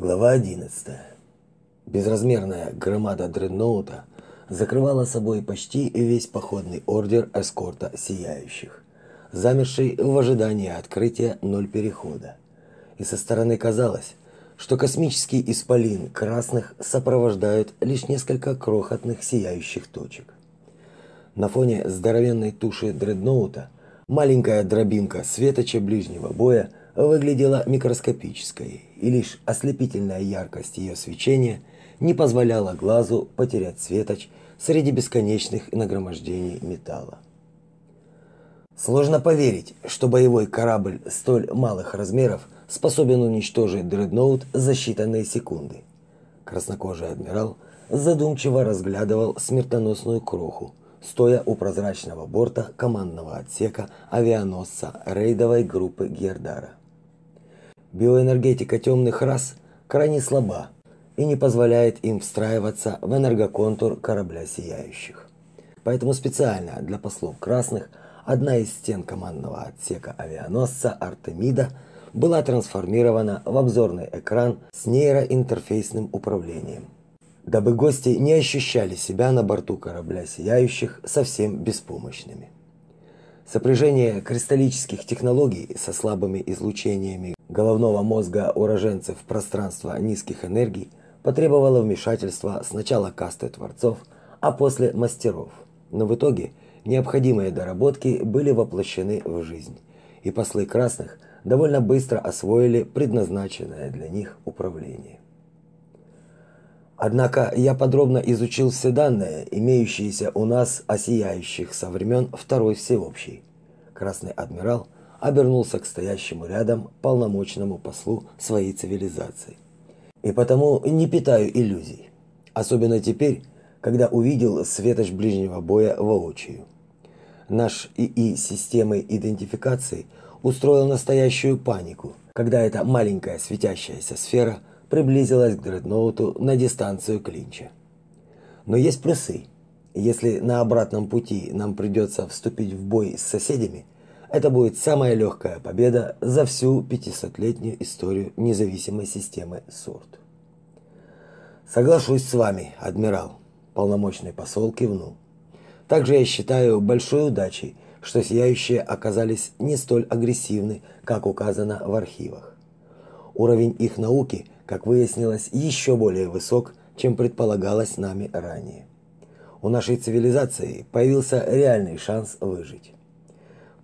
Глава 11. Безразмерная громада дредноута закрывала собой почти весь походный ордер эскорта сияющих, замерший в ожидании открытия ноль перехода. И со стороны казалось, что космический исполин красных сопровождают лишь несколько крохотных сияющих точек. На фоне здоровенной туши дредноута маленькая дробинка светоча ближнего боя выглядела микроскопической, и лишь ослепительная яркость ее свечения не позволяла глазу потерять светоч среди бесконечных нагромождений металла. Сложно поверить, что боевой корабль столь малых размеров способен уничтожить дредноут за считанные секунды. Краснокожий адмирал задумчиво разглядывал смертоносную кроху, стоя у прозрачного борта командного отсека авианосца рейдовой группы Гердара. Биоэнергетика темных рас крайне слаба и не позволяет им встраиваться в энергоконтур корабля сияющих. Поэтому специально для послов красных одна из стен командного отсека авианосца Артемида была трансформирована в обзорный экран с нейроинтерфейсным управлением, дабы гости не ощущали себя на борту корабля сияющих совсем беспомощными. Сопряжение кристаллических технологий со слабыми излучениями головного мозга уроженцев пространства низких энергий потребовало вмешательства сначала касты творцов, а после мастеров. Но в итоге необходимые доработки были воплощены в жизнь, и послы красных довольно быстро освоили предназначенное для них управление. Однако я подробно изучил все данные, имеющиеся у нас о сияющих со времен Второй Всеобщей. Красный адмирал обернулся к стоящему рядом полномочному послу своей цивилизации. И потому не питаю иллюзий, особенно теперь, когда увидел светоч ближнего боя воочию. Наш ИИ системы идентификации устроил настоящую панику, когда эта маленькая светящаяся сфера – приблизилась к дредноуту на дистанцию клинча. Но есть плюсы. Если на обратном пути нам придется вступить в бой с соседями, это будет самая легкая победа за всю 500-летнюю историю независимой системы Сурт. Соглашусь с вами, адмирал, полномочный посол кивнул. Также я считаю большой удачей, что сияющие оказались не столь агрессивны, как указано в архивах. Уровень их науки – как выяснилось, еще более высок, чем предполагалось нами ранее. У нашей цивилизации появился реальный шанс выжить.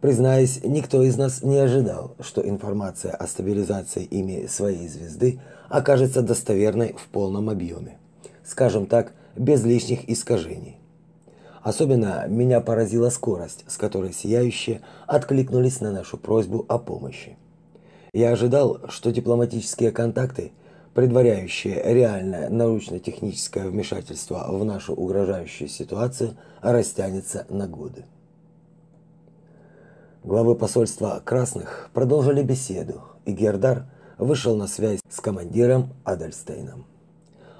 Признаюсь, никто из нас не ожидал, что информация о стабилизации ими своей звезды окажется достоверной в полном объеме. Скажем так, без лишних искажений. Особенно меня поразила скорость, с которой сияющие откликнулись на нашу просьбу о помощи. Я ожидал, что дипломатические контакты – предваряющее реальное научно-техническое вмешательство в нашу угрожающую ситуацию, растянется на годы. Главы посольства красных продолжили беседу, и Гердар вышел на связь с командиром Адельстейном.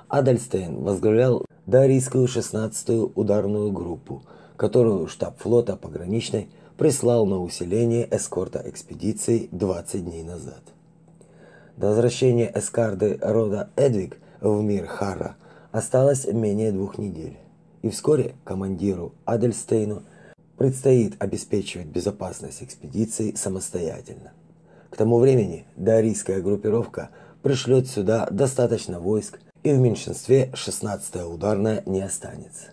Адельстейн возглавлял Дарийскую 16-ю ударную группу, которую штаб флота пограничной прислал на усиление эскорта экспедиции 20 дней назад. До возвращения эскарды рода Эдвиг в мир Харра осталось менее двух недель. И вскоре командиру Адельстейну предстоит обеспечивать безопасность экспедиции самостоятельно. К тому времени дарийская группировка пришлет сюда достаточно войск, и в меньшинстве 16-я ударная не останется.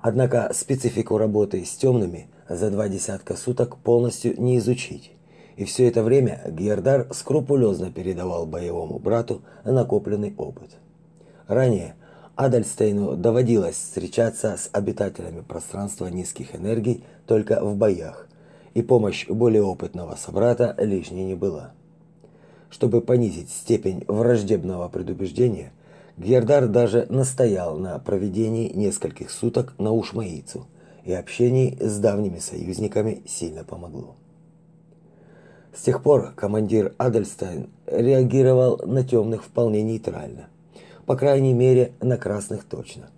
Однако специфику работы с темными за два десятка суток полностью не изучить и все это время Гердар скрупулезно передавал боевому брату накопленный опыт. Ранее Адальстейну доводилось встречаться с обитателями пространства низких энергий только в боях, и помощь более опытного собрата лишней не была. Чтобы понизить степень враждебного предубеждения, Гердар даже настоял на проведении нескольких суток на Ушмаицу, и общении с давними союзниками сильно помогло. С тех пор командир Адельстайн реагировал на темных вполне нейтрально. По крайней мере, на красных точно.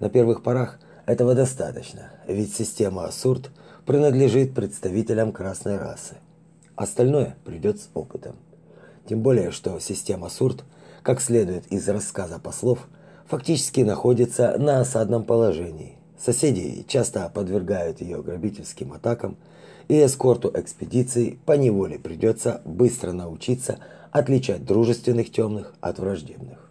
На первых порах этого достаточно, ведь система Асурт принадлежит представителям красной расы. Остальное придет с опытом. Тем более, что система Сурт как следует из рассказа послов, фактически находится на осадном положении. Соседи часто подвергают ее грабительским атакам, и эскорту экспедиции по неволе придется быстро научиться отличать дружественных темных от враждебных.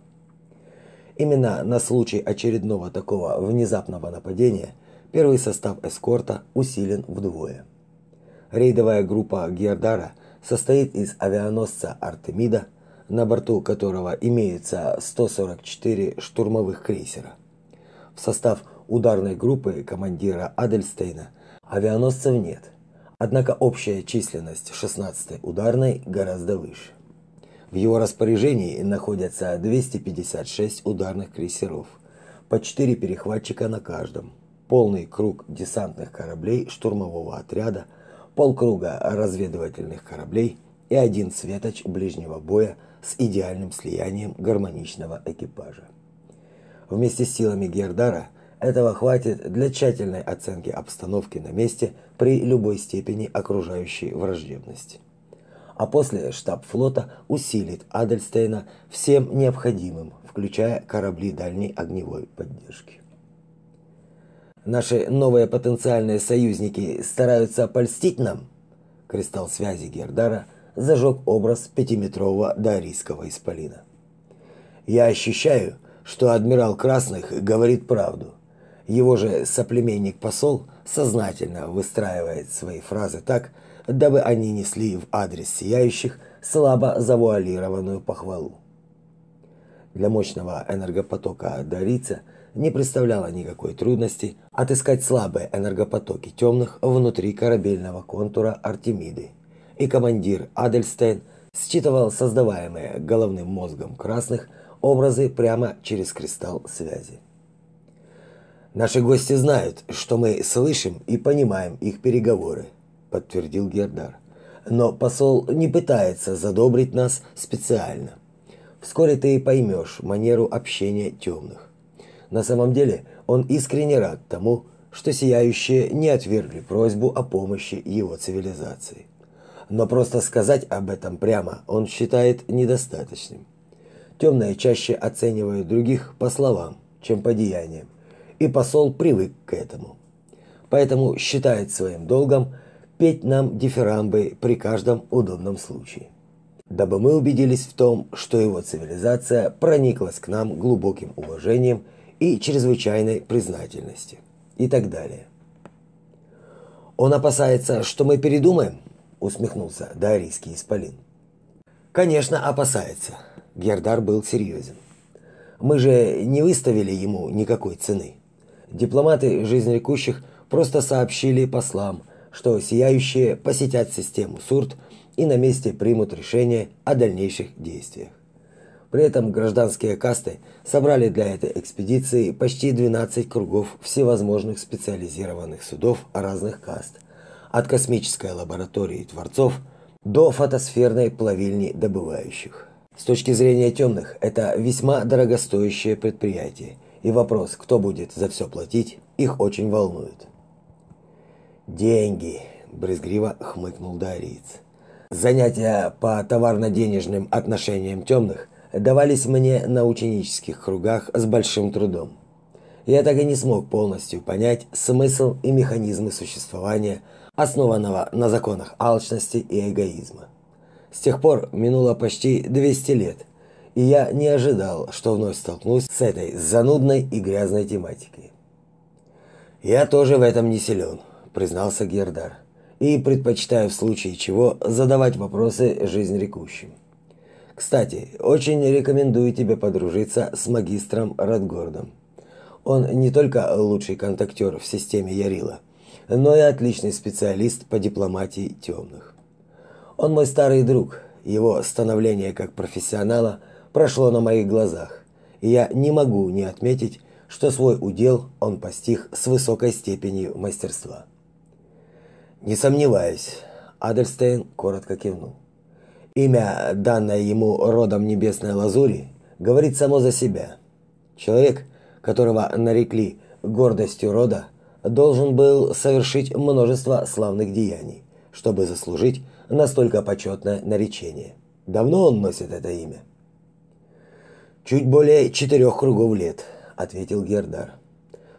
Именно на случай очередного такого внезапного нападения первый состав эскорта усилен вдвое. Рейдовая группа Гердара состоит из авианосца Артемида, на борту которого имеется 144 штурмовых крейсера. В состав ударной группы командира Адельстейна авианосцев нет. Однако общая численность 16-й ударной гораздо выше. В его распоряжении находятся 256 ударных крейсеров, по 4 перехватчика на каждом, полный круг десантных кораблей штурмового отряда, полкруга разведывательных кораблей и один светоч ближнего боя с идеальным слиянием гармоничного экипажа. Вместе с силами Гердара этого хватит для тщательной оценки обстановки на месте при любой степени окружающей враждебности. А после штаб флота усилит Адельстейна всем необходимым, включая корабли дальней огневой поддержки. Наши новые потенциальные союзники стараются польстить нам. Кристалл связи Гердара зажег образ пятиметрового дарийского исполина. Я ощущаю, что адмирал Красных говорит правду. Его же соплеменник-посол сознательно выстраивает свои фразы так, дабы они несли в адрес сияющих слабо завуалированную похвалу. Для мощного энергопотока дарица не представляло никакой трудности отыскать слабые энергопотоки темных внутри корабельного контура Артемиды, и командир Адельстейн считывал создаваемые головным мозгом красных образы прямо через кристалл связи. Наши гости знают, что мы слышим и понимаем их переговоры, подтвердил Гердар. Но посол не пытается задобрить нас специально. Вскоре ты и поймешь манеру общения темных. На самом деле, он искренне рад тому, что сияющие не отвергли просьбу о помощи его цивилизации. Но просто сказать об этом прямо он считает недостаточным. Темные чаще оценивают других по словам, чем по деяниям и посол привык к этому. Поэтому считает своим долгом петь нам дифирамбы при каждом удобном случае. Дабы мы убедились в том, что его цивилизация прониклась к нам глубоким уважением и чрезвычайной признательностью. И так далее. Он опасается, что мы передумаем, усмехнулся Дарийский исполин. Конечно, опасается. Гердар был серьезен. Мы же не выставили ему никакой цены. Дипломаты жизнерекущих просто сообщили послам, что сияющие посетят систему Сурт и на месте примут решение о дальнейших действиях. При этом гражданские касты собрали для этой экспедиции почти 12 кругов всевозможных специализированных судов разных каст, от космической лаборатории творцов до фотосферной плавильни добывающих. С точки зрения темных, это весьма дорогостоящее предприятие, и вопрос, кто будет за все платить, их очень волнует. «Деньги», – брезгливо хмыкнул Дариец. «Занятия по товарно-денежным отношениям темных давались мне на ученических кругах с большим трудом. Я так и не смог полностью понять смысл и механизмы существования, основанного на законах алчности и эгоизма. С тех пор минуло почти 200 лет – и я не ожидал, что вновь столкнусь с этой занудной и грязной тематикой. «Я тоже в этом не силен», – признался Гердар, «и предпочитаю в случае чего задавать вопросы жизнерекущим. Кстати, очень рекомендую тебе подружиться с магистром Радгордом. Он не только лучший контактер в системе Ярила, но и отличный специалист по дипломатии темных. Он мой старый друг, его становление как профессионала – прошло на моих глазах, и я не могу не отметить, что свой удел он постиг с высокой степенью мастерства. Не сомневаюсь, Адельстейн коротко кивнул. Имя, данное ему родом небесной лазури, говорит само за себя. Человек, которого нарекли гордостью рода, должен был совершить множество славных деяний, чтобы заслужить настолько почетное наречение. Давно он носит это имя? Чуть более четырех кругов лет, ответил Гердар.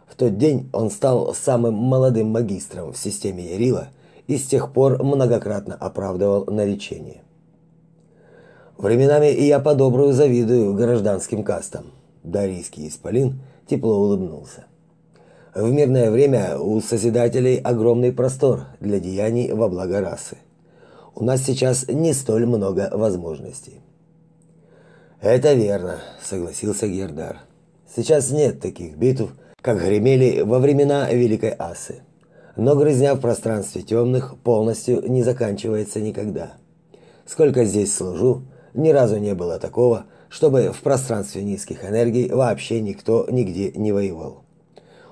В тот день он стал самым молодым магистром в системе Ярила и с тех пор многократно оправдывал наречение. Временами и я по-добрую завидую гражданским кастам. Дарийский исполин тепло улыбнулся. В мирное время у Созидателей огромный простор для деяний во благо расы. У нас сейчас не столь много возможностей. Это верно, согласился Гердар. Сейчас нет таких битв, как гремели во времена Великой Асы. Но грызня в пространстве темных полностью не заканчивается никогда. Сколько здесь служу, ни разу не было такого, чтобы в пространстве низких энергий вообще никто нигде не воевал.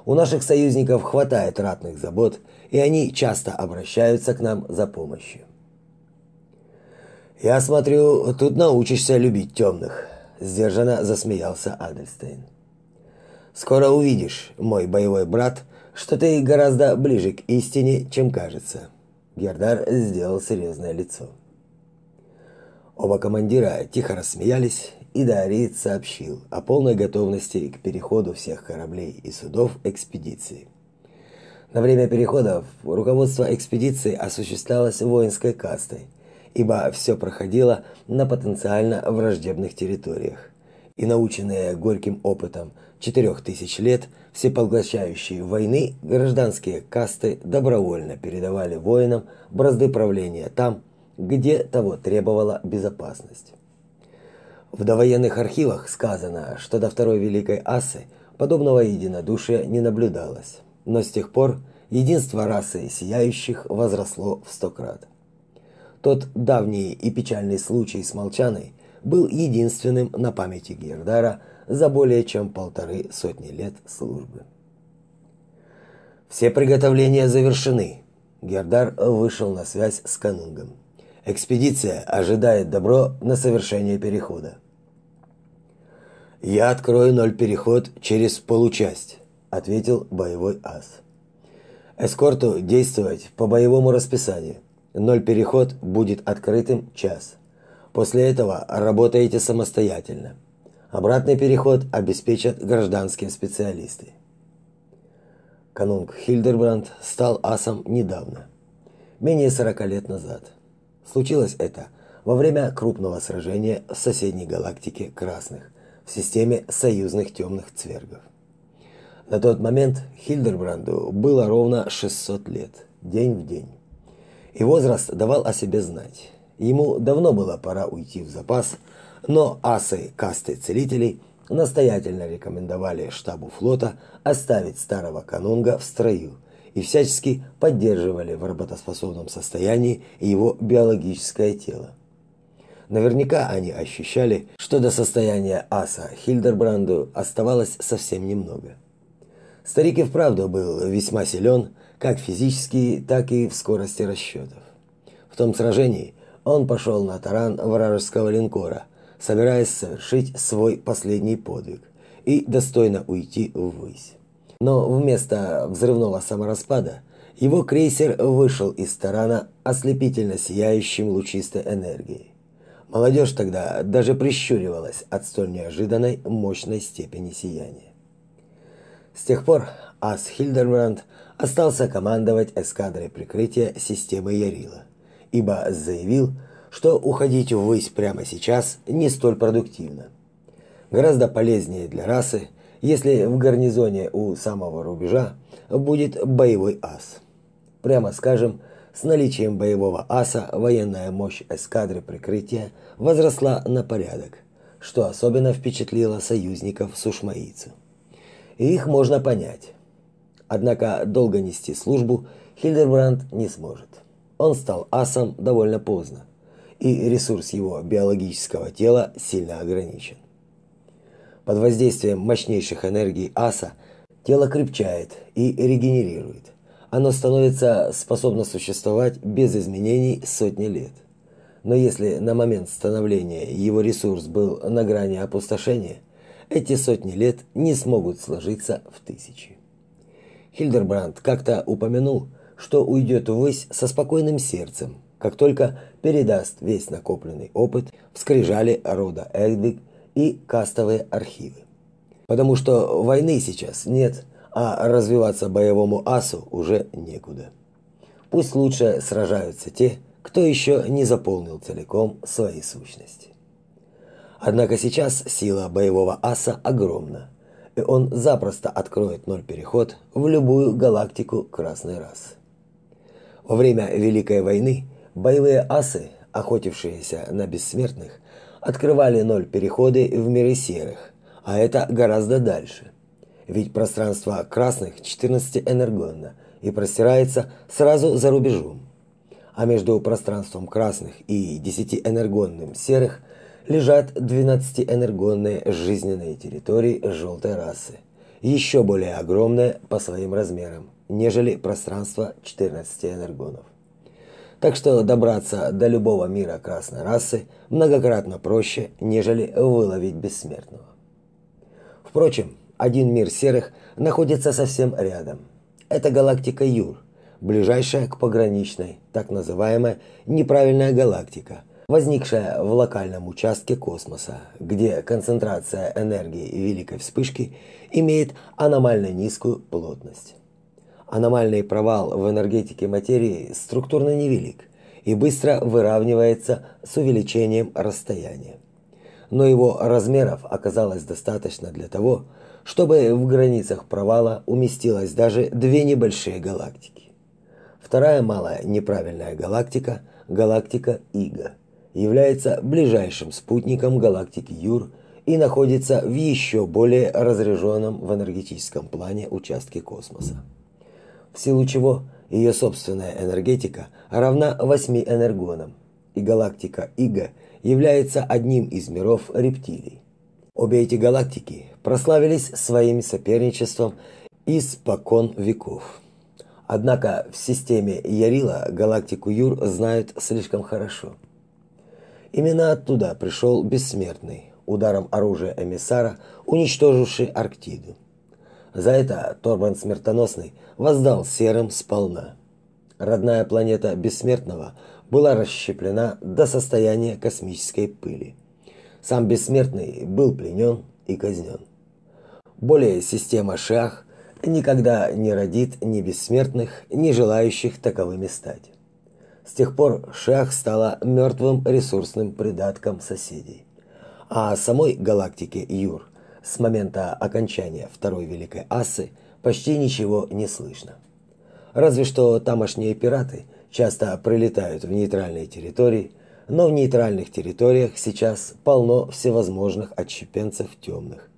У наших союзников хватает ратных забот, и они часто обращаются к нам за помощью. Я смотрю, тут научишься любить темных, сдержанно засмеялся Адельстейн. Скоро увидишь, мой боевой брат, что ты гораздо ближе к истине, чем кажется. Гердар сделал серьезное лицо. Оба командира тихо рассмеялись, и Дарит сообщил о полной готовности к переходу всех кораблей и судов экспедиции. На время перехода руководство экспедиции осуществлялось воинской кастой, ибо все проходило на потенциально враждебных территориях. И наученные горьким опытом четырех тысяч лет всепоглощающей войны гражданские касты добровольно передавали воинам бразды правления там, где того требовала безопасность. В довоенных архивах сказано, что до Второй Великой Асы подобного единодушия не наблюдалось, но с тех пор единство расы сияющих возросло в сто крат. Тот давний и печальный случай с Молчаной был единственным на памяти Гердара за более чем полторы сотни лет службы. Все приготовления завершены. Гердар вышел на связь с Канунгом. Экспедиция ожидает добро на совершение перехода. Я открою ноль переход через получасть, ответил боевой ас. Эскорту действовать по боевому расписанию. Ноль переход будет открытым час. После этого работаете самостоятельно. Обратный переход обеспечат гражданские специалисты. Канунг Хильдербранд стал асом недавно, менее 40 лет назад. Случилось это во время крупного сражения в соседней галактике Красных в системе союзных темных цвергов. На тот момент Хильдербранду было ровно 600 лет, день в день. И возраст давал о себе знать. Ему давно было пора уйти в запас, но асы касты целителей настоятельно рекомендовали штабу флота оставить старого канунга в строю и всячески поддерживали в работоспособном состоянии его биологическое тело. Наверняка они ощущали, что до состояния аса Хильдербранду оставалось совсем немного. Старик и вправду был весьма силен, как физически, так и в скорости расчетов. В том сражении он пошел на таран вражеского линкора, собираясь совершить свой последний подвиг и достойно уйти ввысь. Но вместо взрывного самораспада его крейсер вышел из тарана ослепительно сияющим лучистой энергией. Молодежь тогда даже прищуривалась от столь неожиданной мощной степени сияния. С тех пор Ас Хильдербранд остался командовать эскадрой прикрытия системы Ярила, ибо заявил, что уходить ввысь прямо сейчас не столь продуктивно. Гораздо полезнее для расы если в гарнизоне у самого рубежа будет боевой ас. Прямо скажем, с наличием боевого аса военная мощь эскадры прикрытия возросла на порядок, что особенно впечатлило союзников сушмаийцев. И их можно понять. Однако долго нести службу Хильдербранд не сможет. Он стал асом довольно поздно, и ресурс его биологического тела сильно ограничен. Под воздействием мощнейших энергий аса тело крепчает и регенерирует. Оно становится способно существовать без изменений сотни лет. Но если на момент становления его ресурс был на грани опустошения, эти сотни лет не смогут сложиться в тысячи. Хильдербранд как-то упомянул, что уйдет ввысь со спокойным сердцем, как только передаст весь накопленный опыт в скрижали рода Эльдвиг и кастовые архивы. Потому что войны сейчас нет, а развиваться боевому асу уже некуда. Пусть лучше сражаются те, кто еще не заполнил целиком свои сущности. Однако сейчас сила боевого аса огромна, и он запросто откроет ноль переход в любую галактику красной расы. Во время Великой войны боевые асы, охотившиеся на бессмертных, открывали ноль переходы в миры серых, а это гораздо дальше. Ведь пространство красных 14 энергонно и простирается сразу за рубежом. А между пространством красных и 10 энергонным серых лежат 12 энергонные жизненные территории желтой расы, еще более огромные по своим размерам, нежели пространство 14 энергонов. Так что добраться до любого мира красной расы многократно проще, нежели выловить бессмертного. Впрочем, один мир серых находится совсем рядом. Это галактика Юр, ближайшая к пограничной, так называемая неправильная галактика, возникшая в локальном участке космоса, где концентрация энергии великой вспышки имеет аномально низкую плотность. Аномальный провал в энергетике материи структурно невелик и быстро выравнивается с увеличением расстояния. Но его размеров оказалось достаточно для того, чтобы в границах провала уместилось даже две небольшие галактики. Вторая малая неправильная галактика, галактика Ига, является ближайшим спутником галактики Юр и находится в еще более разряженном в энергетическом плане участке космоса в силу чего ее собственная энергетика равна 8 энергонам, и галактика Ига является одним из миров рептилий. Обе эти галактики прославились своим соперничеством испокон веков. Однако в системе Ярила галактику Юр знают слишком хорошо. Именно оттуда пришел Бессмертный, ударом оружия эмиссара, уничтоживший Арктиду. За это Торбан Смертоносный воздал серым сполна. Родная планета Бессмертного была расщеплена до состояния космической пыли. Сам Бессмертный был пленен и казнен. Более система Шах никогда не родит ни бессмертных, ни желающих таковыми стать. С тех пор Шах стала мертвым ресурсным придатком соседей. А самой галактике Юр – с момента окончания Второй Великой Асы почти ничего не слышно. Разве что тамошние пираты часто прилетают в нейтральные территории, но в нейтральных территориях сейчас полно всевозможных отщепенцев темных.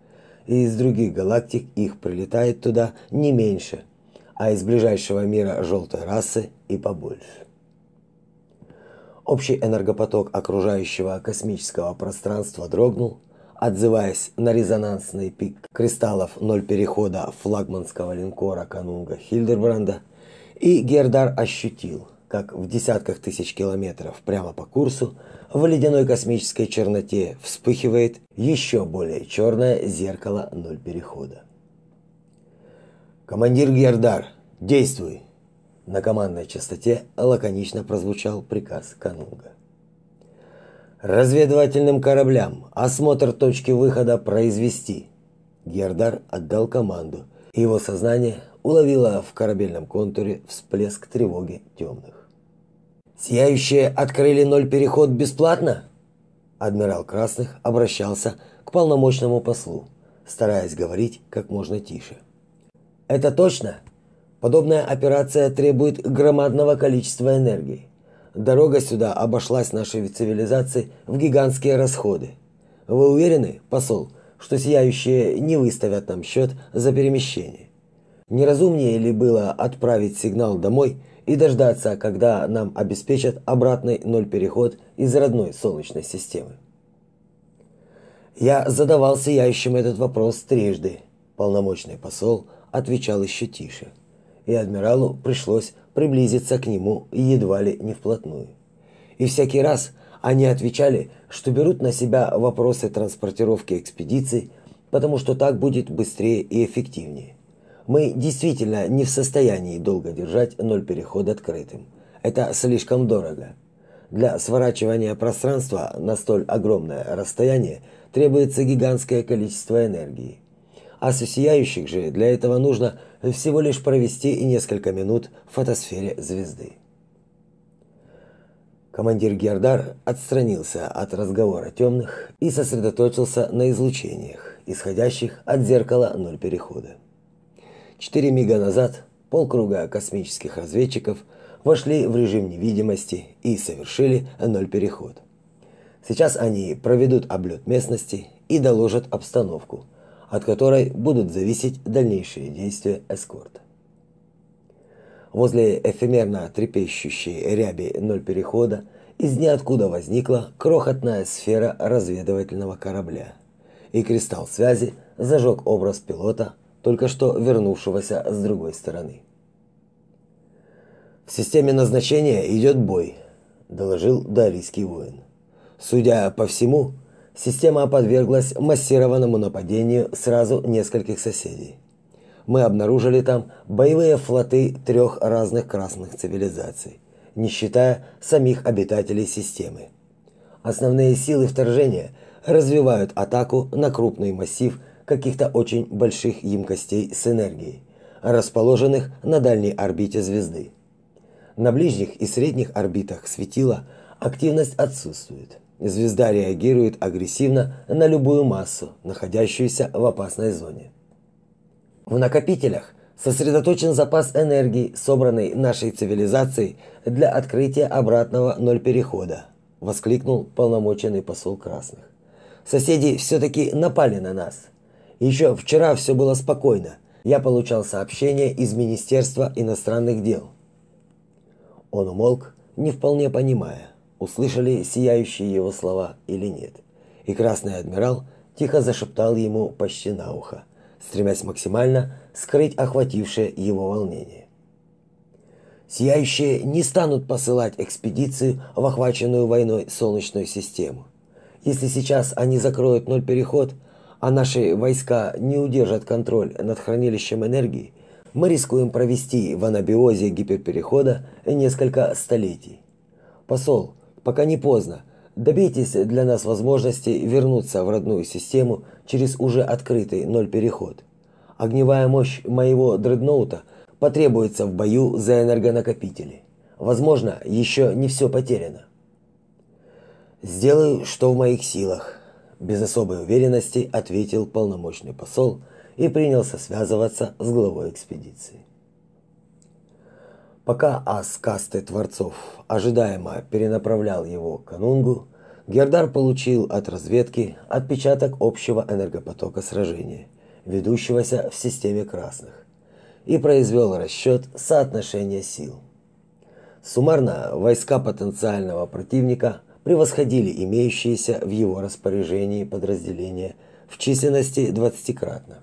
И из других галактик их прилетает туда не меньше, а из ближайшего мира желтой расы и побольше. Общий энергопоток окружающего космического пространства дрогнул, отзываясь на резонансный пик кристаллов ноль перехода флагманского линкора Канунга Хильдербранда, и Гердар ощутил, как в десятках тысяч километров прямо по курсу в ледяной космической черноте вспыхивает еще более черное зеркало ноль перехода. «Командир Гердар, действуй!» На командной частоте лаконично прозвучал приказ Канунга. Разведывательным кораблям осмотр точки выхода произвести. Гердар отдал команду. Его сознание уловило в корабельном контуре всплеск тревоги темных. Сияющие открыли ноль переход бесплатно? Адмирал Красных обращался к полномочному послу, стараясь говорить как можно тише. Это точно? Подобная операция требует громадного количества энергии. Дорога сюда обошлась нашей цивилизации в гигантские расходы. Вы уверены, посол, что сияющие не выставят нам счет за перемещение? Неразумнее ли было отправить сигнал домой и дождаться, когда нам обеспечат обратный ноль переход из родной Солнечной системы? Я задавал сияющим этот вопрос трижды. Полномочный посол отвечал еще тише, и адмиралу пришлось приблизиться к нему едва ли не вплотную. И всякий раз они отвечали, что берут на себя вопросы транспортировки экспедиций, потому что так будет быстрее и эффективнее. Мы действительно не в состоянии долго держать ноль переход открытым. Это слишком дорого. Для сворачивания пространства на столь огромное расстояние требуется гигантское количество энергии. А с сияющих же для этого нужно всего лишь провести несколько минут в фотосфере звезды. Командир Гердар отстранился от разговора темных и сосредоточился на излучениях, исходящих от зеркала ноль перехода. Четыре мига назад полкруга космических разведчиков вошли в режим невидимости и совершили ноль переход. Сейчас они проведут облет местности и доложат обстановку, от которой будут зависеть дальнейшие действия эскорта. Возле эфемерно трепещущей ряби ноль перехода из ниоткуда возникла крохотная сфера разведывательного корабля. И кристалл связи зажег образ пилота, только что вернувшегося с другой стороны. В системе назначения идет бой, доложил дарийский воин. Судя по всему, система подверглась массированному нападению сразу нескольких соседей мы обнаружили там боевые флоты трех разных красных цивилизаций, не считая самих обитателей системы. Основные силы вторжения развивают атаку на крупный массив каких-то очень больших емкостей с энергией, расположенных на дальней орбите звезды. На ближних и средних орбитах светила активность отсутствует. Звезда реагирует агрессивно на любую массу, находящуюся в опасной зоне. В накопителях сосредоточен запас энергии, собранный нашей цивилизацией для открытия обратного ноль перехода, воскликнул полномоченный посол Красных. Соседи все таки напали на нас. Еще вчера все было спокойно. Я получал сообщения из Министерства иностранных дел. Он умолк, не вполне понимая, услышали сияющие его слова или нет. И красный адмирал тихо зашептал ему почти на ухо стремясь максимально скрыть охватившее его волнение. Сияющие не станут посылать экспедицию в охваченную войной Солнечную систему. Если сейчас они закроют ноль переход, а наши войска не удержат контроль над хранилищем энергии, мы рискуем провести в анабиозе гиперперехода несколько столетий. Посол, пока не поздно, добейтесь для нас возможности вернуться в родную систему через уже открытый ноль переход. Огневая мощь моего дредноута потребуется в бою за энергонакопители. Возможно, еще не все потеряно. Сделаю, что в моих силах, без особой уверенности ответил полномочный посол и принялся связываться с главой экспедиции. Пока ас касты Творцов ожидаемо перенаправлял его к Анунгу, Гердар получил от разведки отпечаток общего энергопотока сражения, ведущегося в системе красных, и произвел расчет соотношения сил. Суммарно войска потенциального противника превосходили имеющиеся в его распоряжении подразделения в численности двадцатикратно.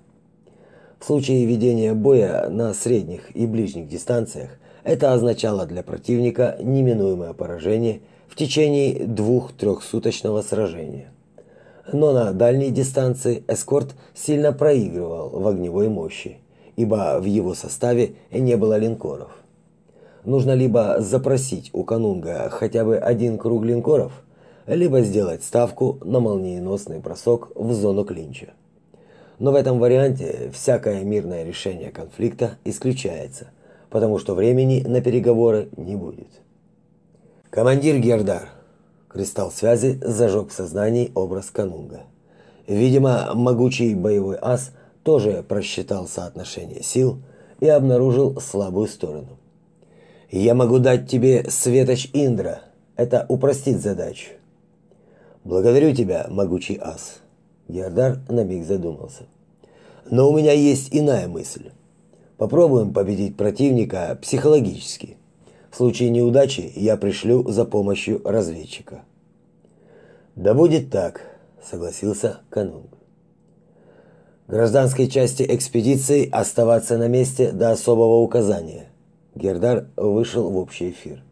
В случае ведения боя на средних и ближних дистанциях это означало для противника неминуемое поражение – в течение двух-трехсуточного сражения. Но на дальней дистанции эскорт сильно проигрывал в огневой мощи, ибо в его составе не было линкоров. Нужно либо запросить у Канунга хотя бы один круг линкоров, либо сделать ставку на молниеносный бросок в зону клинча. Но в этом варианте всякое мирное решение конфликта исключается, потому что времени на переговоры не будет. Командир Гердар. Кристалл связи зажег в сознании образ Канунга. Видимо, могучий боевой ас тоже просчитал соотношение сил и обнаружил слабую сторону. Я могу дать тебе светоч Индра. Это упростит задачу. Благодарю тебя, могучий ас. Гердар на миг задумался. Но у меня есть иная мысль. Попробуем победить противника психологически. В случае неудачи я пришлю за помощью разведчика. Да будет так, согласился Канунг. Гражданской части экспедиции оставаться на месте до особого указания. Гердар вышел в общий эфир.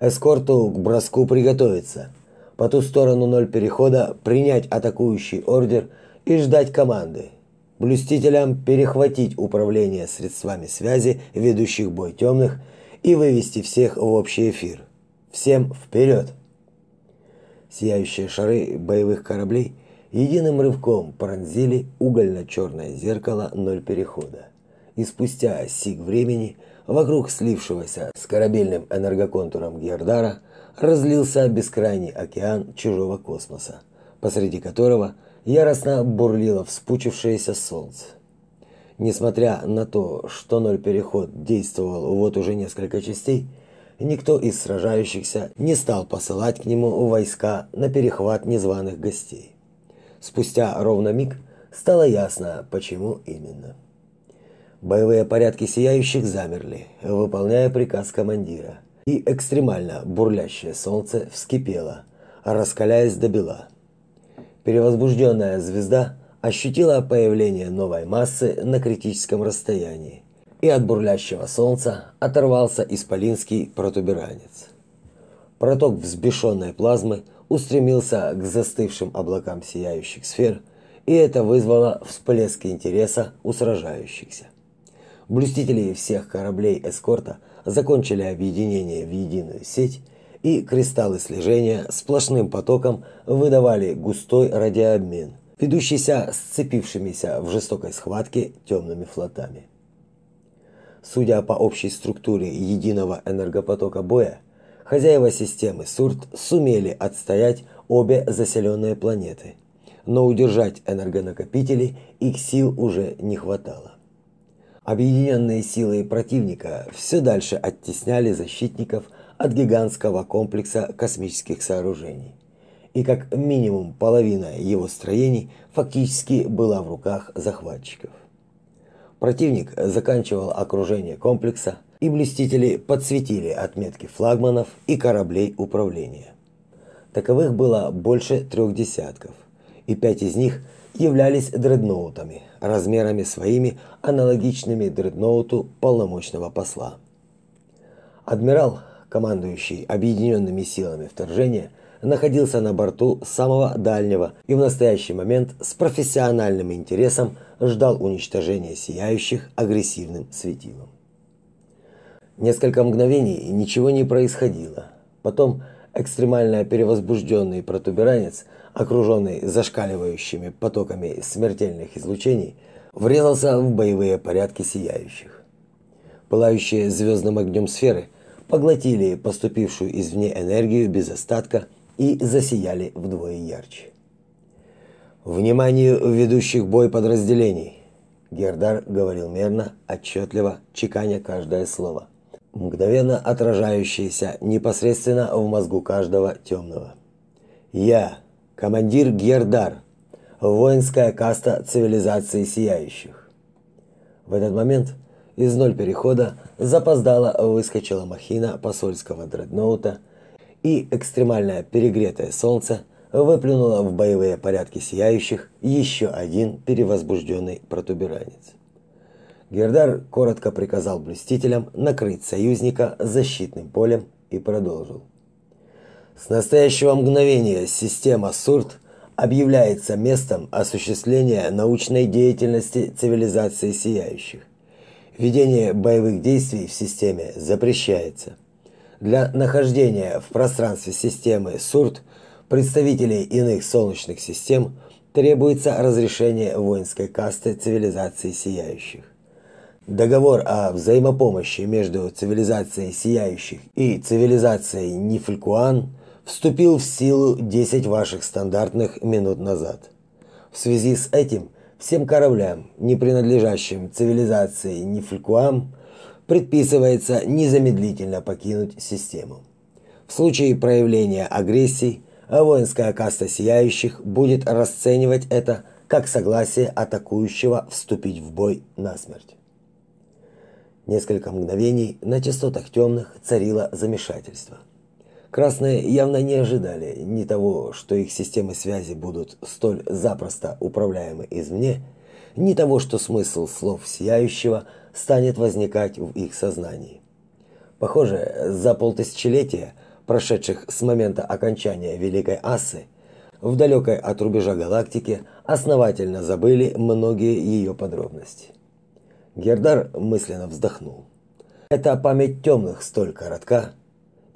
Эскорту к броску приготовиться. По ту сторону ноль перехода принять атакующий ордер и ждать команды. Блюстителям перехватить управление средствами связи ведущих бой темных и вывести всех в общий эфир. Всем вперед! Сияющие шары боевых кораблей единым рывком пронзили угольно-черное зеркало ноль перехода. И спустя сиг времени вокруг слившегося с корабельным энергоконтуром Гердара разлился бескрайний океан чужого космоса, посреди которого яростно бурлило вспучившееся солнце. Несмотря на то, что ноль переход действовал вот уже несколько частей, никто из сражающихся не стал посылать к нему войска на перехват незваных гостей. Спустя ровно миг стало ясно, почему именно. Боевые порядки сияющих замерли, выполняя приказ командира, и экстремально бурлящее солнце вскипело, раскаляясь до бела. Перевозбужденная звезда ощутила появление новой массы на критическом расстоянии, и от бурлящего солнца оторвался исполинский протуберанец. Проток взбешенной плазмы устремился к застывшим облакам сияющих сфер, и это вызвало всплески интереса у сражающихся. Блюстители всех кораблей эскорта закончили объединение в единую сеть, и кристаллы слежения сплошным потоком выдавали густой радиообмен, ведущийся сцепившимися в жестокой схватке темными флотами. Судя по общей структуре единого энергопотока боя, хозяева системы Сурт сумели отстоять обе заселенные планеты, но удержать энергонакопители их сил уже не хватало. Объединенные силы противника все дальше оттесняли защитников от гигантского комплекса космических сооружений. И как минимум половина его строений фактически была в руках захватчиков. Противник заканчивал окружение комплекса, и блестители подсветили отметки флагманов и кораблей управления. Таковых было больше трех десятков, и пять из них являлись дредноутами, размерами своими аналогичными дредноуту полномочного посла. Адмирал, командующий объединенными силами вторжения, находился на борту самого дальнего и в настоящий момент с профессиональным интересом ждал уничтожения сияющих агрессивным светилом. Несколько мгновений ничего не происходило. Потом экстремально перевозбужденный протуберанец – окруженный зашкаливающими потоками смертельных излучений, врезался в боевые порядки сияющих. Пылающие звездным огнем сферы поглотили поступившую извне энергию без остатка и засияли вдвое ярче. «Вниманию ведущих бой подразделений!» Гердар говорил мерно, отчетливо, чеканя каждое слово, мгновенно отражающееся непосредственно в мозгу каждого темного. «Я, командир Гердар, воинская каста цивилизации сияющих. В этот момент из ноль перехода запоздало выскочила махина посольского дредноута, и экстремально перегретое солнце выплюнуло в боевые порядки сияющих еще один перевозбужденный протуберанец. Гердар коротко приказал блюстителям накрыть союзника защитным полем и продолжил. С настоящего мгновения система СУРТ объявляется местом осуществления научной деятельности цивилизации сияющих. Ведение боевых действий в системе запрещается. Для нахождения в пространстве системы СУРТ представителей иных солнечных систем требуется разрешение воинской касты цивилизации сияющих. Договор о взаимопомощи между цивилизацией сияющих и цивилизацией Нифлькуан – вступил в силу 10 ваших стандартных минут назад. В связи с этим всем кораблям, не принадлежащим цивилизации Нифлькуам, предписывается незамедлительно покинуть систему. В случае проявления агрессии, а воинская каста сияющих будет расценивать это как согласие атакующего вступить в бой насмерть. Несколько мгновений на частотах темных царило замешательство. Красные явно не ожидали ни того, что их системы связи будут столь запросто управляемы извне, ни того, что смысл слов сияющего станет возникать в их сознании. Похоже, за полтысячелетия, прошедших с момента окончания Великой Ассы, в далекой от рубежа галактики основательно забыли многие ее подробности. Гердар мысленно вздохнул. Эта память темных столь коротка,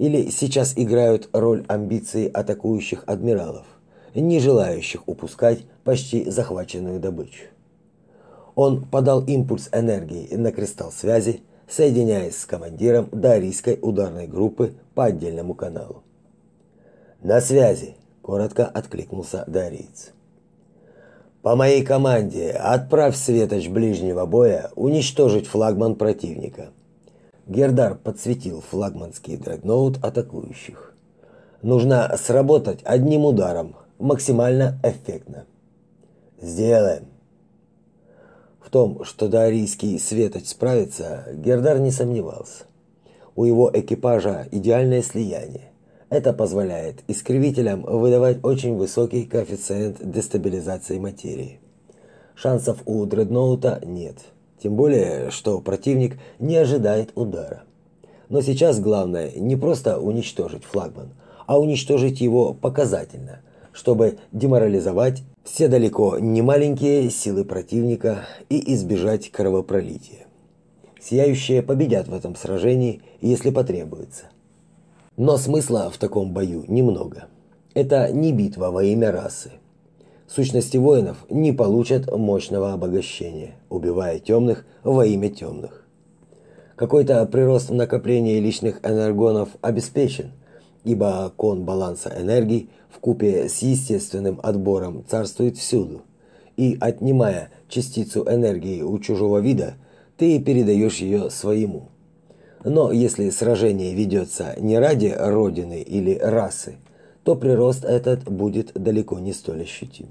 или сейчас играют роль амбиции атакующих адмиралов, не желающих упускать почти захваченную добычу. Он подал импульс энергии на кристалл связи, соединяясь с командиром дарийской ударной группы по отдельному каналу. «На связи!» – коротко откликнулся дариец. «По моей команде отправь светоч ближнего боя уничтожить флагман противника». Гердар подсветил флагманский дредноут атакующих. «Нужно сработать одним ударом, максимально эффектно». «Сделаем!» В том, что дарийский светоч справится, Гердар не сомневался. У его экипажа идеальное слияние. Это позволяет искривителям выдавать очень высокий коэффициент дестабилизации материи. Шансов у дредноута нет. Тем более, что противник не ожидает удара. Но сейчас главное не просто уничтожить флагман, а уничтожить его показательно, чтобы деморализовать все далеко не маленькие силы противника и избежать кровопролития. Сияющие победят в этом сражении, если потребуется. Но смысла в таком бою немного. Это не битва во имя расы. Сущности воинов не получат мощного обогащения, убивая темных во имя темных. Какой-то прирост накопления личных энергонов обеспечен, ибо кон баланса энергии в купе с естественным отбором царствует всюду. И отнимая частицу энергии у чужого вида, ты передаешь ее своему. Но если сражение ведется не ради родины или расы, то прирост этот будет далеко не столь ощутим.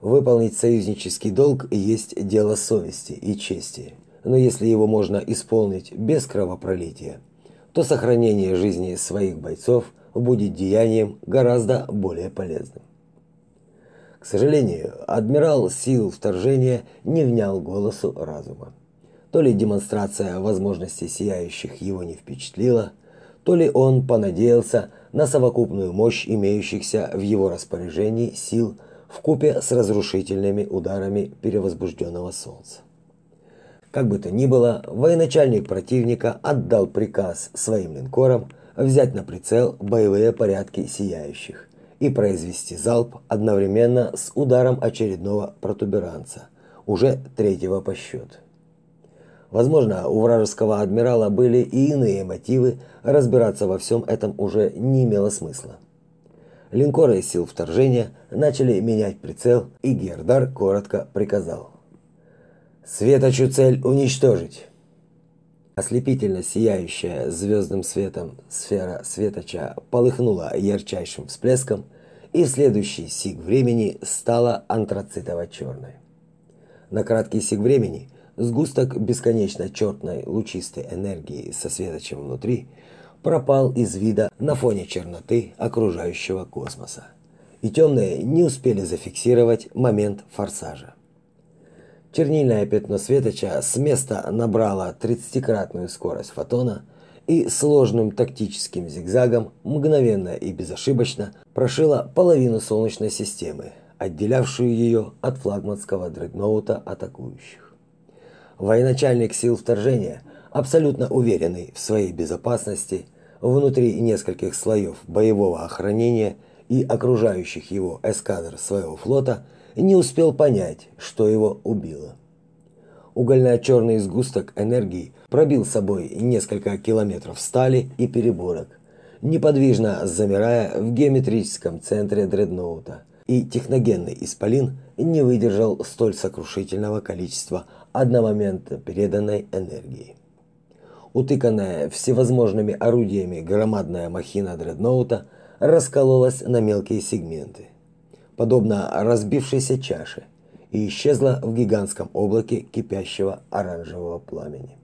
Выполнить союзнический долг есть дело совести и чести, но если его можно исполнить без кровопролития, то сохранение жизни своих бойцов будет деянием гораздо более полезным. К сожалению, адмирал сил вторжения не внял голосу разума. То ли демонстрация возможностей сияющих его не впечатлила, то ли он понадеялся на совокупную мощь имеющихся в его распоряжении сил в купе с разрушительными ударами перевозбужденного солнца. Как бы то ни было, военачальник противника отдал приказ своим линкорам взять на прицел боевые порядки сияющих и произвести залп одновременно с ударом очередного протуберанца, уже третьего по счету. Возможно, у вражеского адмирала были и иные мотивы, разбираться во всем этом уже не имело смысла. Линкоры сил вторжения начали менять прицел, и Гердар коротко приказал: Светочу цель уничтожить. Ослепительно сияющая звездным светом сфера светоча полыхнула ярчайшим всплеском и в следующий сиг времени стала антрацитово-черной. На краткий сиг времени сгусток бесконечно черной лучистой энергии со светочем внутри пропал из вида на фоне черноты окружающего космоса. И темные не успели зафиксировать момент форсажа. Чернильное пятно светоча с места набрало 30-кратную скорость фотона и сложным тактическим зигзагом мгновенно и безошибочно прошило половину Солнечной системы, отделявшую ее от флагманского дредноута атакующих. Военачальник сил вторжения, абсолютно уверенный в своей безопасности, внутри нескольких слоев боевого охранения и окружающих его эскадр своего флота – не успел понять, что его убило. Угольно-черный сгусток энергии пробил собой несколько километров стали и переборок, неподвижно замирая в геометрическом центре дредноута, и техногенный исполин не выдержал столь сокрушительного количества одномоментно переданной энергии. Утыканная всевозможными орудиями громадная махина дредноута раскололась на мелкие сегменты подобно разбившейся чаше, и исчезла в гигантском облаке кипящего оранжевого пламени.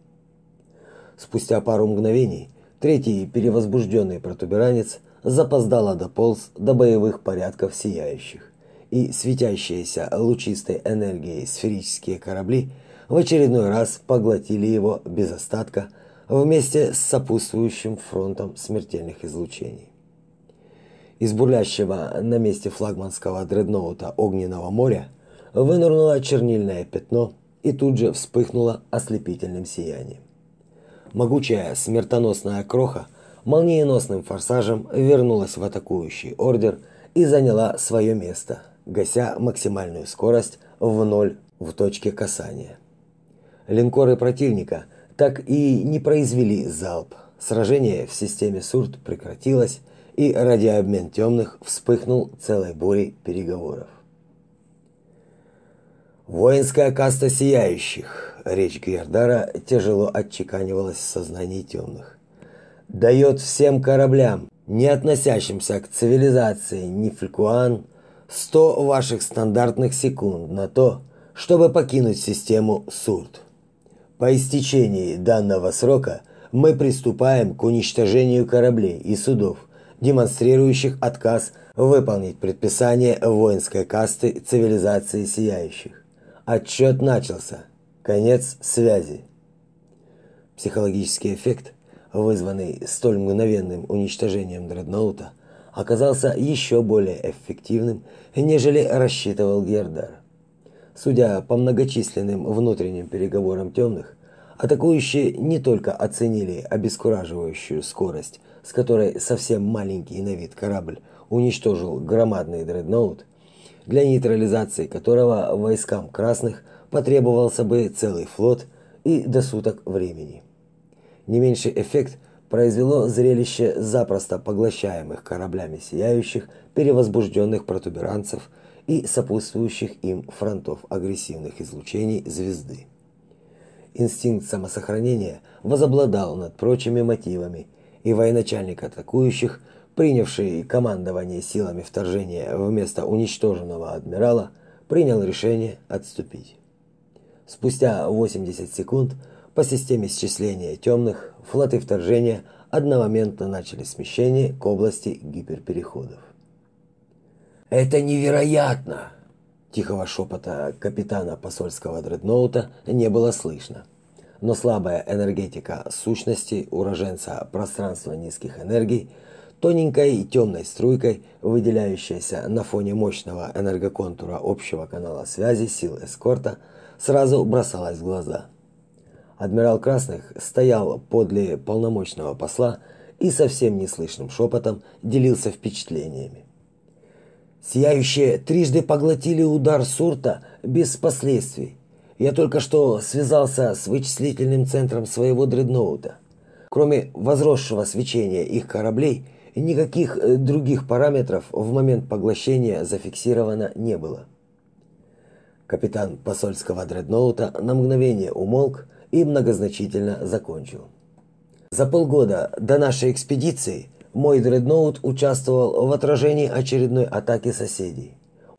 Спустя пару мгновений третий перевозбужденный протуберанец запоздало дополз до боевых порядков сияющих, и светящиеся лучистой энергией сферические корабли в очередной раз поглотили его без остатка вместе с сопутствующим фронтом смертельных излучений. Из бурлящего на месте флагманского дредноута огненного моря вынырнуло чернильное пятно и тут же вспыхнуло ослепительным сиянием. Могучая смертоносная кроха молниеносным форсажем вернулась в атакующий ордер и заняла свое место, гася максимальную скорость в ноль в точке касания. Линкоры противника так и не произвели залп. Сражение в системе Сурт прекратилось, и радиообмен темных вспыхнул целой бурей переговоров. Воинская каста сияющих, речь Гердара тяжело отчеканивалась в сознании темных. Дает всем кораблям, не относящимся к цивилизации Нифлькуан, 100 ваших стандартных секунд на то, чтобы покинуть систему Сурт. По истечении данного срока мы приступаем к уничтожению кораблей и судов, демонстрирующих отказ выполнить предписание воинской касты цивилизации сияющих. Отчет начался. Конец связи. Психологический эффект, вызванный столь мгновенным уничтожением дредноута, оказался еще более эффективным, нежели рассчитывал Гердар. Судя по многочисленным внутренним переговорам темных, атакующие не только оценили обескураживающую скорость, с которой совсем маленький на вид корабль уничтожил громадный дредноут, для нейтрализации которого войскам красных потребовался бы целый флот и до суток времени. Не меньший эффект произвело зрелище запросто поглощаемых кораблями сияющих перевозбужденных протуберанцев и сопутствующих им фронтов агрессивных излучений звезды. Инстинкт самосохранения возобладал над прочими мотивами, и военачальник атакующих – принявший командование силами вторжения вместо уничтоженного адмирала, принял решение отступить. Спустя 80 секунд по системе счисления темных флоты вторжения одномоментно начали смещение к области гиперпереходов. «Это невероятно!» Тихого шепота капитана посольского дредноута не было слышно. Но слабая энергетика сущности уроженца пространства низких энергий – тоненькой и темной струйкой, выделяющейся на фоне мощного энергоконтура общего канала связи сил эскорта, сразу бросалась в глаза. Адмирал Красных стоял подле полномочного посла и совсем неслышным шепотом делился впечатлениями. Сияющие трижды поглотили удар Сурта без последствий. Я только что связался с вычислительным центром своего дредноута. Кроме возросшего свечения их кораблей – никаких э, других параметров в момент поглощения зафиксировано не было. Капитан посольского дредноута на мгновение умолк и многозначительно закончил. За полгода до нашей экспедиции мой дредноут участвовал в отражении очередной атаки соседей.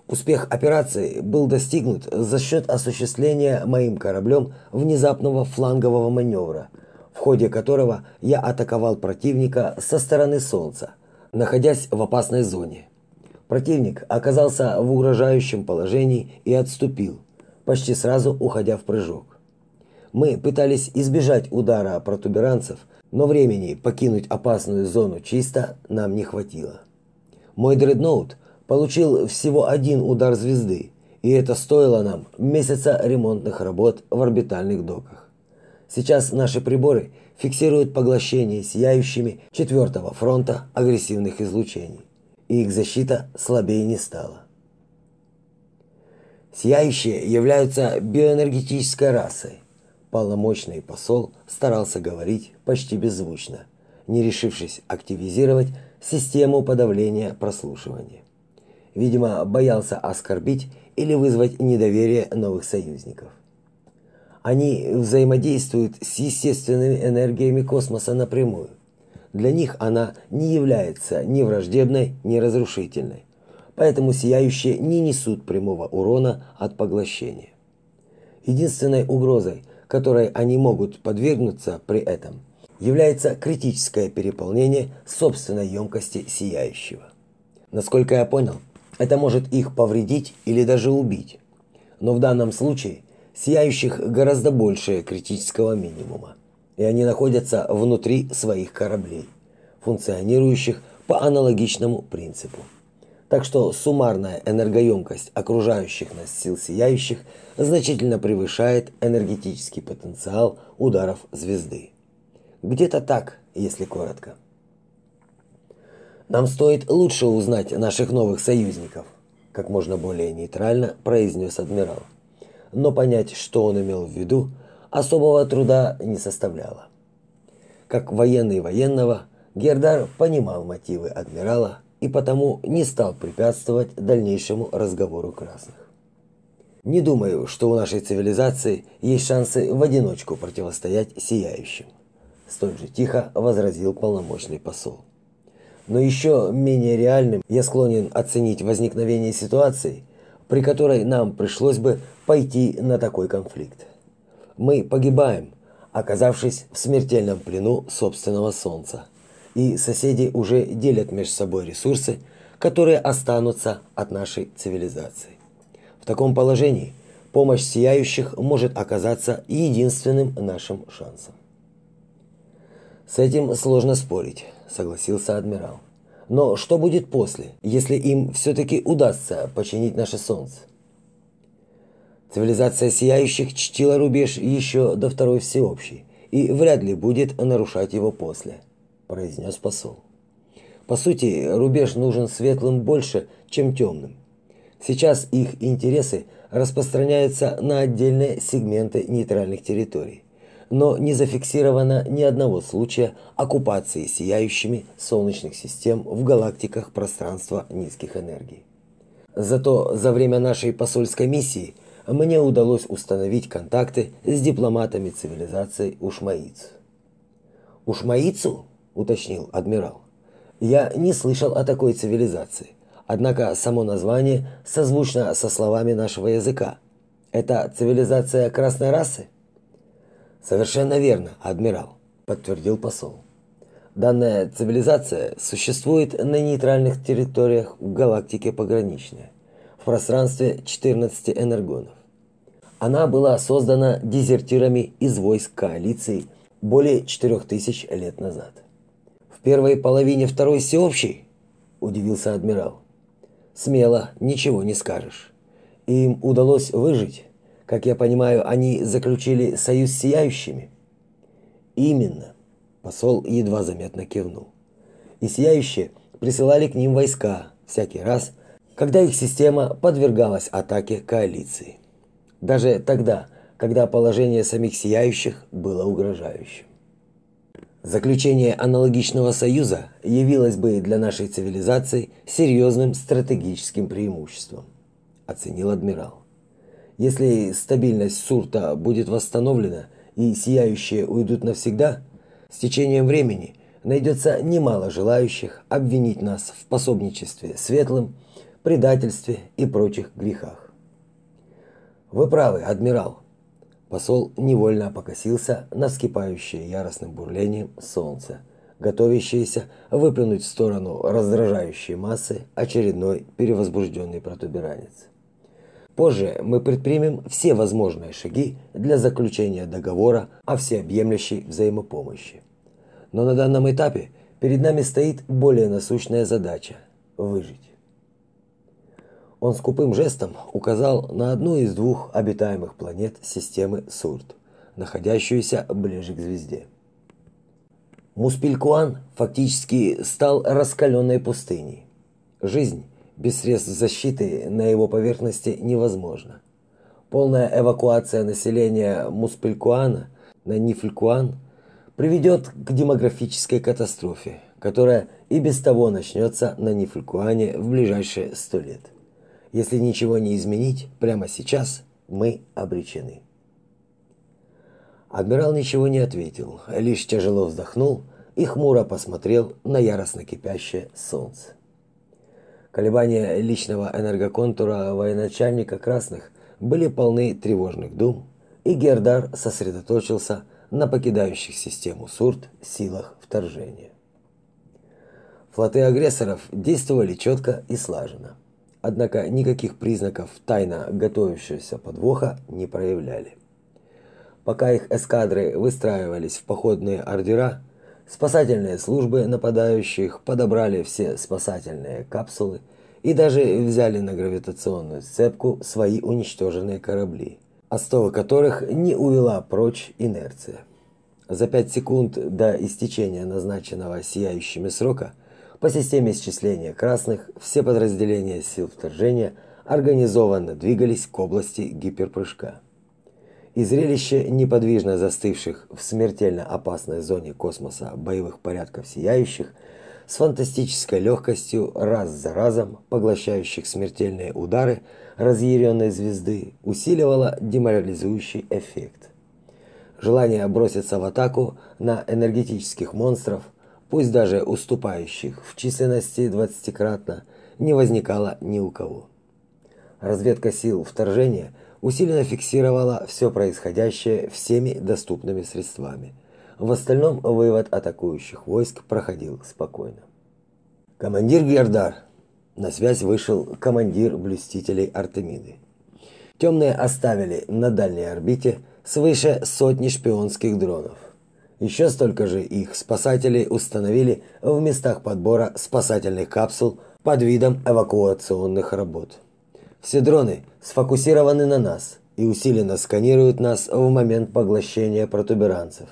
Успех операции был достигнут за счет осуществления моим кораблем внезапного флангового маневра – в ходе которого я атаковал противника со стороны Солнца, находясь в опасной зоне. Противник оказался в угрожающем положении и отступил, почти сразу уходя в прыжок. Мы пытались избежать удара протуберанцев, но времени покинуть опасную зону чисто нам не хватило. Мой дредноут получил всего один удар звезды, и это стоило нам месяца ремонтных работ в орбитальных доках. Сейчас наши приборы фиксируют поглощение сияющими четвертого фронта агрессивных излучений, и их защита слабее не стала. Сияющие являются биоэнергетической расой. Полномочный посол старался говорить почти беззвучно, не решившись активизировать систему подавления прослушивания. Видимо, боялся оскорбить или вызвать недоверие новых союзников. Они взаимодействуют с естественными энергиями космоса напрямую. Для них она не является ни враждебной, ни разрушительной. Поэтому сияющие не несут прямого урона от поглощения. Единственной угрозой, которой они могут подвергнуться при этом, является критическое переполнение собственной емкости сияющего. Насколько я понял, это может их повредить или даже убить. Но в данном случае сияющих гораздо больше критического минимума, и они находятся внутри своих кораблей, функционирующих по аналогичному принципу. Так что суммарная энергоемкость окружающих нас сил сияющих значительно превышает энергетический потенциал ударов звезды. Где-то так, если коротко. Нам стоит лучше узнать наших новых союзников, как можно более нейтрально произнес адмирал. Но понять, что он имел в виду, особого труда не составляло. Как военный военного, Гердар понимал мотивы адмирала и потому не стал препятствовать дальнейшему разговору красных. Не думаю, что у нашей цивилизации есть шансы в одиночку противостоять сияющим, столь же тихо возразил полномочный посол. Но еще менее реальным я склонен оценить возникновение ситуации, при которой нам пришлось бы пойти на такой конфликт. Мы погибаем, оказавшись в смертельном плену собственного солнца и соседи уже делят между собой ресурсы, которые останутся от нашей цивилизации. В таком положении помощь сияющих может оказаться единственным нашим шансом. С этим сложно спорить, согласился адмирал. Но что будет после, если им все таки удастся починить наше солнце? Цивилизация сияющих чтила рубеж еще до второй всеобщей и вряд ли будет нарушать его после произнес посол. По сути, рубеж нужен светлым больше, чем темным. Сейчас их интересы распространяются на отдельные сегменты нейтральных территорий, но не зафиксировано ни одного случая оккупации сияющими солнечных систем в галактиках пространства низких энергий. Зато за время нашей посольской миссии мне удалось установить контакты с дипломатами цивилизации Ушмаиц. Ушмаицу? Уточнил адмирал. Я не слышал о такой цивилизации. Однако само название созвучно со словами нашего языка. Это цивилизация красной расы? Совершенно верно, адмирал, подтвердил посол. Данная цивилизация существует на нейтральных территориях в галактике пограничная, в пространстве 14 энергонов. Она была создана дезертирами из войск коалиции более 4000 лет назад первой половине второй всеобщей? удивился адмирал. Смело, ничего не скажешь. Им удалось выжить. Как я понимаю, они заключили союз с сияющими. Именно, посол едва заметно кивнул. И сияющие присылали к ним войска всякий раз, когда их система подвергалась атаке коалиции. Даже тогда, когда положение самих сияющих было угрожающим. Заключение аналогичного союза явилось бы для нашей цивилизации серьезным стратегическим преимуществом, оценил адмирал. Если стабильность Сурта будет восстановлена и сияющие уйдут навсегда, с течением времени найдется немало желающих обвинить нас в пособничестве светлым, предательстве и прочих грехах. Вы правы, адмирал, Посол невольно покосился на вскипающее яростным бурлением солнце, готовящееся выплюнуть в сторону раздражающей массы очередной перевозбужденный протуберанец. Позже мы предпримем все возможные шаги для заключения договора о всеобъемлющей взаимопомощи. Но на данном этапе перед нами стоит более насущная задача – выжить. Он скупым жестом указал на одну из двух обитаемых планет системы Сурт, находящуюся ближе к звезде. Муспелькуан фактически стал раскаленной пустыней. Жизнь без средств защиты на его поверхности невозможна. Полная эвакуация населения Муспелькуана на Нифлькуан приведет к демографической катастрофе, которая и без того начнется на Нифлькуане в ближайшие сто лет. Если ничего не изменить прямо сейчас, мы обречены. Адмирал ничего не ответил, лишь тяжело вздохнул и хмуро посмотрел на яростно кипящее солнце. Колебания личного энергоконтура военачальника Красных были полны тревожных дум, и Гердар сосредоточился на покидающих систему Сурт силах вторжения. Флоты агрессоров действовали четко и слаженно. Однако никаких признаков тайно готовившегося подвоха не проявляли. Пока их эскадры выстраивались в походные ордера, спасательные службы нападающих подобрали все спасательные капсулы и даже взяли на гравитационную сцепку свои уничтоженные корабли, остовы которых не увела прочь инерция. За пять секунд до истечения назначенного сияющими срока По системе исчисления красных все подразделения сил вторжения организованно двигались к области гиперпрыжка. И зрелище неподвижно застывших в смертельно опасной зоне космоса боевых порядков сияющих с фантастической легкостью раз за разом поглощающих смертельные удары разъяренной звезды усиливало деморализующий эффект. Желание броситься в атаку на энергетических монстров – пусть даже уступающих в численности двадцатикратно, не возникало ни у кого. Разведка сил вторжения усиленно фиксировала все происходящее всеми доступными средствами. В остальном вывод атакующих войск проходил спокойно. Командир Гердар. На связь вышел командир блюстителей Артемиды. Темные оставили на дальней орбите свыше сотни шпионских дронов. Еще столько же их спасатели установили в местах подбора спасательных капсул под видом эвакуационных работ. Все дроны сфокусированы на нас и усиленно сканируют нас в момент поглощения протуберанцев.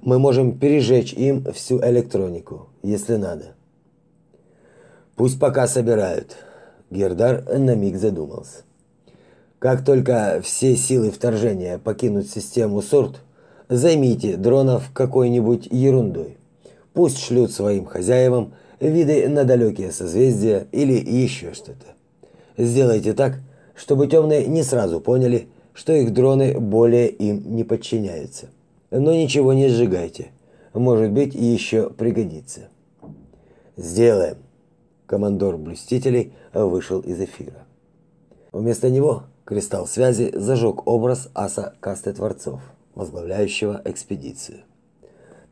Мы можем пережечь им всю электронику, если надо. Пусть пока собирают. Гердар на миг задумался. Как только все силы вторжения покинут систему Сурт, Займите дронов какой-нибудь ерундой. Пусть шлют своим хозяевам виды на далекие созвездия или еще что-то. Сделайте так, чтобы темные не сразу поняли, что их дроны более им не подчиняются. Но ничего не сжигайте. Может быть, еще пригодится. Сделаем. Командор блюстителей вышел из эфира. Вместо него кристалл связи зажег образ аса касты творцов возглавляющего экспедицию.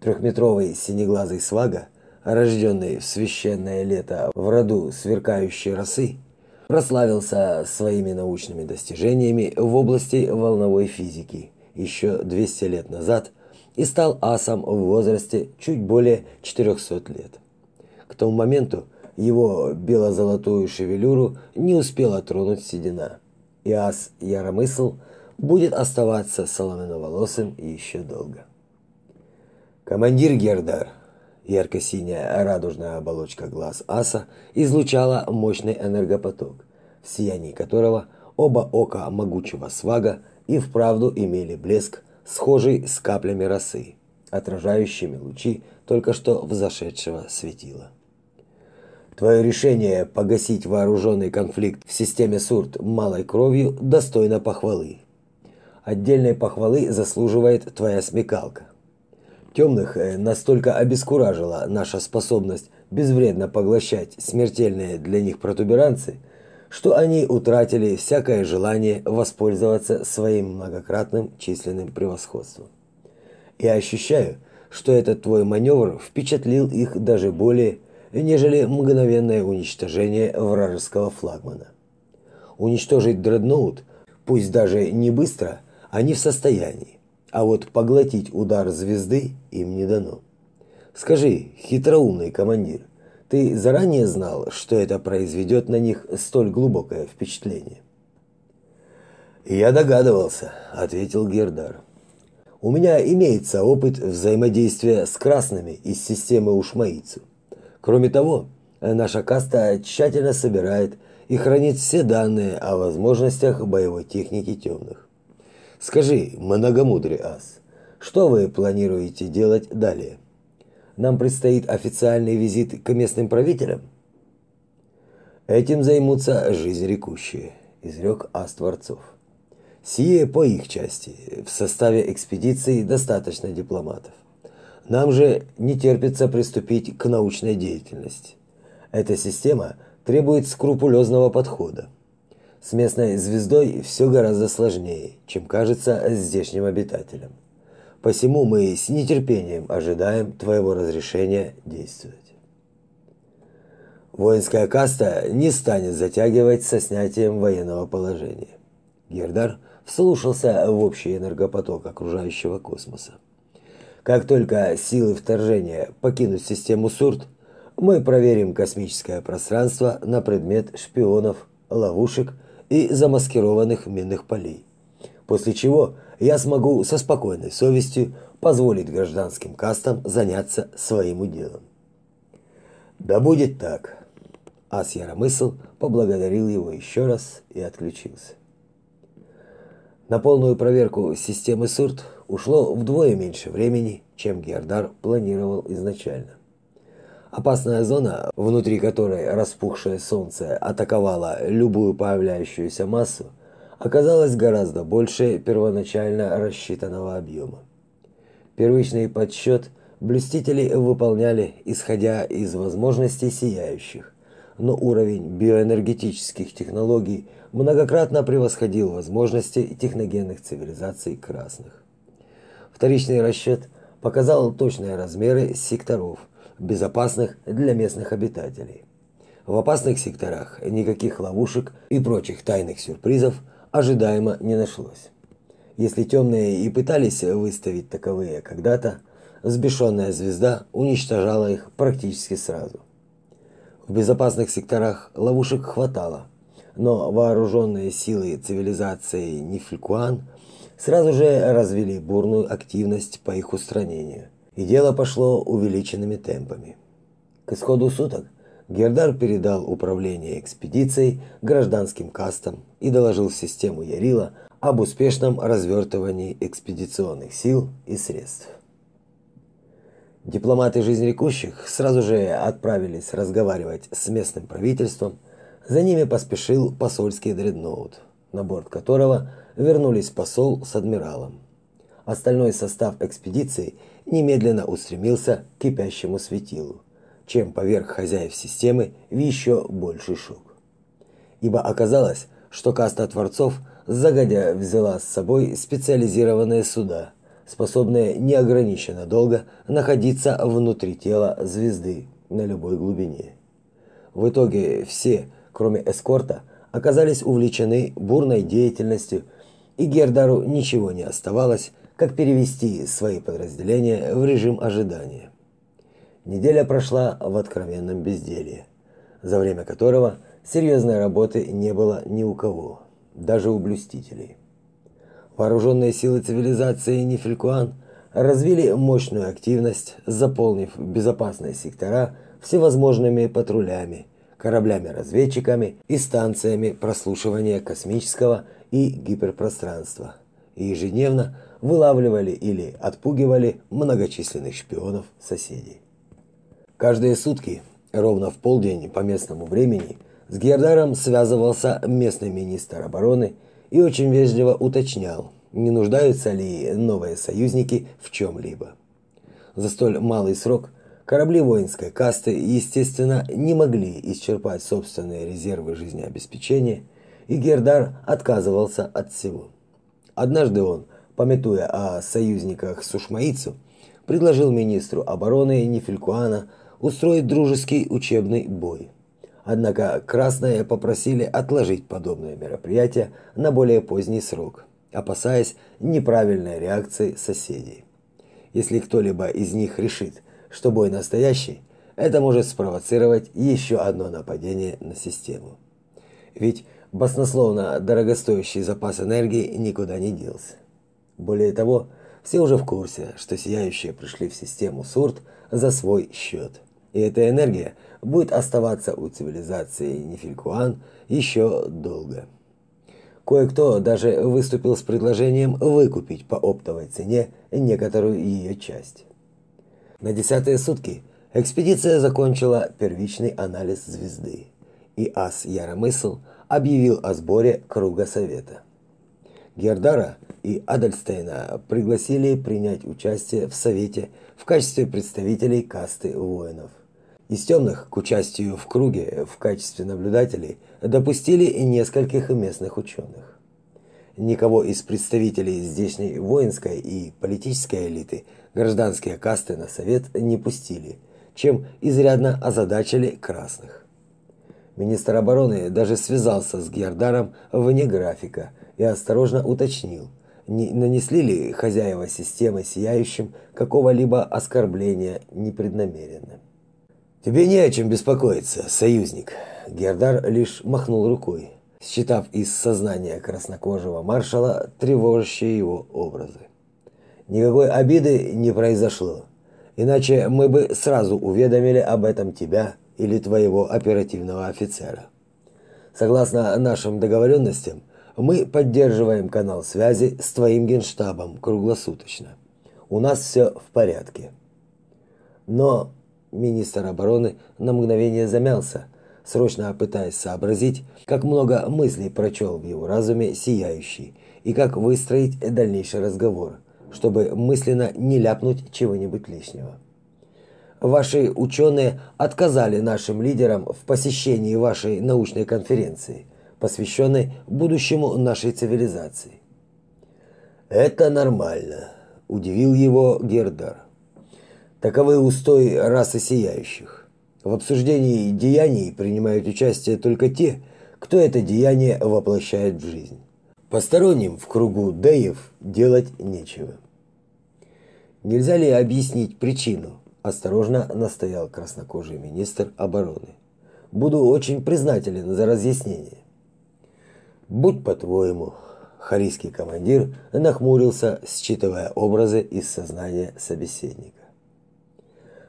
Трехметровый синеглазый свага, рожденный в священное лето в роду сверкающей росы, прославился своими научными достижениями в области волновой физики еще 200 лет назад и стал асом в возрасте чуть более 400 лет. К тому моменту его бело-золотую шевелюру не успела тронуть седина, и ас Яромысл – будет оставаться соломенно-волосым еще долго. Командир Гердар, ярко-синяя радужная оболочка глаз аса, излучала мощный энергопоток, в сиянии которого оба ока могучего свага и вправду имели блеск, схожий с каплями росы, отражающими лучи только что взошедшего светила. Твое решение погасить вооруженный конфликт в системе Сурт малой кровью достойно похвалы. Отдельной похвалы заслуживает твоя смекалка. Темных э, настолько обескуражила наша способность безвредно поглощать смертельные для них протуберанцы, что они утратили всякое желание воспользоваться своим многократным численным превосходством. Я ощущаю, что этот твой маневр впечатлил их даже более, нежели мгновенное уничтожение вражеского флагмана. Уничтожить дредноут, пусть даже не быстро, они в состоянии, а вот поглотить удар звезды им не дано. Скажи, хитроумный командир, ты заранее знал, что это произведет на них столь глубокое впечатление? Я догадывался, ответил Гердар. У меня имеется опыт взаимодействия с красными из системы Ушмаицу. Кроме того, наша каста тщательно собирает и хранит все данные о возможностях боевой техники темных. Скажи, многомудрый ас, что вы планируете делать далее? Нам предстоит официальный визит к местным правителям? Этим займутся жизнерекущие, изрек ас Творцов. Сие по их части. В составе экспедиции достаточно дипломатов. Нам же не терпится приступить к научной деятельности. Эта система требует скрупулезного подхода. С местной звездой все гораздо сложнее, чем кажется здешним обитателям. Посему мы с нетерпением ожидаем твоего разрешения действовать. Воинская каста не станет затягивать со снятием военного положения. Гердар вслушался в общий энергопоток окружающего космоса. Как только силы вторжения покинут систему Сурт, мы проверим космическое пространство на предмет шпионов, ловушек и замаскированных минных полей. После чего я смогу со спокойной совестью позволить гражданским кастам заняться своим уделом. Да будет так. Ас поблагодарил его еще раз и отключился. На полную проверку системы СУРТ ушло вдвое меньше времени, чем Гердар планировал изначально. Опасная зона, внутри которой распухшее солнце атаковало любую появляющуюся массу, оказалась гораздо больше первоначально рассчитанного объема. Первичный подсчет блюстители выполняли, исходя из возможностей сияющих, но уровень биоэнергетических технологий многократно превосходил возможности техногенных цивилизаций красных. Вторичный расчет показал точные размеры секторов, безопасных для местных обитателей. В опасных секторах никаких ловушек и прочих тайных сюрпризов ожидаемо не нашлось. Если темные и пытались выставить таковые когда-то, взбешенная звезда уничтожала их практически сразу. В безопасных секторах ловушек хватало, но вооруженные силы цивилизации Нифлькуан сразу же развели бурную активность по их устранению, и дело пошло увеличенными темпами. К исходу суток Гердар передал управление экспедицией гражданским кастам и доложил в систему Ярила об успешном развертывании экспедиционных сил и средств. Дипломаты жизнерекущих сразу же отправились разговаривать с местным правительством. За ними поспешил посольский дредноут, на борт которого вернулись посол с адмиралом. Остальной состав экспедиции немедленно устремился к кипящему светилу, чем поверх хозяев системы в еще больший шок. Ибо оказалось, что каста творцов загодя взяла с собой специализированные суда – способные неограниченно долго находиться внутри тела звезды на любой глубине. В итоге все, кроме эскорта, оказались увлечены бурной деятельностью, и Гердару ничего не оставалось, как перевести свои подразделения в режим ожидания. Неделя прошла в откровенном безделье, за время которого серьезной работы не было ни у кого, даже у блюстителей. Вооруженные силы цивилизации Нифелькуан развили мощную активность, заполнив безопасные сектора всевозможными патрулями, кораблями-разведчиками и станциями прослушивания космического и гиперпространства. И ежедневно вылавливали или отпугивали многочисленных шпионов соседей. Каждые сутки, ровно в полдень по местному времени, с Гердаром связывался местный министр обороны и очень вежливо уточнял, не нуждаются ли новые союзники в чем-либо. За столь малый срок корабли воинской касты, естественно, не могли исчерпать собственные резервы жизнеобеспечения, и Гердар отказывался от всего. Однажды он, пометуя о союзниках Сушмаицу, предложил министру обороны Нефелькуана устроить дружеский учебный бой – Однако красные попросили отложить подобное мероприятие на более поздний срок, опасаясь неправильной реакции соседей. Если кто-либо из них решит, что бой настоящий, это может спровоцировать еще одно нападение на систему. Ведь баснословно дорогостоящий запас энергии никуда не делся. Более того, все уже в курсе, что сияющие пришли в систему Сурт за свой счет. И эта энергия – будет оставаться у цивилизации Нефилькуан еще долго. Кое-кто даже выступил с предложением выкупить по оптовой цене некоторую ее часть. На десятые сутки экспедиция закончила первичный анализ звезды, и ас Яромысл объявил о сборе круга совета. Гердара и Адальстейна пригласили принять участие в совете в качестве представителей касты воинов. Из темных к участию в круге в качестве наблюдателей допустили нескольких местных ученых. Никого из представителей здешней воинской и политической элиты гражданские касты на совет не пустили, чем изрядно озадачили красных. Министр обороны даже связался с Гердаром вне графика и осторожно уточнил, не нанесли ли хозяева системы сияющим какого-либо оскорбления непреднамеренно. Тебе не о чем беспокоиться, союзник. Гердар лишь махнул рукой, считав из сознания краснокожего маршала тревожащие его образы. Никакой обиды не произошло, иначе мы бы сразу уведомили об этом тебя или твоего оперативного офицера. Согласно нашим договоренностям, мы поддерживаем канал связи с твоим генштабом круглосуточно. У нас все в порядке. Но министр обороны на мгновение замялся, срочно пытаясь сообразить, как много мыслей прочел в его разуме сияющий и как выстроить дальнейший разговор, чтобы мысленно не ляпнуть чего-нибудь лишнего. Ваши ученые отказали нашим лидерам в посещении вашей научной конференции – посвященной будущему нашей цивилизации. Это нормально, удивил его Гердар. Таковы устои расы сияющих. В обсуждении деяний принимают участие только те, кто это деяние воплощает в жизнь. Посторонним в кругу деев делать нечего. Нельзя ли объяснить причину? Осторожно настоял краснокожий министр обороны. Буду очень признателен за разъяснение. Будь по-твоему, харийский командир нахмурился, считывая образы из сознания собеседника.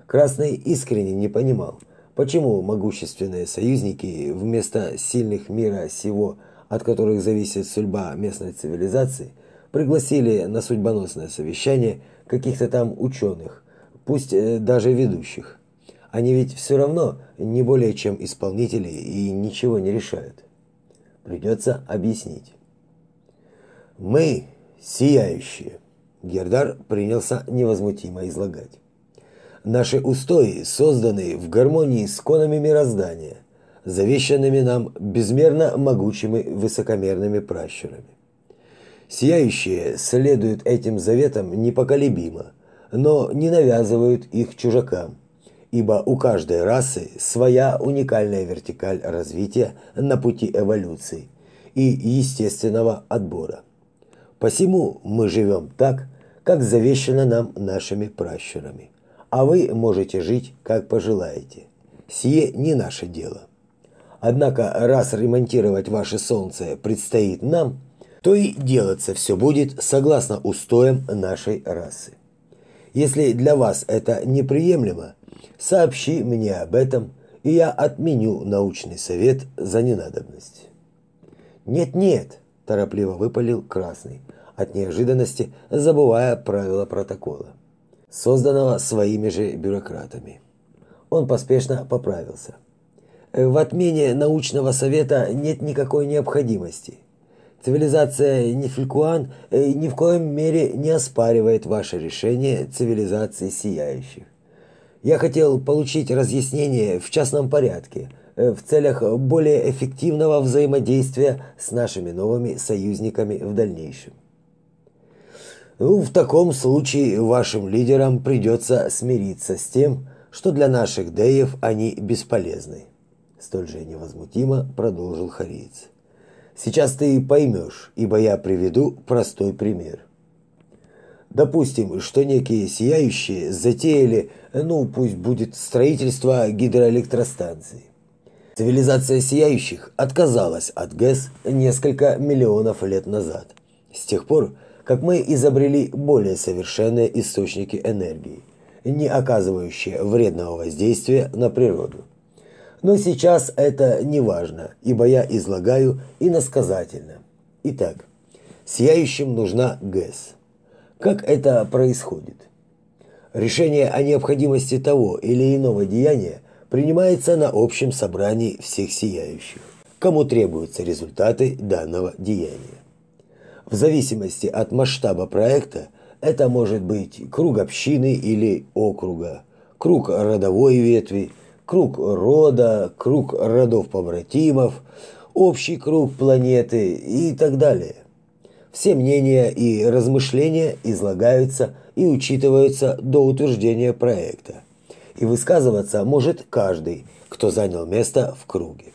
Красный искренне не понимал, почему могущественные союзники вместо сильных мира сего, от которых зависит судьба местной цивилизации, пригласили на судьбоносное совещание каких-то там ученых, пусть э, даже ведущих. Они ведь все равно не более чем исполнители и ничего не решают. Придется объяснить. Мы сияющие. Гердар принялся невозмутимо излагать. Наши устои созданы в гармонии с конами мироздания, завещанными нам безмерно могучими высокомерными пращурами. Сияющие следуют этим заветам непоколебимо, но не навязывают их чужакам, ибо у каждой расы своя уникальная вертикаль развития на пути эволюции и естественного отбора. Посему мы живем так, как завещано нам нашими пращурами, а вы можете жить, как пожелаете. Сие не наше дело. Однако, раз ремонтировать ваше солнце предстоит нам, то и делаться все будет согласно устоям нашей расы. Если для вас это неприемлемо, Сообщи мне об этом, и я отменю научный совет за ненадобность. Нет-нет, торопливо выпалил Красный, от неожиданности забывая правила протокола, созданного своими же бюрократами. Он поспешно поправился. В отмене научного совета нет никакой необходимости. Цивилизация Нефелькуан э, ни в коем мере не оспаривает ваше решение цивилизации сияющих. Я хотел получить разъяснение в частном порядке э, в целях более эффективного взаимодействия с нашими новыми союзниками в дальнейшем. Ну, в таком случае вашим лидерам придется смириться с тем, что для наших деев они бесполезны. Столь же невозмутимо продолжил Хариец. Сейчас ты поймешь, ибо я приведу простой пример. Допустим, что некие сияющие затеяли, ну, пусть будет строительство гидроэлектростанции. Цивилизация сияющих отказалась от ГЭС несколько миллионов лет назад. С тех пор, как мы изобрели более совершенные источники энергии, не оказывающие вредного воздействия на природу. Но сейчас это не важно, ибо я излагаю иносказательно. Итак, сияющим нужна ГЭС. Как это происходит? Решение о необходимости того или иного деяния принимается на общем собрании всех сияющих, кому требуются результаты данного деяния. В зависимости от масштаба проекта это может быть круг общины или округа, круг родовой ветви, круг рода, круг родов побратимов, общий круг планеты и так далее – все мнения и размышления излагаются и учитываются до утверждения проекта. И высказываться может каждый, кто занял место в круге.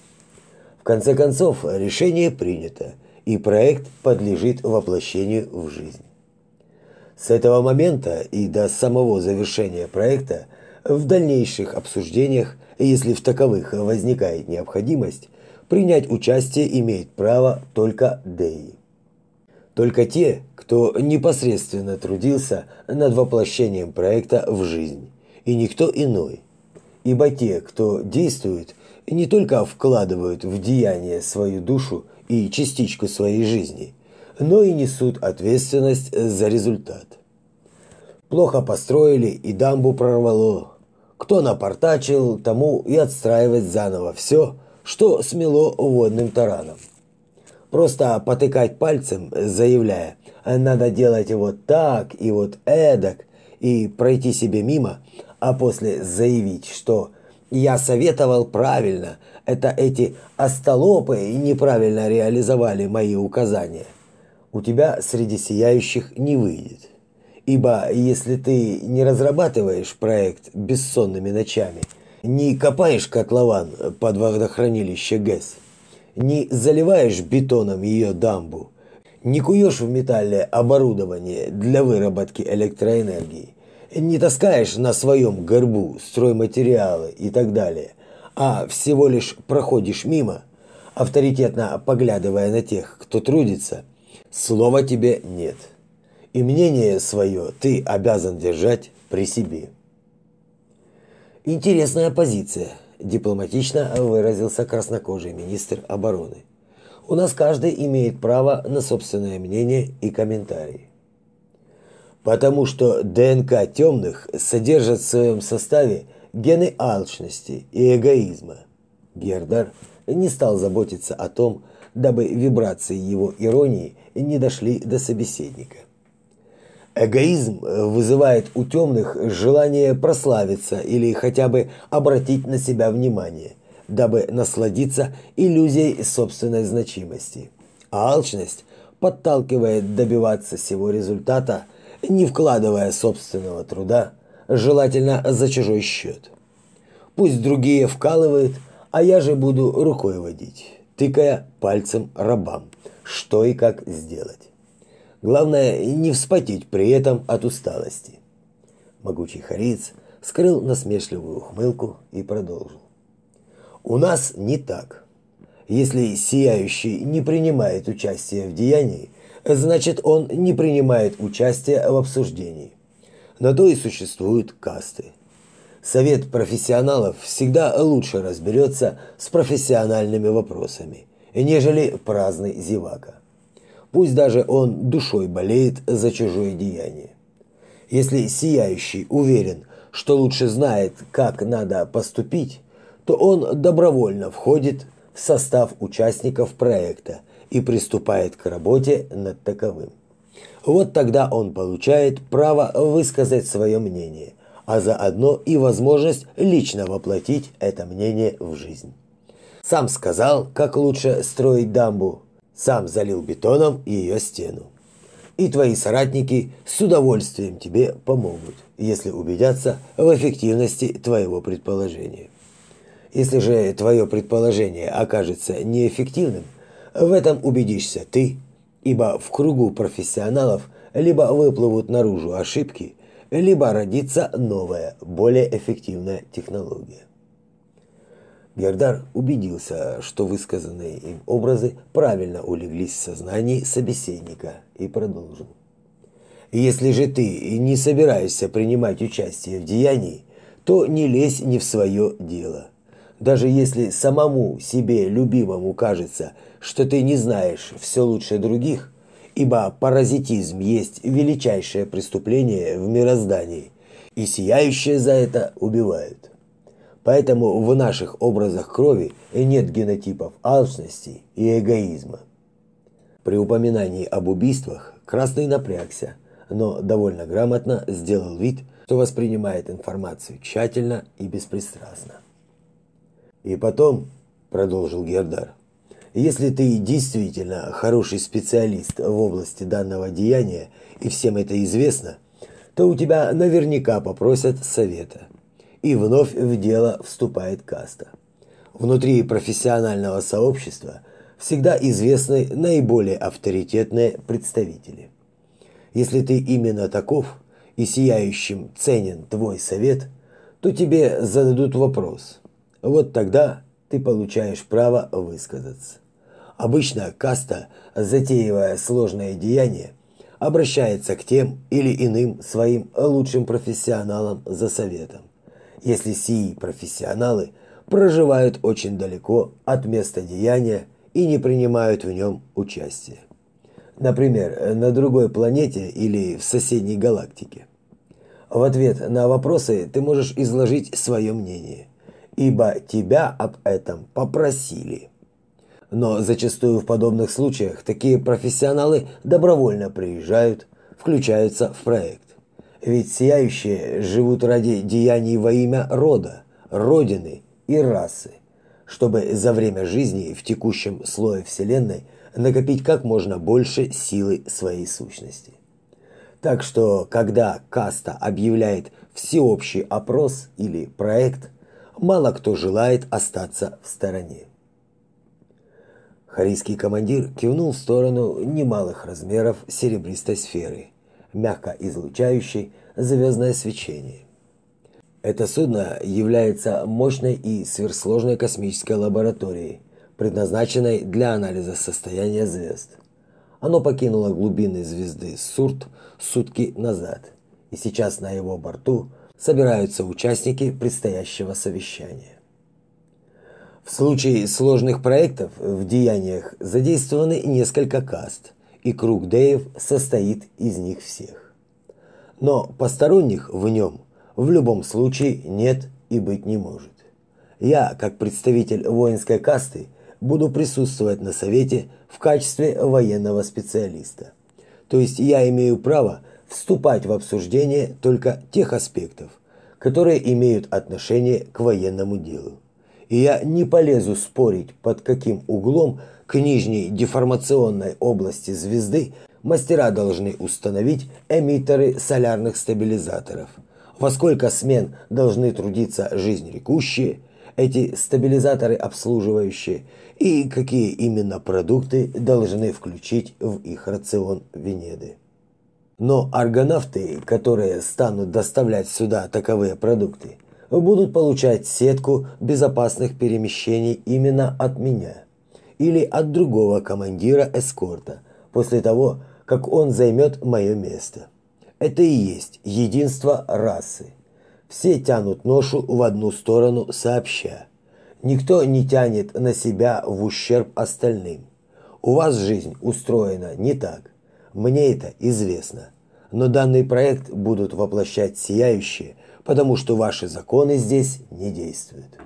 В конце концов, решение принято, и проект подлежит воплощению в жизнь. С этого момента и до самого завершения проекта в дальнейших обсуждениях, если в таковых возникает необходимость, принять участие имеет право только ДЭИ. Только те, кто непосредственно трудился над воплощением проекта в жизнь, и никто иной. Ибо те, кто действует, не только вкладывают в деяние свою душу и частичку своей жизни, но и несут ответственность за результат. Плохо построили и дамбу прорвало. Кто напортачил, тому и отстраивать заново все, что смело водным тараном. Просто потыкать пальцем, заявляя «надо делать вот так и вот эдак», и пройти себе мимо, а после заявить, что «я советовал правильно, это эти остолопы неправильно реализовали мои указания», у тебя среди сияющих не выйдет. Ибо если ты не разрабатываешь проект бессонными ночами, не копаешь котлован под водохранилище ГЭС, не заливаешь бетоном ее дамбу, не куешь в металле оборудование для выработки электроэнергии, не таскаешь на своем горбу стройматериалы и так далее, а всего лишь проходишь мимо, авторитетно поглядывая на тех, кто трудится, слова тебе нет. И мнение свое ты обязан держать при себе. Интересная позиция – дипломатично выразился краснокожий министр обороны. У нас каждый имеет право на собственное мнение и комментарии. Потому что ДНК темных содержит в своем составе гены алчности и эгоизма. Гердар не стал заботиться о том, дабы вибрации его иронии не дошли до собеседника. Эгоизм э, вызывает у темных желание прославиться или хотя бы обратить на себя внимание, дабы насладиться иллюзией собственной значимости. А алчность подталкивает добиваться всего результата, не вкладывая собственного труда, желательно за чужой счет. Пусть другие вкалывают, а я же буду рукой водить, тыкая пальцем рабам, что и как сделать. Главное, не вспотеть при этом от усталости. Могучий хариц скрыл насмешливую ухмылку и продолжил. У нас не так. Если сияющий не принимает участие в деянии, значит он не принимает участия в обсуждении. На то и существуют касты. Совет профессионалов всегда лучше разберется с профессиональными вопросами, нежели праздный зевака пусть даже он душой болеет за чужое деяние. Если сияющий уверен, что лучше знает, как надо поступить, то он добровольно входит в состав участников проекта и приступает к работе над таковым. Вот тогда он получает право высказать свое мнение, а заодно и возможность лично воплотить это мнение в жизнь. Сам сказал, как лучше строить дамбу, сам залил бетоном ее стену. И твои соратники с удовольствием тебе помогут, если убедятся в эффективности твоего предположения. Если же твое предположение окажется неэффективным, в этом убедишься ты, ибо в кругу профессионалов либо выплывут наружу ошибки, либо родится новая, более эффективная технология. Гердар убедился, что высказанные им образы правильно улеглись в сознании собеседника и продолжил. Если же ты не собираешься принимать участие в деянии, то не лезь не в свое дело. Даже если самому себе любимому кажется, что ты не знаешь все лучше других, ибо паразитизм есть величайшее преступление в мироздании, и сияющие за это убивают. Поэтому в наших образах крови нет генотипов алчности и эгоизма. При упоминании об убийствах Красный напрягся, но довольно грамотно сделал вид, что воспринимает информацию тщательно и беспристрастно. И потом, продолжил Гердар, если ты действительно хороший специалист в области данного деяния и всем это известно, то у тебя наверняка попросят совета и вновь в дело вступает каста. Внутри профессионального сообщества всегда известны наиболее авторитетные представители. Если ты именно таков и сияющим ценен твой совет, то тебе зададут вопрос. Вот тогда ты получаешь право высказаться. Обычно каста, затеивая сложное деяние, обращается к тем или иным своим лучшим профессионалам за советом если сии профессионалы проживают очень далеко от места деяния и не принимают в нем участия. Например, на другой планете или в соседней галактике. В ответ на вопросы ты можешь изложить свое мнение, ибо тебя об этом попросили. Но зачастую в подобных случаях такие профессионалы добровольно приезжают, включаются в проект. Ведь сияющие живут ради деяний во имя рода, родины и расы, чтобы за время жизни в текущем слое Вселенной накопить как можно больше силы своей сущности. Так что, когда каста объявляет всеобщий опрос или проект, мало кто желает остаться в стороне. Харийский командир кивнул в сторону немалых размеров серебристой сферы, мягко излучающей звездное свечение. Это судно является мощной и сверхсложной космической лабораторией, предназначенной для анализа состояния звезд. Оно покинуло глубины звезды Сурт сутки назад, и сейчас на его борту собираются участники предстоящего совещания. В случае сложных проектов в деяниях задействованы несколько каст, и круг Деев состоит из них всех. Но посторонних в нем в любом случае нет и быть не может. Я, как представитель воинской касты, буду присутствовать на совете в качестве военного специалиста. То есть я имею право вступать в обсуждение только тех аспектов, которые имеют отношение к военному делу и я не полезу спорить, под каким углом к нижней деформационной области звезды мастера должны установить эмиттеры солярных стабилизаторов. Во сколько смен должны трудиться жизнерекущие, эти стабилизаторы обслуживающие, и какие именно продукты должны включить в их рацион Венеды. Но аргонавты, которые станут доставлять сюда таковые продукты, будут получать сетку безопасных перемещений именно от меня или от другого командира эскорта после того, как он займет мое место. Это и есть единство расы. Все тянут ношу в одну сторону сообща. Никто не тянет на себя в ущерб остальным. У вас жизнь устроена не так. Мне это известно. Но данный проект будут воплощать сияющие, потому что ваши законы здесь не действуют.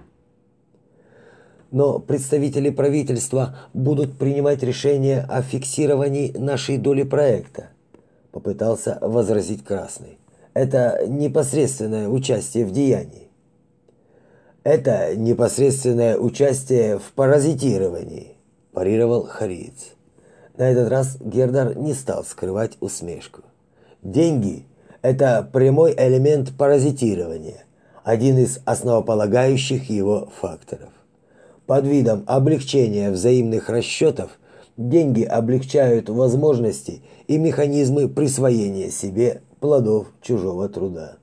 Но представители правительства будут принимать решение о фиксировании нашей доли проекта, попытался возразить Красный. Это непосредственное участие в деянии. Это непосредственное участие в паразитировании, парировал Хариец. На этот раз Гердар не стал скрывать усмешку. Деньги это прямой элемент паразитирования, один из основополагающих его факторов. Под видом облегчения взаимных расчетов деньги облегчают возможности и механизмы присвоения себе плодов чужого труда.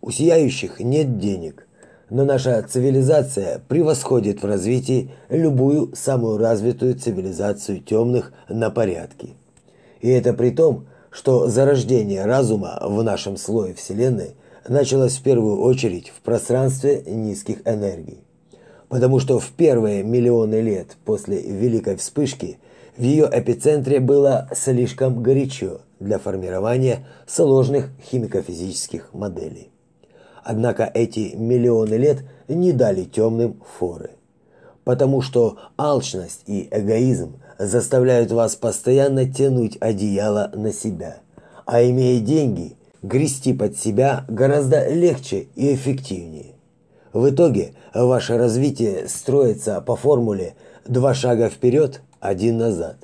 У сияющих нет денег, но наша цивилизация превосходит в развитии любую самую развитую цивилизацию темных на порядке. И это при том, что зарождение разума в нашем слое Вселенной началось в первую очередь в пространстве низких энергий. Потому что в первые миллионы лет после Великой Вспышки в ее эпицентре было слишком горячо для формирования сложных химико-физических моделей. Однако эти миллионы лет не дали темным форы. Потому что алчность и эгоизм заставляют вас постоянно тянуть одеяло на себя. А имея деньги, грести под себя гораздо легче и эффективнее. В итоге ваше развитие строится по формуле «два шага вперед, один назад».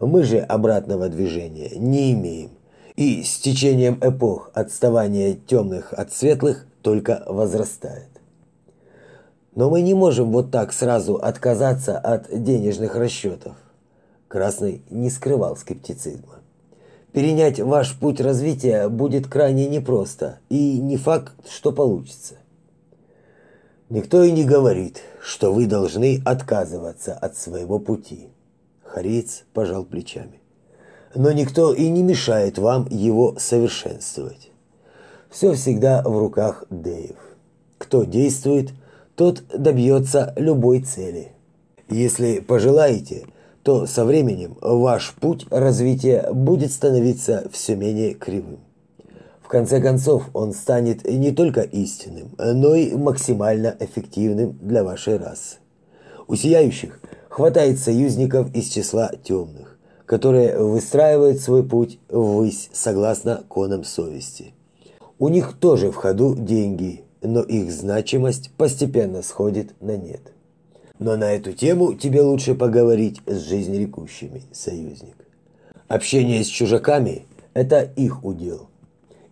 Мы же обратного движения не имеем. И с течением эпох отставание темных от светлых только возрастает. Но мы не можем вот так сразу отказаться от денежных расчетов. Красный не скрывал скептицизма. Перенять ваш путь развития будет крайне непросто, и не факт, что получится. Никто и не говорит, что вы должны отказываться от своего пути. Хариц пожал плечами. Но никто и не мешает вам его совершенствовать. Все всегда в руках Дэев. Кто действует, тот добьется любой цели. Если пожелаете, то со временем ваш путь развития будет становиться все менее кривым. В конце концов, он станет не только истинным, но и максимально эффективным для вашей расы. У сияющих хватает союзников из числа темных, которые выстраивают свой путь ввысь согласно конам совести. У них тоже в ходу деньги, но их значимость постепенно сходит на нет. Но на эту тему тебе лучше поговорить с жизнерекущими, союзник. Общение с чужаками – это их удел.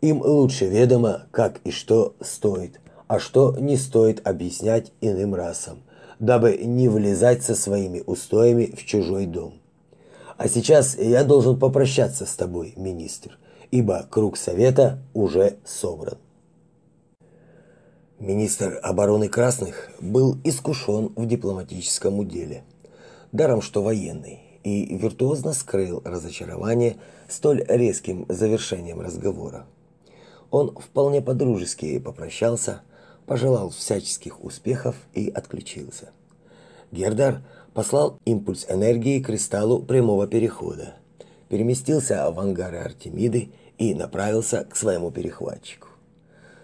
Им лучше ведомо, как и что стоит, а что не стоит объяснять иным расам, дабы не влезать со своими устоями в чужой дом. А сейчас я должен попрощаться с тобой, министр, ибо круг совета уже собран. Министр обороны Красных был искушен в дипломатическом деле, даром что военный, и виртуозно скрыл разочарование столь резким завершением разговора. Он вполне по-дружески попрощался, пожелал всяческих успехов и отключился. Гердар послал импульс энергии кристаллу прямого перехода, переместился в ангары Артемиды и направился к своему перехватчику.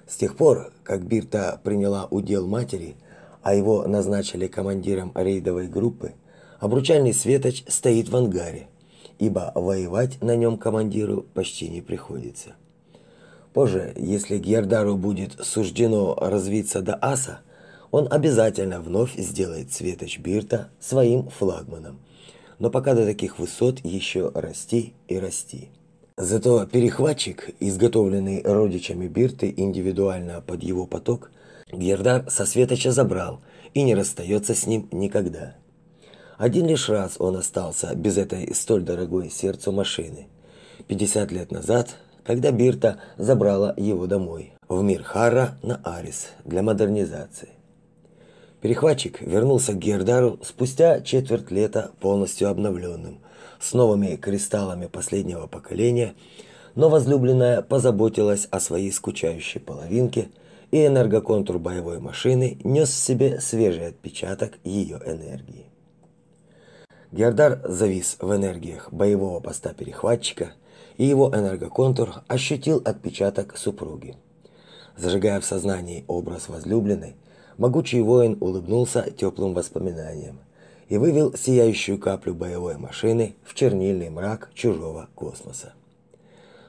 С тех пор, как Бирта приняла удел матери, а его назначили командиром рейдовой группы, обручальный светоч стоит в ангаре, ибо воевать на нем командиру почти не приходится. Позже, если Гердару будет суждено развиться до аса, он обязательно вновь сделает светоч Бирта своим флагманом. Но пока до таких высот еще расти и расти. Зато перехватчик, изготовленный родичами Бирты индивидуально под его поток, Гердар со Светоча забрал и не расстается с ним никогда. Один лишь раз он остался без этой столь дорогой сердцу машины. 50 лет назад, когда Бирта забрала его домой, в мир Хара на Арис для модернизации. Перехватчик вернулся к Гердару спустя четверть лета полностью обновленным – с новыми кристаллами последнего поколения, но возлюбленная позаботилась о своей скучающей половинке, и энергоконтур боевой машины нес в себе свежий отпечаток ее энергии. Гердар завис в энергиях боевого поста перехватчика, и его энергоконтур ощутил отпечаток супруги. Зажигая в сознании образ возлюбленной, могучий воин улыбнулся теплым воспоминаниям – и вывел сияющую каплю боевой машины в чернильный мрак чужого космоса.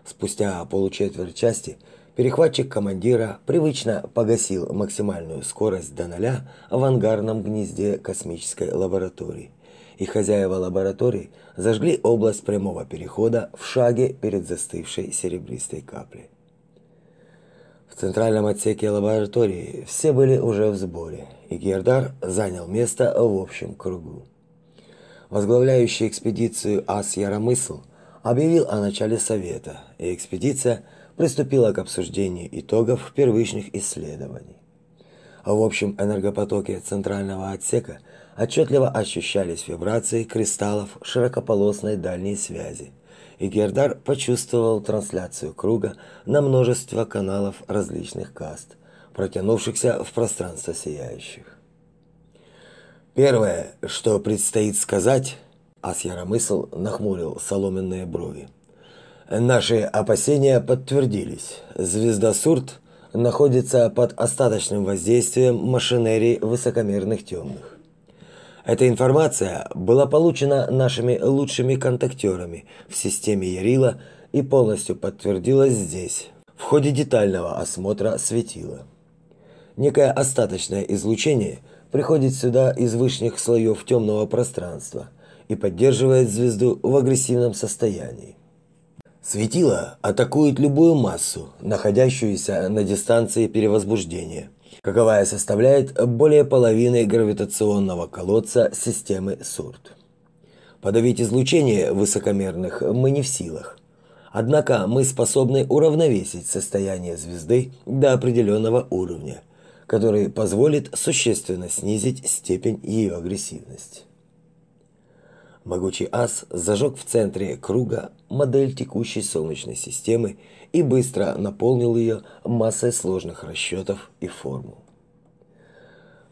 Спустя получетверть части перехватчик командира привычно погасил максимальную скорость до нуля в ангарном гнезде космической лаборатории, и хозяева лаборатории зажгли область прямого перехода в шаге перед застывшей серебристой каплей. В центральном отсеке лаборатории все были уже в сборе, и Гердар занял место в общем кругу. Возглавляющий экспедицию Ас Яромысл объявил о начале совета, и экспедиция приступила к обсуждению итогов первичных исследований. В общем энергопотоке центрального отсека отчетливо ощущались вибрации кристаллов широкополосной дальней связи – и Гердар почувствовал трансляцию круга на множество каналов различных каст, протянувшихся в пространство сияющих. Первое, что предстоит сказать, Яромысл нахмурил соломенные брови. Наши опасения подтвердились. Звезда Сурт находится под остаточным воздействием машинерии высокомерных темных. Эта информация была получена нашими лучшими контактерами в системе Ярила и полностью подтвердилась здесь, в ходе детального осмотра светила. Некое остаточное излучение приходит сюда из высших слоев темного пространства и поддерживает звезду в агрессивном состоянии. Светило атакует любую массу, находящуюся на дистанции перевозбуждения – каковая составляет более половины гравитационного колодца системы Сурт. Подавить излучение высокомерных мы не в силах. Однако мы способны уравновесить состояние звезды до определенного уровня, который позволит существенно снизить степень ее агрессивности. Могучий ас зажег в центре круга модель текущей Солнечной системы и быстро наполнил ее массой сложных расчетов и формул.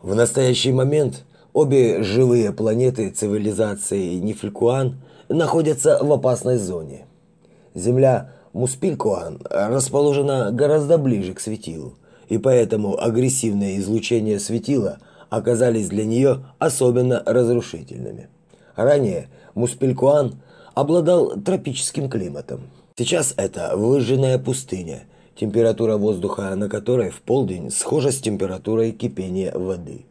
В настоящий момент обе живые планеты цивилизации Нифлькуан находятся в опасной зоне. Земля Муспилькуан расположена гораздо ближе к светилу, и поэтому агрессивное излучение светила оказались для нее особенно разрушительными. Ранее Муспилькуан обладал тропическим климатом. Сейчас это выжженная пустыня, температура воздуха на которой в полдень схожа с температурой кипения воды.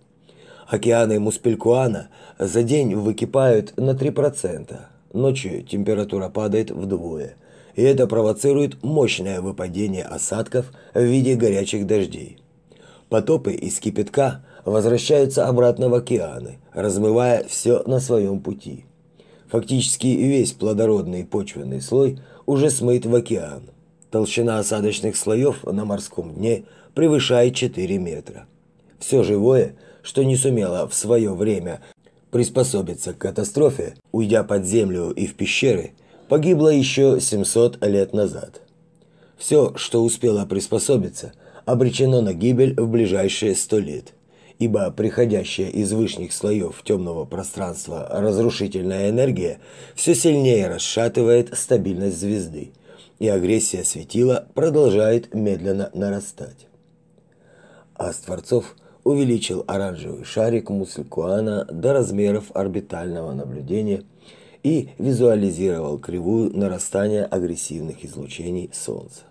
Океаны Муспелькуана за день выкипают на 3%, ночью температура падает вдвое, и это провоцирует мощное выпадение осадков в виде горячих дождей. Потопы из кипятка возвращаются обратно в океаны, размывая все на своем пути. Фактически весь плодородный почвенный слой уже смыт в океан – Толщина осадочных слоев на морском дне превышает 4 метра. Все живое, что не сумело в свое время приспособиться к катастрофе, уйдя под землю и в пещеры, погибло еще 700 лет назад. Все, что успело приспособиться, обречено на гибель в ближайшие 100 лет, ибо приходящая из высших слоев темного пространства разрушительная энергия все сильнее расшатывает стабильность звезды, и агрессия светила продолжает медленно нарастать. Астворцов увеличил оранжевый шарик Муслькуана до размеров орбитального наблюдения и визуализировал кривую нарастания агрессивных излучений Солнца.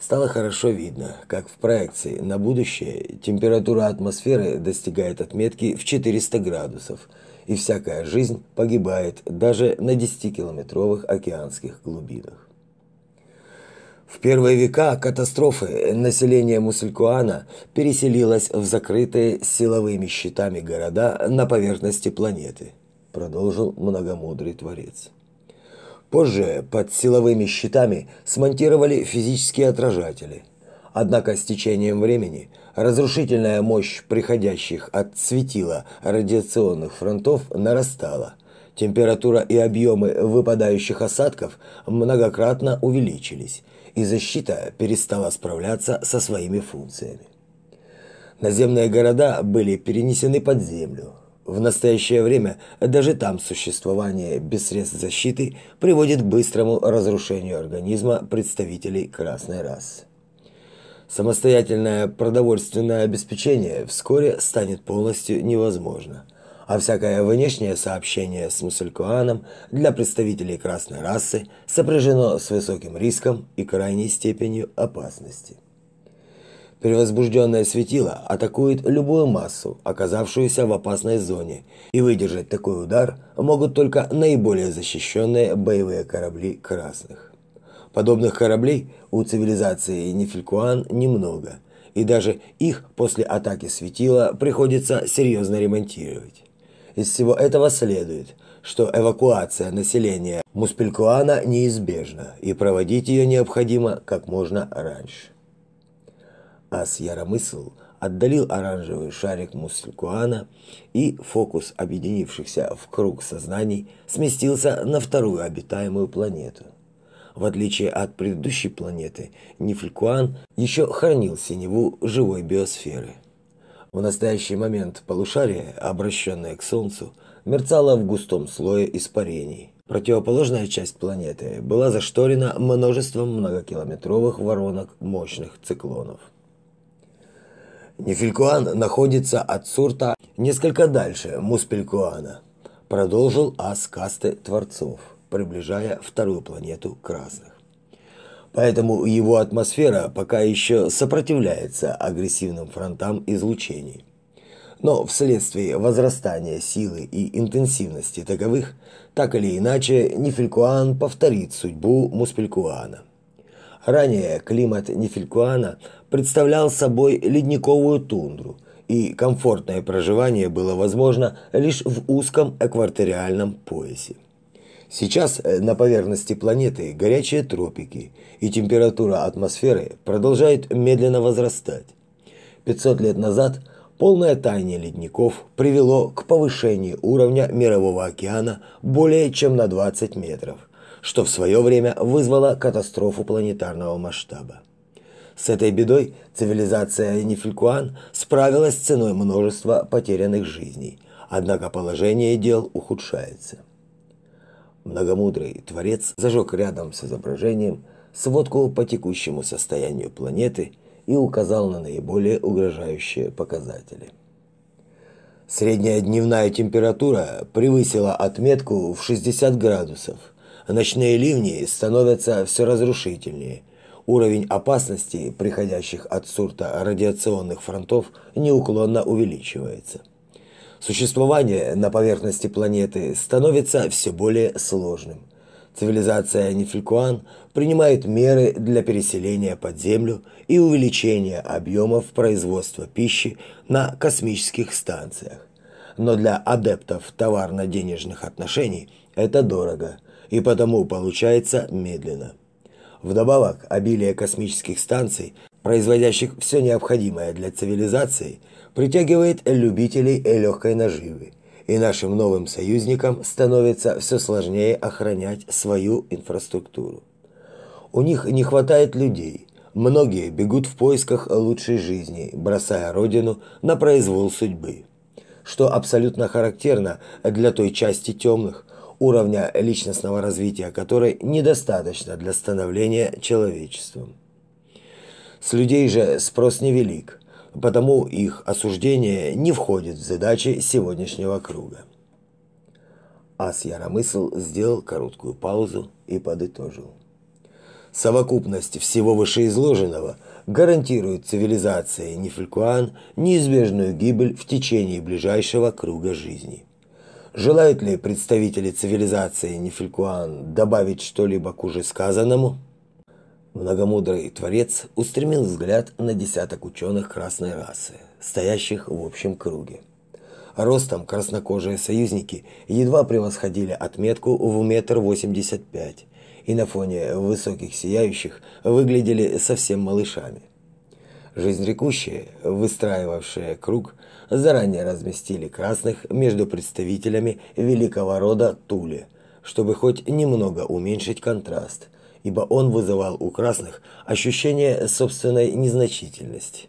Стало хорошо видно, как в проекции на будущее температура атмосферы достигает отметки в 400 градусов, и всякая жизнь погибает даже на 10-километровых океанских глубинах. В первые века катастрофы население Мусулькуана переселилось в закрытые силовыми щитами города на поверхности планеты, продолжил многомудрый творец. Позже под силовыми щитами смонтировали физические отражатели. Однако с течением времени разрушительная мощь приходящих от светила радиационных фронтов нарастала. Температура и объемы выпадающих осадков многократно увеличились, и защита перестала справляться со своими функциями. Наземные города были перенесены под землю. В настоящее время даже там существование без средств защиты приводит к быстрому разрушению организма представителей красной расы. Самостоятельное продовольственное обеспечение вскоре станет полностью невозможно – а всякое внешнее сообщение с Мусулькуаном для представителей красной расы сопряжено с высоким риском и крайней степенью опасности. Перевозбужденное светило атакует любую массу, оказавшуюся в опасной зоне, и выдержать такой удар могут только наиболее защищенные боевые корабли красных. Подобных кораблей у цивилизации Нефилькуан немного, и даже их после атаки светила приходится серьезно ремонтировать. Из всего этого следует, что эвакуация населения Муспелькуана неизбежна, и проводить ее необходимо как можно раньше. Ас Яромысл отдалил оранжевый шарик Муспелькуана, и фокус объединившихся в круг сознаний сместился на вторую обитаемую планету. В отличие от предыдущей планеты, Нифлькуан еще хранил синеву живой биосферы – в настоящий момент полушарие, обращенное к Солнцу, мерцало в густом слое испарений. Противоположная часть планеты была зашторена множеством многокилометровых воронок мощных циклонов. Нефилькуан находится от Сурта несколько дальше Муспелькуана, продолжил Ас Касты Творцов, приближая вторую планету красных. Поэтому его атмосфера пока еще сопротивляется агрессивным фронтам излучений. Но вследствие возрастания силы и интенсивности таковых, так или иначе, Нефилькуан повторит судьбу Муспелькуана. Ранее климат Нефилькуана представлял собой ледниковую тундру, и комфортное проживание было возможно лишь в узком экваториальном поясе. Сейчас э, на поверхности планеты горячие тропики, и температура атмосферы продолжает медленно возрастать. 500 лет назад полное таяние ледников привело к повышению уровня мирового океана более чем на 20 метров, что в свое время вызвало катастрофу планетарного масштаба. С этой бедой цивилизация Нефилькуан справилась ценой множества потерянных жизней, однако положение дел ухудшается. Многомудрый творец зажег рядом с изображением сводку по текущему состоянию планеты и указал на наиболее угрожающие показатели. Средняя дневная температура превысила отметку в 60 градусов. Ночные ливни становятся все разрушительнее. Уровень опасности, приходящих от сурта радиационных фронтов, неуклонно увеличивается. Существование на поверхности планеты становится все более сложным. Цивилизация Нефилькуан принимает меры для переселения под землю и увеличения объемов производства пищи на космических станциях. Но для адептов товарно-денежных отношений это дорого, и потому получается медленно. Вдобавок, обилие космических станций, производящих все необходимое для цивилизации, притягивает любителей легкой наживы, и нашим новым союзникам становится все сложнее охранять свою инфраструктуру. У них не хватает людей. Многие бегут в поисках лучшей жизни, бросая родину на произвол судьбы. Что абсолютно характерно для той части темных, уровня личностного развития которой недостаточно для становления человечеством. С людей же спрос невелик, потому их осуждение не входит в задачи сегодняшнего круга. Ас Яромысл сделал короткую паузу и подытожил. Совокупность всего вышеизложенного гарантирует цивилизации Нифлькуан неизбежную гибель в течение ближайшего круга жизни. Желают ли представители цивилизации Нифлькуан добавить что-либо к уже сказанному? Многомудрый творец устремил взгляд на десяток ученых красной расы, стоящих в общем круге. Ростом краснокожие союзники едва превосходили отметку в метр восемьдесят пять, и на фоне высоких сияющих выглядели совсем малышами. Жизнерекущие, выстраивавшие круг, заранее разместили красных между представителями великого рода Туле, чтобы хоть немного уменьшить контраст – ибо он вызывал у красных ощущение собственной незначительности.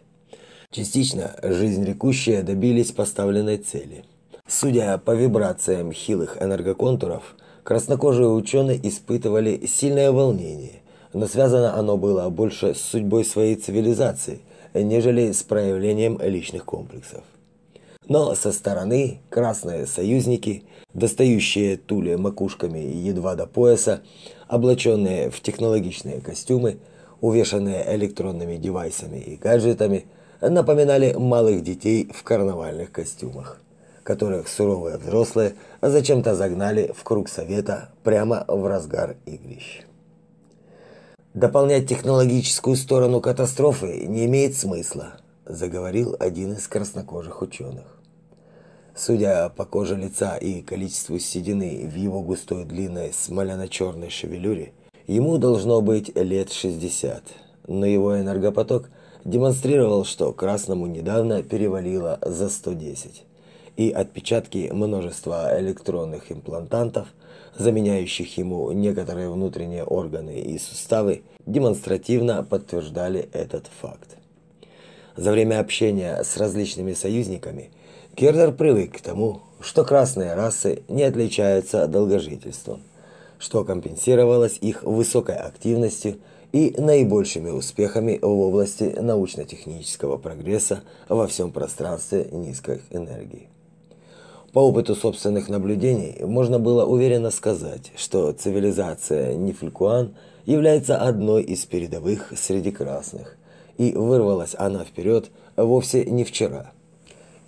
Частично жизнь рекущие добились поставленной цели. Судя по вибрациям хилых энергоконтуров, краснокожие ученые испытывали сильное волнение, но связано оно было больше с судьбой своей цивилизации, нежели с проявлением личных комплексов. Но со стороны красные союзники, достающие Туле макушками едва до пояса, облаченные в технологичные костюмы, увешанные электронными девайсами и гаджетами, напоминали малых детей в карнавальных костюмах, которых суровые взрослые зачем-то загнали в круг совета прямо в разгар игрищ. Дополнять технологическую сторону катастрофы не имеет смысла, заговорил один из краснокожих ученых. Судя по коже лица и количеству седины в его густой длинной смоляно-черной шевелюре, ему должно быть лет 60, но его энергопоток демонстрировал, что красному недавно перевалило за 110, и отпечатки множества электронных имплантантов, заменяющих ему некоторые внутренние органы и суставы, демонстративно подтверждали этот факт. За время общения с различными союзниками – Кернер привык к тому, что красные расы не отличаются долгожительством, что компенсировалось их высокой активностью и наибольшими успехами в области научно-технического прогресса во всем пространстве низкой энергии. По опыту собственных наблюдений можно было уверенно сказать, что цивилизация Нифлькуан является одной из передовых среди красных, и вырвалась она вперед вовсе не вчера –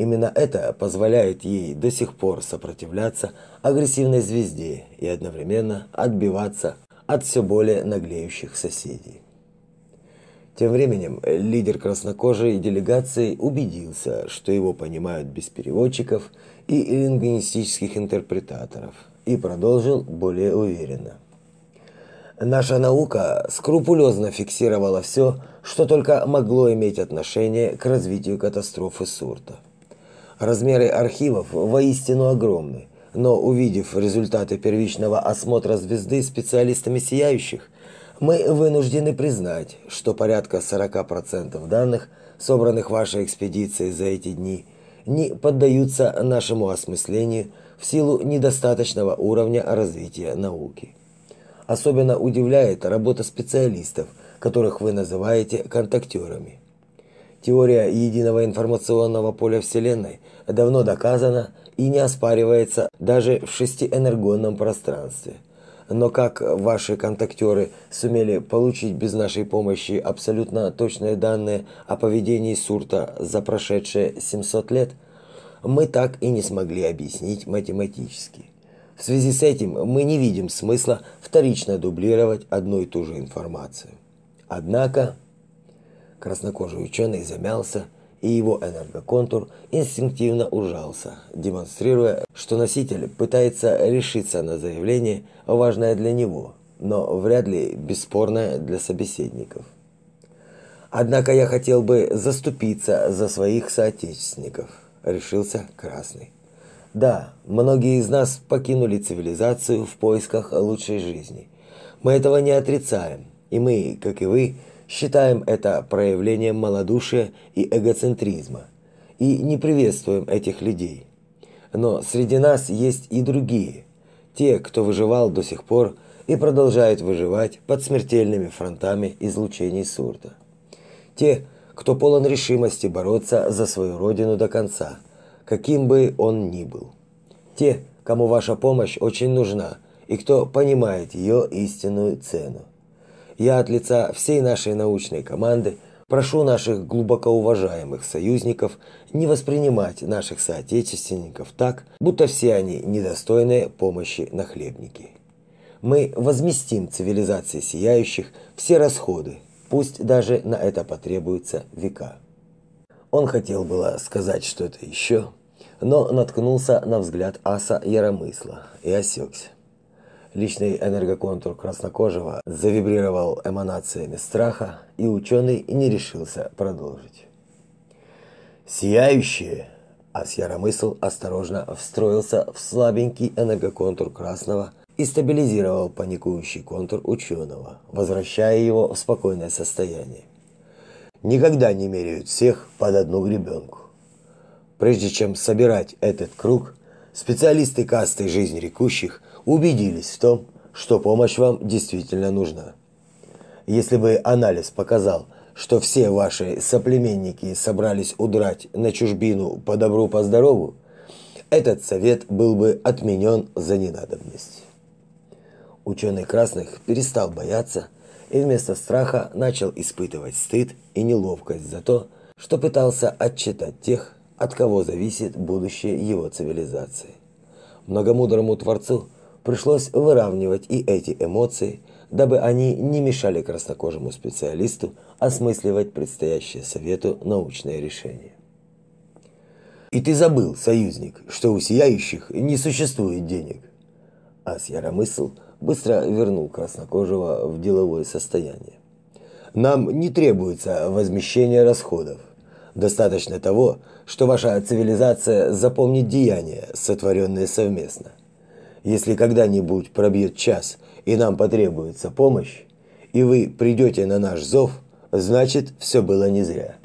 Именно это позволяет ей до сих пор сопротивляться агрессивной звезде и одновременно отбиваться от все более наглеющих соседей. Тем временем лидер краснокожей делегации убедился, что его понимают без переводчиков и лингвистических интерпретаторов, и продолжил более уверенно. Наша наука скрупулезно фиксировала все, что только могло иметь отношение к развитию катастрофы Сурта. Размеры архивов воистину огромны, но увидев результаты первичного осмотра звезды специалистами сияющих, Мы вынуждены признать, что порядка 40% данных, собранных вашей экспедицией за эти дни, не поддаются нашему осмыслению в силу недостаточного уровня развития науки. Особенно удивляет работа специалистов, которых вы называете контактерами. Теория единого информационного поля Вселенной давно доказана и не оспаривается даже в шестиэнергонном пространстве. Но как ваши контактеры сумели получить без нашей помощи абсолютно точные данные о поведении Сурта за прошедшие 700 лет, мы так и не смогли объяснить математически. В связи с этим мы не видим смысла вторично дублировать одну и ту же информацию. Однако краснокожий ученый замялся, и его энергоконтур инстинктивно ужался, демонстрируя, что носитель пытается решиться на заявление, важное для него, но вряд ли бесспорное для собеседников. Однако я хотел бы заступиться за своих соотечественников, решился Красный. Да, многие из нас покинули цивилизацию в поисках лучшей жизни. Мы этого не отрицаем, и мы, как и вы, считаем это проявлением малодушия и эгоцентризма и не приветствуем этих людей. Но среди нас есть и другие, те, кто выживал до сих пор и продолжает выживать под смертельными фронтами излучений Сурта. Те, кто полон решимости бороться за свою родину до конца, каким бы он ни был. Те, кому ваша помощь очень нужна и кто понимает ее истинную цену. Я от лица всей нашей научной команды прошу наших глубоко уважаемых союзников не воспринимать наших соотечественников так, будто все они недостойные помощи нахлебники. Мы возместим цивилизации сияющих все расходы, пусть даже на это потребуется века. Он хотел было сказать что-то еще, но наткнулся на взгляд аса Яромысла и осекся. Личный энергоконтур краснокожего завибрировал эманациями страха, и ученый не решился продолжить. «Сияющие!» Яромысл осторожно встроился в слабенький энергоконтур красного и стабилизировал паникующий контур ученого, возвращая его в спокойное состояние. Никогда не меряют всех под одну гребенку. Прежде чем собирать этот круг, специалисты касты жизни рекущих убедились в том, что помощь вам действительно нужна. Если бы анализ показал, что все ваши соплеменники собрались удрать на чужбину по добру по здорову, этот совет был бы отменен за ненадобность. Ученый Красных перестал бояться и вместо страха начал испытывать стыд и неловкость за то, что пытался отчитать тех, от кого зависит будущее его цивилизации. Многомудрому Творцу – пришлось выравнивать и эти эмоции, дабы они не мешали краснокожему специалисту осмысливать предстоящее совету научное решение. И ты забыл, союзник, что у сияющих не существует денег. Ас Яромысл быстро вернул краснокожего в деловое состояние. Нам не требуется возмещение расходов. Достаточно того, что ваша цивилизация запомнит деяния, сотворенные совместно. Если когда-нибудь пробьет час и нам потребуется помощь, и вы придете на наш зов, значит, все было не зря.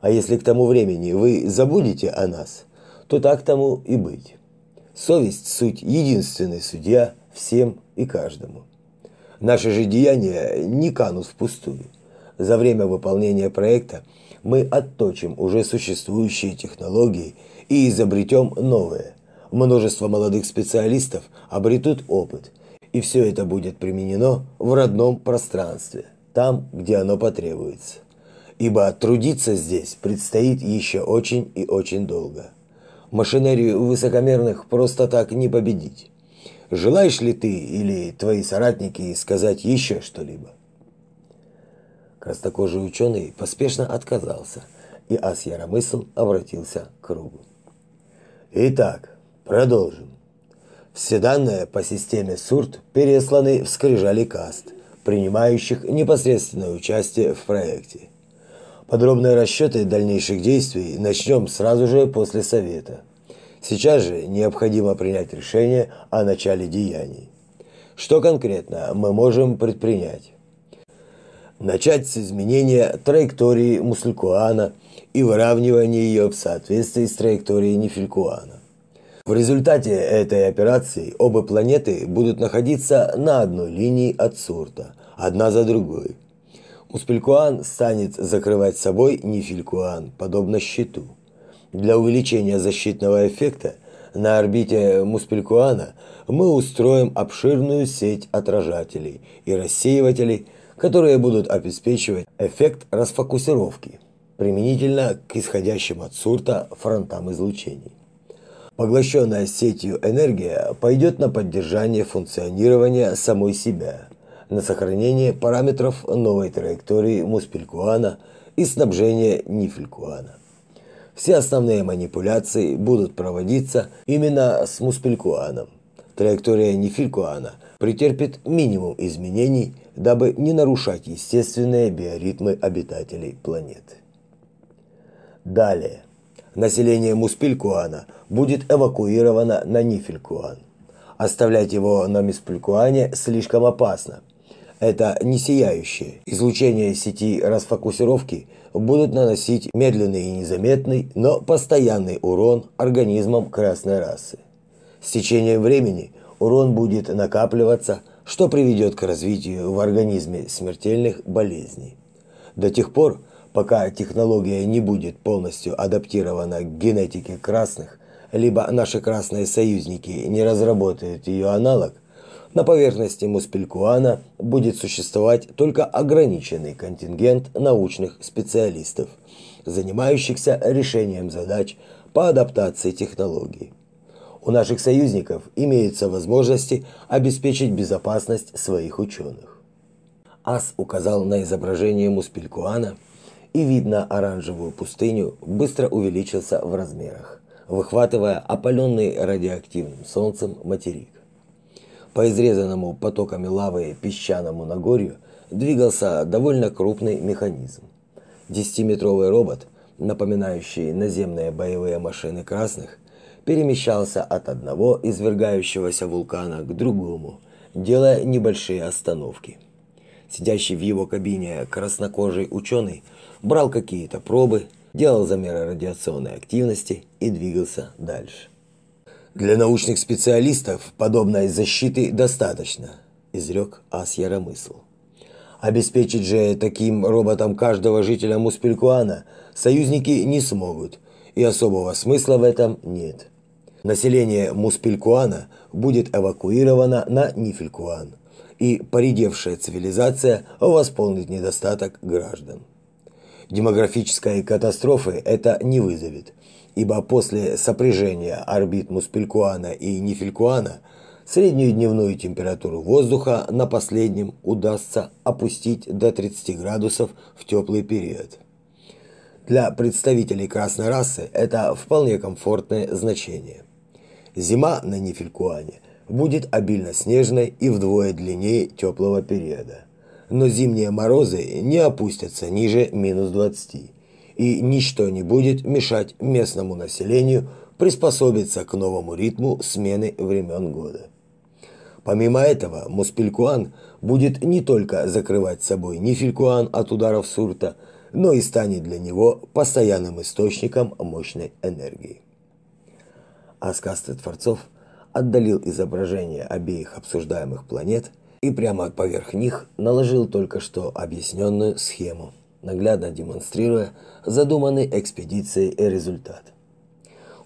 А если к тому времени вы забудете о нас, то так тому и быть. Совесть суть единственный судья всем и каждому. Наши же деяния не канут впустую. За время выполнения проекта мы отточим уже существующие технологии и изобретем новые, множество молодых специалистов обретут опыт, и все это будет применено в родном пространстве, там, где оно потребуется. Ибо трудиться здесь предстоит еще очень и очень долго. Машинерию высокомерных просто так не победить. Желаешь ли ты или твои соратники сказать еще что-либо? Краснокожий ученый поспешно отказался, и Ас Яромысл обратился к кругу. Итак, Продолжим. Все данные по системе СУРТ пересланы в скрижали каст, принимающих непосредственное участие в проекте. Подробные расчеты дальнейших действий начнем сразу же после совета. Сейчас же необходимо принять решение о начале деяний. Что конкретно мы можем предпринять? Начать с изменения траектории Муслькуана и выравнивания ее в соответствии с траекторией Нефилькуана. В результате этой операции оба планеты будут находиться на одной линии от Сурта, одна за другой. Муспелькуан станет закрывать собой Нефилькуан, подобно щиту. Для увеличения защитного эффекта на орбите Муспелькуана мы устроим обширную сеть отражателей и рассеивателей, которые будут обеспечивать эффект расфокусировки применительно к исходящим от Сурта фронтам излучений. Поглощенная сетью энергия пойдет на поддержание функционирования самой себя, на сохранение параметров новой траектории Муспелькуана и снабжение Нифелькуана. Все основные манипуляции будут проводиться именно с Муспелькуаном. Траектория Нифелькуана претерпит минимум изменений, дабы не нарушать естественные биоритмы обитателей планеты. Далее. Население Муспелькуана – будет эвакуировано на Нифелькуан. Оставлять его на Миспелькуане слишком опасно. Это не сияющее. Излучение сети расфокусировки будут наносить медленный и незаметный, но постоянный урон организмам красной расы. С течением времени урон будет накапливаться, что приведет к развитию в организме смертельных болезней. До тех пор, пока технология не будет полностью адаптирована к генетике красных, либо наши красные союзники не разработают ее аналог, на поверхности Муспелькуана будет существовать только ограниченный контингент научных специалистов, занимающихся решением задач по адаптации технологий. У наших союзников имеются возможности обеспечить безопасность своих ученых. Ас указал на изображение Муспелькуана, и видно оранжевую пустыню быстро увеличился в размерах выхватывая опаленный радиоактивным солнцем материк. По изрезанному потоками лавы песчаному Нагорью двигался довольно крупный механизм. Десятиметровый робот, напоминающий наземные боевые машины красных, перемещался от одного извергающегося вулкана к другому, делая небольшие остановки. Сидящий в его кабине краснокожий ученый брал какие-то пробы, делал замеры радиационной активности и двигался дальше. Для научных специалистов подобной защиты достаточно, изрек Ас Яромысл. Обеспечить же таким роботом каждого жителя Муспелькуана союзники не смогут, и особого смысла в этом нет. Население Муспелькуана будет эвакуировано на Нифелькуан, и поредевшая цивилизация восполнит недостаток граждан. Демографической катастрофы это не вызовет, ибо после сопряжения орбит Муспелькуана и Нифелькуана среднюю дневную температуру воздуха на последнем удастся опустить до 30 градусов в теплый период. Для представителей красной расы это вполне комфортное значение. Зима на Нифелькуане будет обильно снежной и вдвое длиннее теплого периода но зимние морозы не опустятся ниже минус 20, и ничто не будет мешать местному населению приспособиться к новому ритму смены времен года. Помимо этого, Муспелькуан будет не только закрывать собой Нифелькуан от ударов Сурта, но и станет для него постоянным источником мощной энергии. Аскасты Творцов отдалил изображение обеих обсуждаемых планет и прямо поверх них наложил только что объясненную схему, наглядно демонстрируя задуманный экспедицией результат.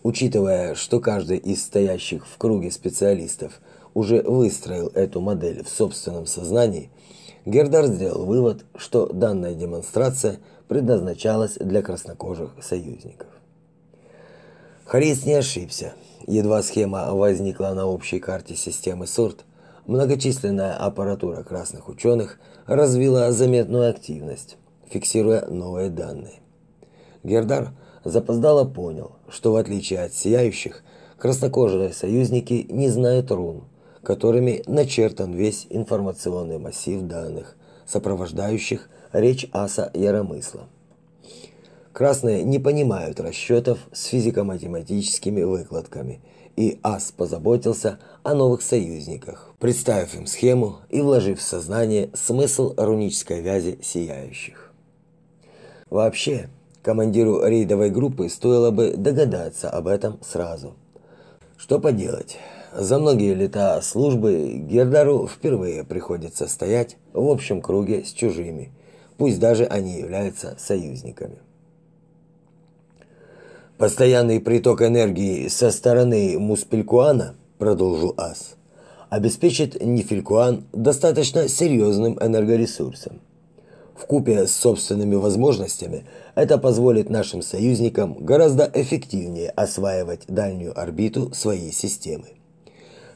Учитывая, что каждый из стоящих в круге специалистов уже выстроил эту модель в собственном сознании, Гердар сделал вывод, что данная демонстрация предназначалась для краснокожих союзников. Харис не ошибся. Едва схема возникла на общей карте системы СОРТ, многочисленная аппаратура красных ученых развила заметную активность, фиксируя новые данные. Гердар запоздало понял, что в отличие от сияющих, краснокожие союзники не знают рун, которыми начертан весь информационный массив данных, сопровождающих речь аса Яромысла. Красные не понимают расчетов с физико-математическими выкладками и Ас позаботился о новых союзниках, представив им схему и вложив в сознание смысл рунической вязи сияющих. Вообще, командиру рейдовой группы стоило бы догадаться об этом сразу. Что поделать? За многие лета службы Гердару впервые приходится стоять в общем круге с чужими, пусть даже они являются союзниками. Постоянный приток энергии со стороны Муспелькуана, продолжил Ас, обеспечит Нефелькуан достаточно серьезным энергоресурсом. В купе с собственными возможностями это позволит нашим союзникам гораздо эффективнее осваивать дальнюю орбиту своей системы.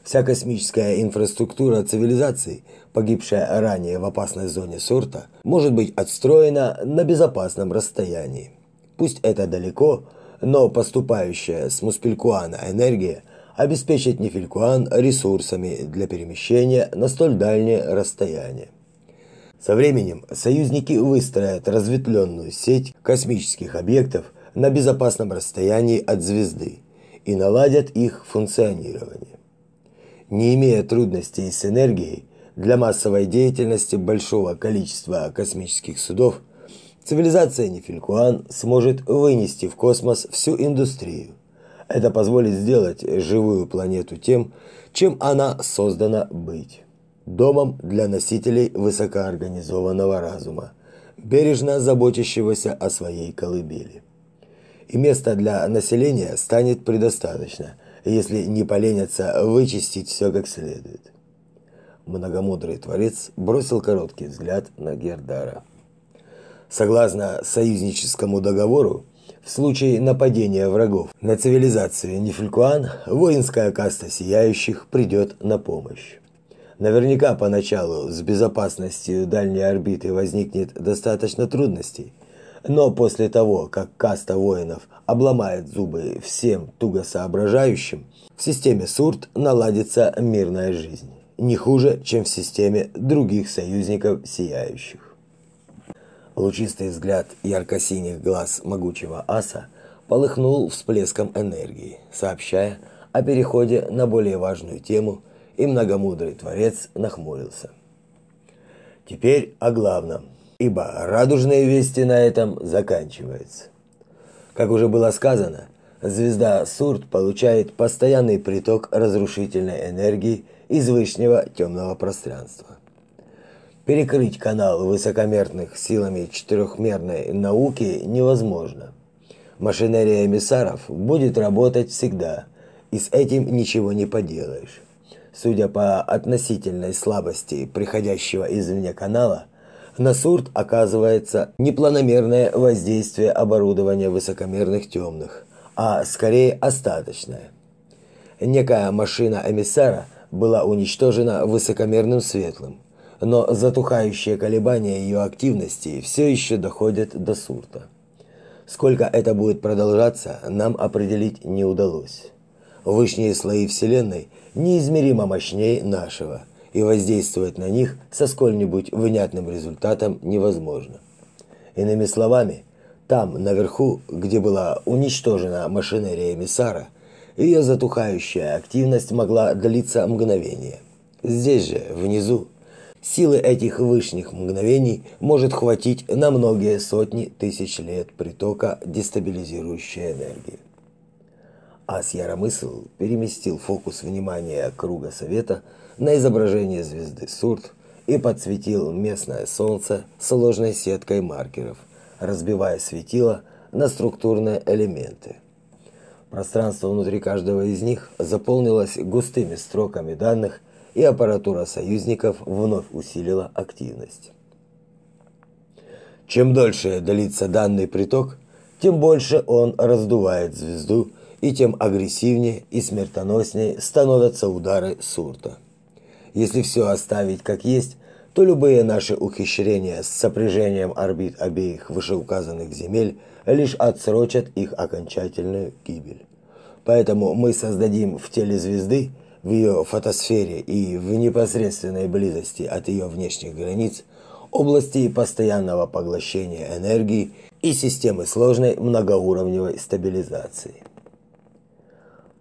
Вся космическая инфраструктура цивилизации, погибшая ранее в опасной зоне Сурта, может быть отстроена на безопасном расстоянии. Пусть это далеко, но поступающая с Муспелькуана энергия обеспечит Нефелькуан ресурсами для перемещения на столь дальние расстояния. Со временем союзники выстроят разветвленную сеть космических объектов на безопасном расстоянии от звезды и наладят их функционирование не имея трудностей с энергией для массовой деятельности большого количества космических судов, цивилизация Нефилькуан сможет вынести в космос всю индустрию. Это позволит сделать живую планету тем, чем она создана быть. Домом для носителей высокоорганизованного разума, бережно заботящегося о своей колыбели. И места для населения станет предостаточно – если не поленятся вычистить все как следует. Многомудрый творец бросил короткий взгляд на Гердара. Согласно союзническому договору, в случае нападения врагов на цивилизацию Нефелькуан, воинская каста сияющих придет на помощь. Наверняка поначалу с безопасностью дальней орбиты возникнет достаточно трудностей – но после того, как каста воинов обломает зубы всем туго соображающим, в системе Сурт наладится мирная жизнь, не хуже, чем в системе других союзников сияющих. Лучистый взгляд ярко-синих глаз могучего аса полыхнул всплеском энергии, сообщая о переходе на более важную тему, и многомудрый творец нахмурился. Теперь о главном – ибо радужные вести на этом заканчиваются. Как уже было сказано, звезда Сурт получает постоянный приток разрушительной энергии из вышнего темного пространства. Перекрыть канал высокомерных силами четырехмерной науки невозможно. Машинерия эмиссаров будет работать всегда, и с этим ничего не поделаешь. Судя по относительной слабости приходящего извне канала – на сурт оказывается непланомерное воздействие оборудования высокомерных темных, а скорее остаточное. Некая машина эмиссара была уничтожена высокомерным светлым, но затухающие колебания ее активности все еще доходят до сурта. Сколько это будет продолжаться, нам определить не удалось. Вышние слои Вселенной неизмеримо мощнее нашего – и воздействовать на них со сколь-нибудь внятным результатом невозможно. Иными словами, там, наверху, где была уничтожена машинерия эмиссара, ее затухающая активность могла длиться мгновение. Здесь же, внизу, силы этих вышних мгновений может хватить на многие сотни тысяч лет притока дестабилизирующей энергии. Ас переместил фокус внимания круга совета на изображение звезды Сурт и подсветил местное солнце сложной сеткой маркеров, разбивая светило на структурные элементы. Пространство внутри каждого из них заполнилось густыми строками данных, и аппаратура союзников вновь усилила активность. Чем дольше длится данный приток, тем больше он раздувает звезду, и тем агрессивнее и смертоноснее становятся удары Сурта. Если все оставить как есть, то любые наши ухищрения с сопряжением орбит обеих вышеуказанных земель лишь отсрочат их окончательную гибель. Поэтому мы создадим в теле звезды, в ее фотосфере и в непосредственной близости от ее внешних границ области постоянного поглощения энергии и системы сложной многоуровневой стабилизации.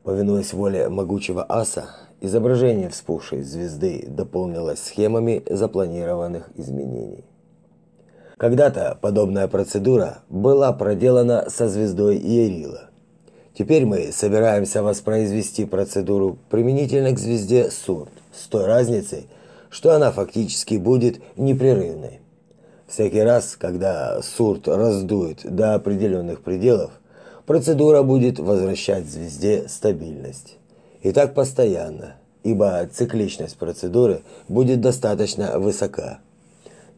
Повинуясь воле могучего аса, изображение вспухшей звезды дополнилось схемами запланированных изменений. Когда-то подобная процедура была проделана со звездой Иерила. Теперь мы собираемся воспроизвести процедуру применительно к звезде Сурт, с той разницей, что она фактически будет непрерывной. Всякий раз, когда Сурт раздует до определенных пределов, процедура будет возвращать звезде стабильность. И так постоянно, ибо цикличность процедуры будет достаточно высока.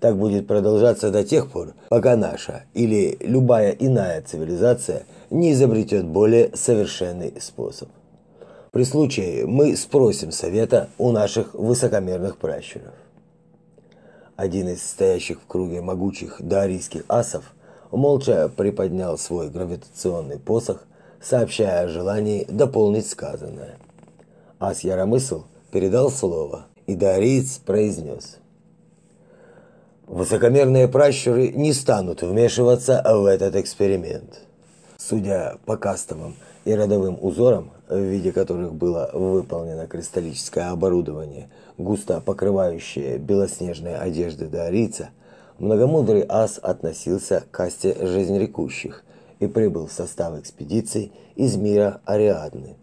Так будет продолжаться до тех пор, пока наша или любая иная цивилизация не изобретет более совершенный способ. При случае мы спросим совета у наших высокомерных пращуров. Один из стоящих в круге могучих дарийских асов молча приподнял свой гравитационный посох, сообщая о желании дополнить сказанное. Ас Яромысл передал слово, и дариец произнес – Высокомерные пращуры не станут вмешиваться в этот эксперимент. Судя по кастовым и родовым узорам, в виде которых было выполнено кристаллическое оборудование, густо покрывающее белоснежные одежды Даорица, многомудрый ас относился к касте жизнерекущих и прибыл в состав экспедиции из мира Ариадны,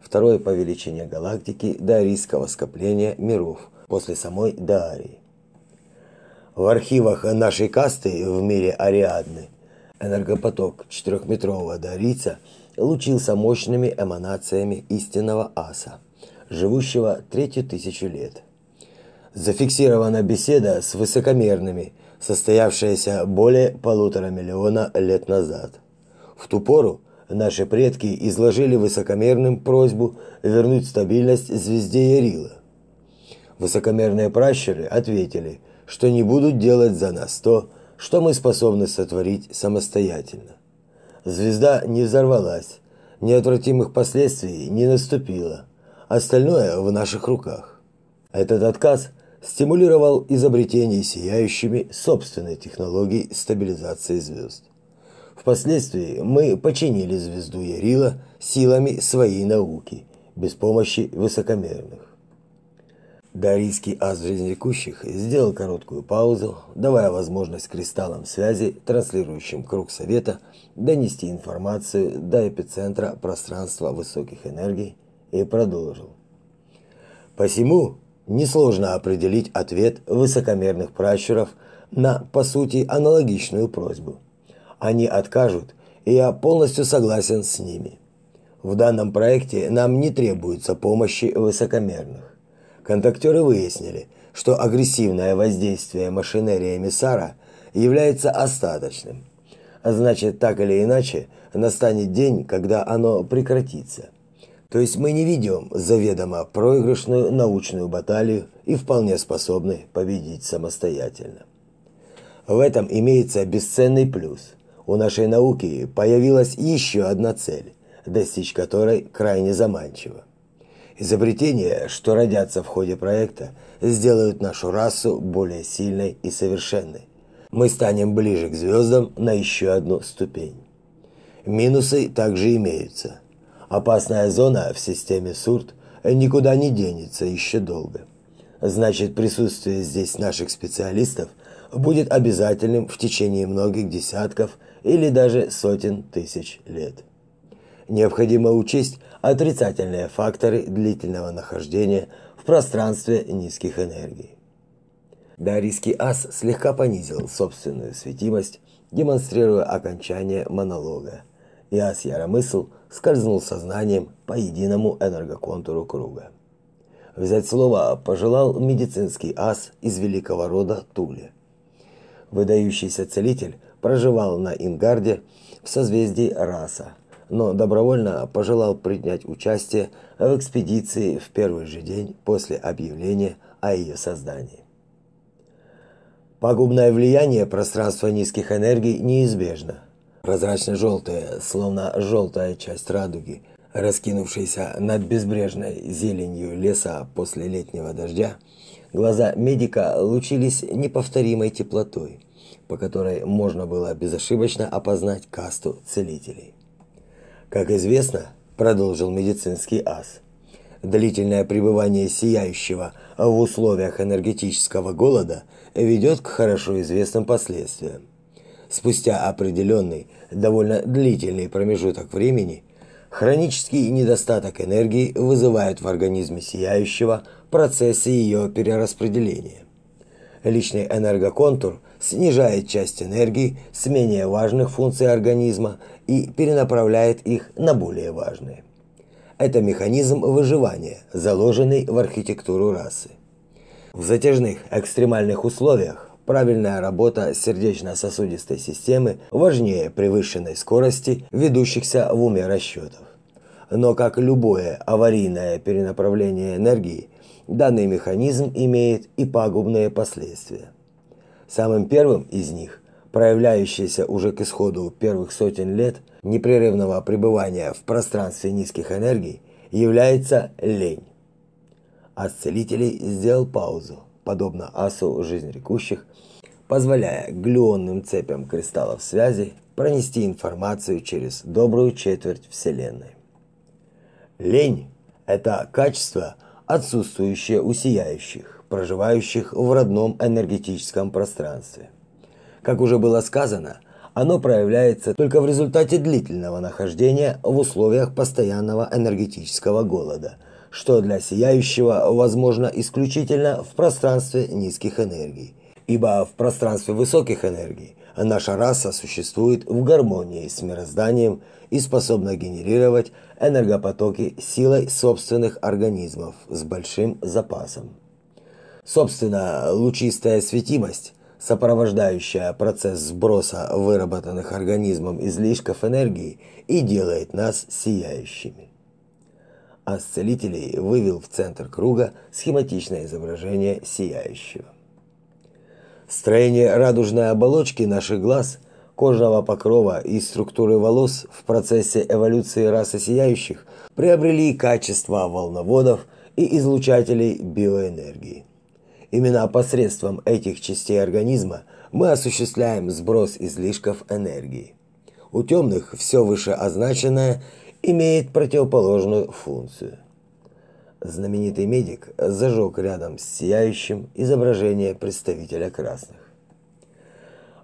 второй по величине галактики даорийского скопления миров после самой Даарии. В архивах нашей касты в мире Ариадны энергопоток четырехметрового дарица лучился мощными эманациями истинного аса, живущего третью тысячу лет. Зафиксирована беседа с высокомерными, состоявшаяся более полутора миллиона лет назад. В ту пору наши предки изложили высокомерным просьбу вернуть стабильность звезде Ярила. Высокомерные пращуры ответили, что не будут делать за нас то, что мы способны сотворить самостоятельно. Звезда не взорвалась, неотвратимых последствий не наступило. Остальное в наших руках. Этот отказ стимулировал изобретение сияющими собственной технологии стабилизации звезд. Впоследствии мы починили звезду Ярила силами своей науки, без помощи высокомерных. Дарийский ас жизнекущих сделал короткую паузу, давая возможность кристаллам связи, транслирующим круг совета, донести информацию до эпицентра пространства высоких энергий, и продолжил. Посему несложно определить ответ высокомерных пращуров на, по сути, аналогичную просьбу. Они откажут, и я полностью согласен с ними. В данном проекте нам не требуется помощи высокомерных. Контактеры выяснили, что агрессивное воздействие машинерии эмиссара является остаточным. А значит, так или иначе, настанет день, когда оно прекратится. То есть мы не ведем заведомо проигрышную научную баталию и вполне способны победить самостоятельно. В этом имеется бесценный плюс. У нашей науки появилась еще одна цель, достичь которой крайне заманчиво. Изобретения, что родятся в ходе проекта, сделают нашу расу более сильной и совершенной. Мы станем ближе к звездам на еще одну ступень. Минусы также имеются. Опасная зона в системе Сурт никуда не денется еще долго. Значит, присутствие здесь наших специалистов будет обязательным в течение многих десятков или даже сотен тысяч лет. Необходимо учесть отрицательные факторы длительного нахождения в пространстве низких энергий. Дарийский ас слегка понизил собственную светимость, демонстрируя окончание монолога. И ас Яромысл скользнул сознанием по единому энергоконтуру круга. Взять слово пожелал медицинский ас из великого рода Тули. Выдающийся целитель проживал на Ингарде в созвездии Раса, но добровольно пожелал принять участие в экспедиции в первый же день после объявления о ее создании. Пагубное влияние пространства низких энергий неизбежно. Прозрачно-желтая, словно желтая часть радуги, раскинувшаяся над безбрежной зеленью леса после летнего дождя, глаза медика лучились неповторимой теплотой, по которой можно было безошибочно опознать касту целителей. Как известно, продолжил медицинский ас. Длительное пребывание сияющего в условиях энергетического голода ведет к хорошо известным последствиям. Спустя определенный, довольно длительный промежуток времени, хронический недостаток энергии вызывает в организме сияющего процессы ее перераспределения. Личный энергоконтур снижает часть энергии с менее важных функций организма и перенаправляет их на более важные. Это механизм выживания, заложенный в архитектуру расы. В затяжных экстремальных условиях правильная работа сердечно-сосудистой системы важнее превышенной скорости ведущихся в уме расчетов. Но как любое аварийное перенаправление энергии, данный механизм имеет и пагубные последствия. Самым первым из них, проявляющийся уже к исходу первых сотен лет непрерывного пребывания в пространстве низких энергий, является лень. Целителей сделал паузу, подобно асу жизнерекущих, позволяя глюонным цепям кристаллов связи пронести информацию через добрую четверть Вселенной. Лень – это качество, отсутствующее у сияющих проживающих в родном энергетическом пространстве. Как уже было сказано, оно проявляется только в результате длительного нахождения в условиях постоянного энергетического голода, что для сияющего возможно исключительно в пространстве низких энергий. Ибо в пространстве высоких энергий наша раса существует в гармонии с мирозданием и способна генерировать энергопотоки силой собственных организмов с большим запасом. Собственно, лучистая светимость, сопровождающая процесс сброса выработанных организмом излишков энергии, и делает нас сияющими. А вывел в центр круга схематичное изображение сияющего. Строение радужной оболочки наших глаз, кожного покрова и структуры волос в процессе эволюции расы сияющих приобрели качества волноводов и излучателей биоэнергии. Именно посредством этих частей организма мы осуществляем сброс излишков энергии. У темных все вышеозначенное имеет противоположную функцию. Знаменитый медик зажег рядом с сияющим изображение представителя красных.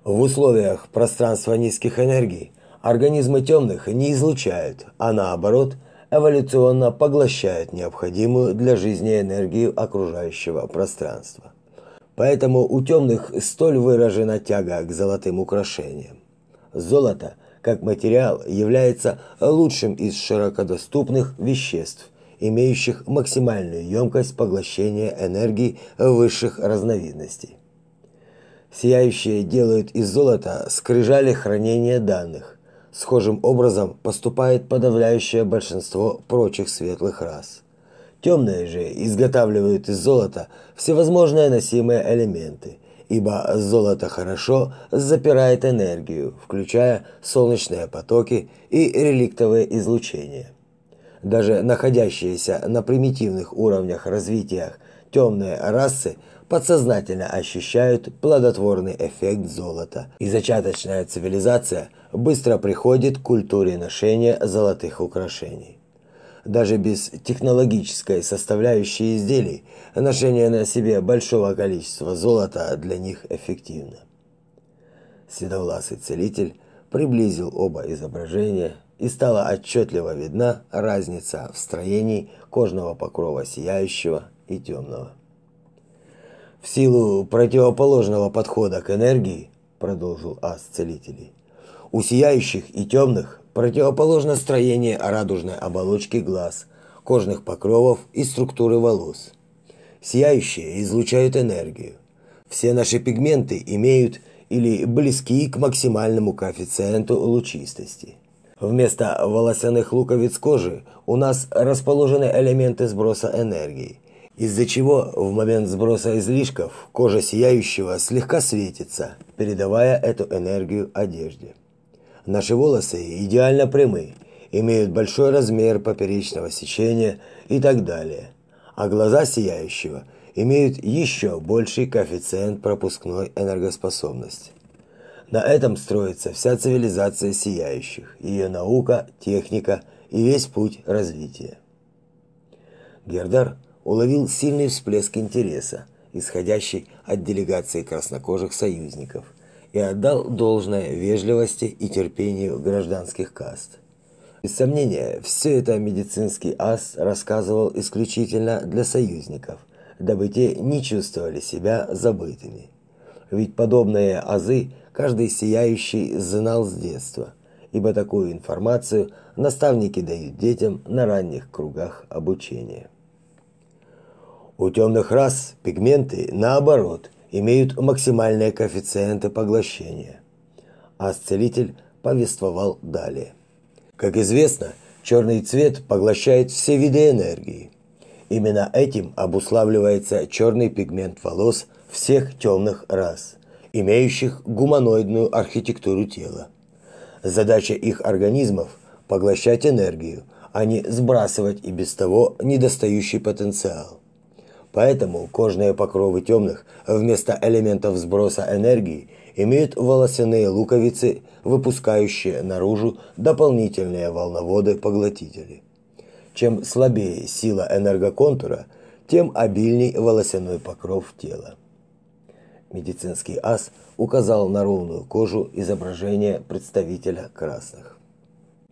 В условиях пространства низких энергий организмы темных не излучают, а наоборот – эволюционно поглощает необходимую для жизни энергию окружающего пространства. Поэтому у темных столь выражена тяга к золотым украшениям. Золото, как материал, является лучшим из широкодоступных веществ, имеющих максимальную емкость поглощения энергии высших разновидностей. Сияющие делают из золота скрижали хранения данных, Схожим образом поступает подавляющее большинство прочих светлых рас. Темные же изготавливают из золота всевозможные носимые элементы, ибо золото хорошо запирает энергию, включая солнечные потоки и реликтовые излучения. Даже находящиеся на примитивных уровнях развития темные расы – подсознательно ощущают плодотворный эффект золота, и зачаточная цивилизация быстро приходит к культуре ношения золотых украшений. Даже без технологической составляющей изделий ношение на себе большого количества золота для них эффективно. Седовласый целитель приблизил оба изображения, и стала отчетливо видна разница в строении кожного покрова сияющего и темного. В силу противоположного подхода к энергии, продолжил ас целителей, у сияющих и темных противоположно строение радужной оболочки глаз, кожных покровов и структуры волос. Сияющие излучают энергию. Все наши пигменты имеют или близки к максимальному коэффициенту лучистости. Вместо волосяных луковиц кожи у нас расположены элементы сброса энергии, из-за чего в момент сброса излишков кожа сияющего слегка светится, передавая эту энергию одежде. Наши волосы идеально прямы, имеют большой размер поперечного сечения и так далее, а глаза сияющего имеют еще больший коэффициент пропускной энергоспособности. На этом строится вся цивилизация сияющих, ее наука, техника и весь путь развития. Гердар уловил сильный всплеск интереса, исходящий от делегации краснокожих союзников, и отдал должное вежливости и терпению гражданских каст. Без сомнения, все это медицинский ас рассказывал исключительно для союзников, дабы те не чувствовали себя забытыми. Ведь подобные азы каждый сияющий знал с детства, ибо такую информацию наставники дают детям на ранних кругах обучения. У темных рас пигменты, наоборот, имеют максимальные коэффициенты поглощения. А целитель повествовал далее. Как известно, черный цвет поглощает все виды энергии. Именно этим обуславливается черный пигмент волос всех темных рас, имеющих гуманоидную архитектуру тела. Задача их организмов – поглощать энергию, а не сбрасывать и без того недостающий потенциал. Поэтому кожные покровы темных вместо элементов сброса энергии имеют волосяные луковицы, выпускающие наружу дополнительные волноводы-поглотители. Чем слабее сила энергоконтура, тем обильней волосяной покров тела. Медицинский ас указал на ровную кожу изображения представителя красных.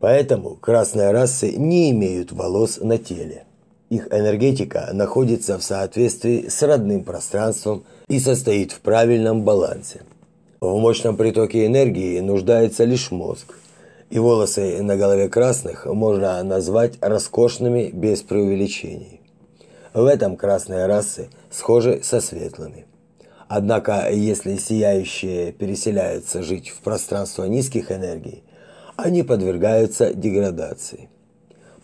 Поэтому красные расы не имеют волос на теле. Их энергетика находится в соответствии с родным пространством и состоит в правильном балансе. В мощном притоке энергии нуждается лишь мозг. И волосы на голове красных можно назвать роскошными без преувеличений. В этом красные расы схожи со светлыми. Однако, если сияющие переселяются жить в пространство низких энергий, они подвергаются деградации.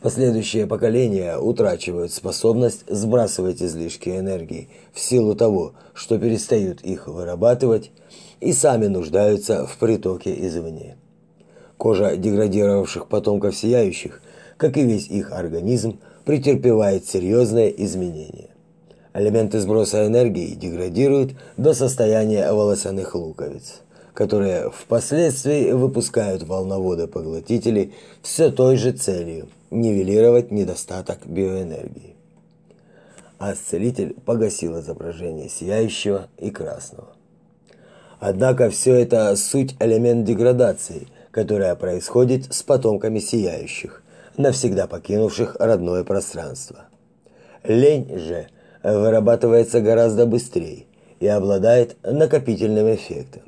Последующие поколения утрачивают способность сбрасывать излишки энергии в силу того, что перестают их вырабатывать и сами нуждаются в притоке извне. Кожа деградировавших потомков сияющих, как и весь их организм, претерпевает серьезные изменения. Элементы сброса энергии деградируют до состояния волосяных луковиц, которые впоследствии выпускают волноводы-поглотители все той же целью – нивелировать недостаток биоэнергии. А целитель погасил изображение сияющего и красного. Однако все это суть элемент деградации, которая происходит с потомками сияющих, навсегда покинувших родное пространство. Лень же вырабатывается гораздо быстрее и обладает накопительным эффектом.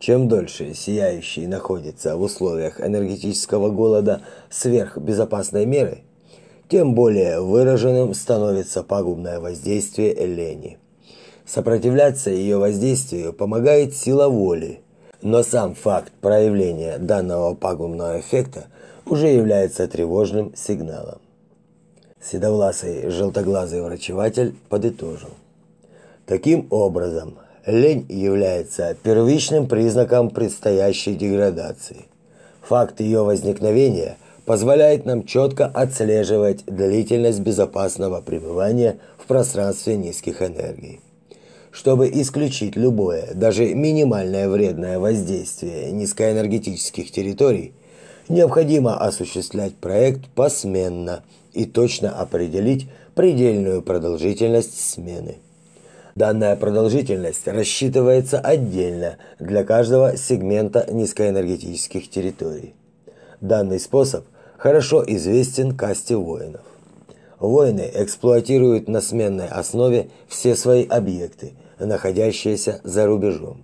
Чем дольше сияющий находится в условиях энергетического голода сверхбезопасной меры, тем более выраженным становится пагубное воздействие лени. Сопротивляться ее воздействию помогает сила воли, но сам факт проявления данного пагубного эффекта уже является тревожным сигналом. Седовласый желтоглазый врачеватель подытожил. Таким образом, лень является первичным признаком предстоящей деградации. Факт ее возникновения позволяет нам четко отслеживать длительность безопасного пребывания в пространстве низких энергий. Чтобы исключить любое, даже минимальное вредное воздействие низкоэнергетических территорий, необходимо осуществлять проект посменно и точно определить предельную продолжительность смены. Данная продолжительность рассчитывается отдельно для каждого сегмента низкоэнергетических территорий. Данный способ хорошо известен касте воинов. Воины эксплуатируют на сменной основе все свои объекты, находящиеся за рубежом.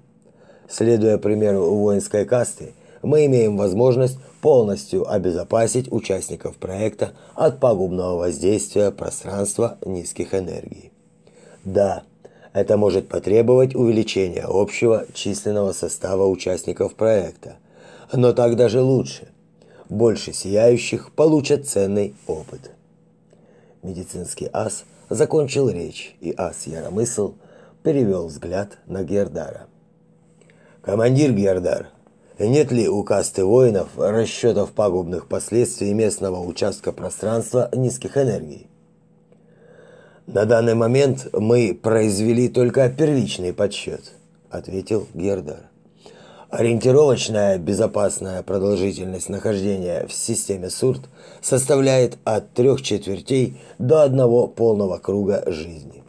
Следуя примеру воинской касты, мы имеем возможность полностью обезопасить участников проекта от пагубного воздействия пространства низких энергий. Да, это может потребовать увеличения общего численного состава участников проекта, но так даже лучше. Больше сияющих получат ценный опыт. Медицинский ас закончил речь, и ас Яромысл перевел взгляд на Гердара. «Командир Гердар, нет ли у касты воинов расчетов пагубных последствий местного участка пространства низких энергий?» На данный момент мы произвели только первичный подсчет, ответил Гердар. Ориентировочная безопасная продолжительность нахождения в системе СУРТ составляет от трех четвертей до одного полного круга жизни.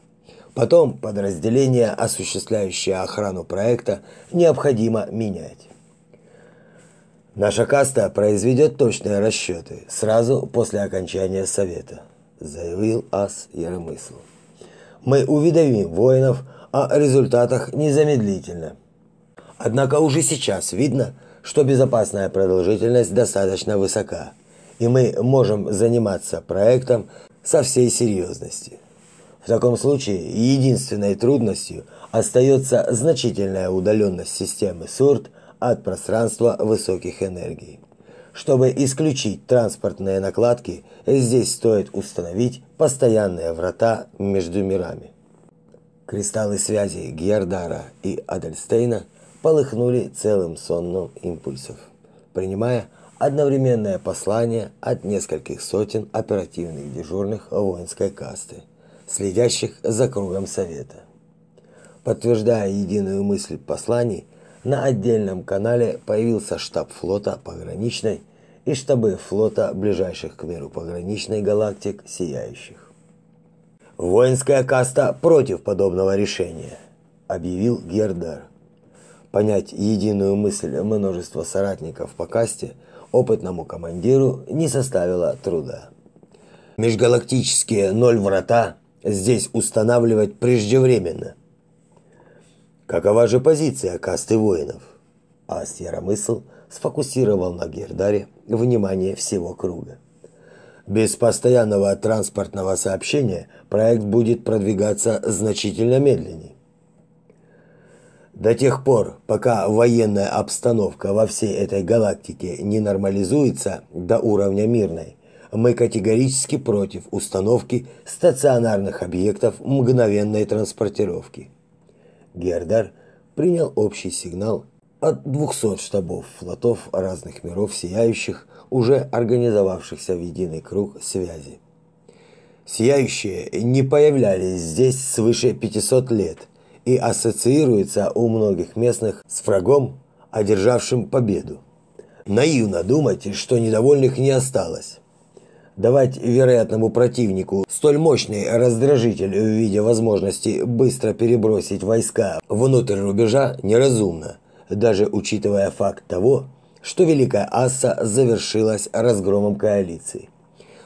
Потом подразделение, осуществляющее охрану проекта, необходимо менять. Наша каста произведет точные расчеты сразу после окончания совета, заявил ас Яромысл. Мы уведомим воинов о результатах незамедлительно. Однако уже сейчас видно, что безопасная продолжительность достаточно высока, и мы можем заниматься проектом со всей серьезностью. В таком случае единственной трудностью остается значительная удаленность системы СУРТ от пространства высоких энергий. Чтобы исключить транспортные накладки, здесь стоит установить постоянные врата между мирами. Кристаллы связи Гердара и Адельстейна – полыхнули целым сонным импульсов, принимая одновременное послание от нескольких сотен оперативных дежурных воинской касты, следящих за кругом совета. Подтверждая единую мысль посланий, на отдельном канале появился штаб флота пограничной и штабы флота ближайших к миру пограничной галактик сияющих. Воинская каста против подобного решения, объявил Гердар понять единую мысль множества соратников по касте опытному командиру не составило труда. Межгалактические ноль врата здесь устанавливать преждевременно. Какова же позиция касты воинов? Ас Яромысл сфокусировал на Гердаре внимание всего круга. Без постоянного транспортного сообщения проект будет продвигаться значительно медленнее. До тех пор, пока военная обстановка во всей этой галактике не нормализуется до уровня мирной, мы категорически против установки стационарных объектов мгновенной транспортировки. Гердар принял общий сигнал от 200 штабов флотов разных миров сияющих, уже организовавшихся в единый круг связи. Сияющие не появлялись здесь свыше 500 лет – и ассоциируется у многих местных с врагом, одержавшим победу. Наивно думать, что недовольных не осталось. Давать вероятному противнику столь мощный раздражитель в виде возможности быстро перебросить войска внутрь рубежа неразумно, даже учитывая факт того, что Великая Асса завершилась разгромом коалиции.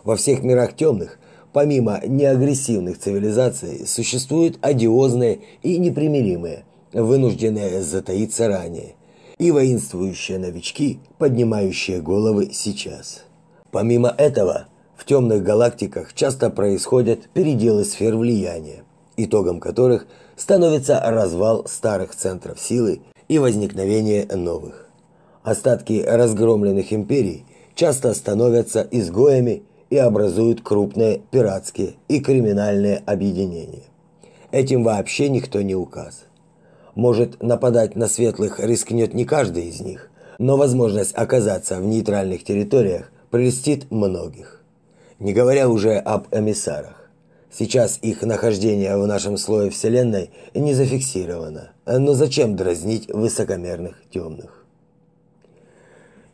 Во всех мирах темных помимо неагрессивных цивилизаций, существуют одиозные и непримиримые, вынужденные затаиться ранее, и воинствующие новички, поднимающие головы сейчас. Помимо этого, в темных галактиках часто происходят переделы сфер влияния, итогом которых становится развал старых центров силы и возникновение новых. Остатки разгромленных империй часто становятся изгоями и образуют крупные пиратские и криминальные объединения. Этим вообще никто не указ. Может, нападать на светлых рискнет не каждый из них, но возможность оказаться в нейтральных территориях прелестит многих. Не говоря уже об эмиссарах. Сейчас их нахождение в нашем слое Вселенной не зафиксировано. Но зачем дразнить высокомерных темных?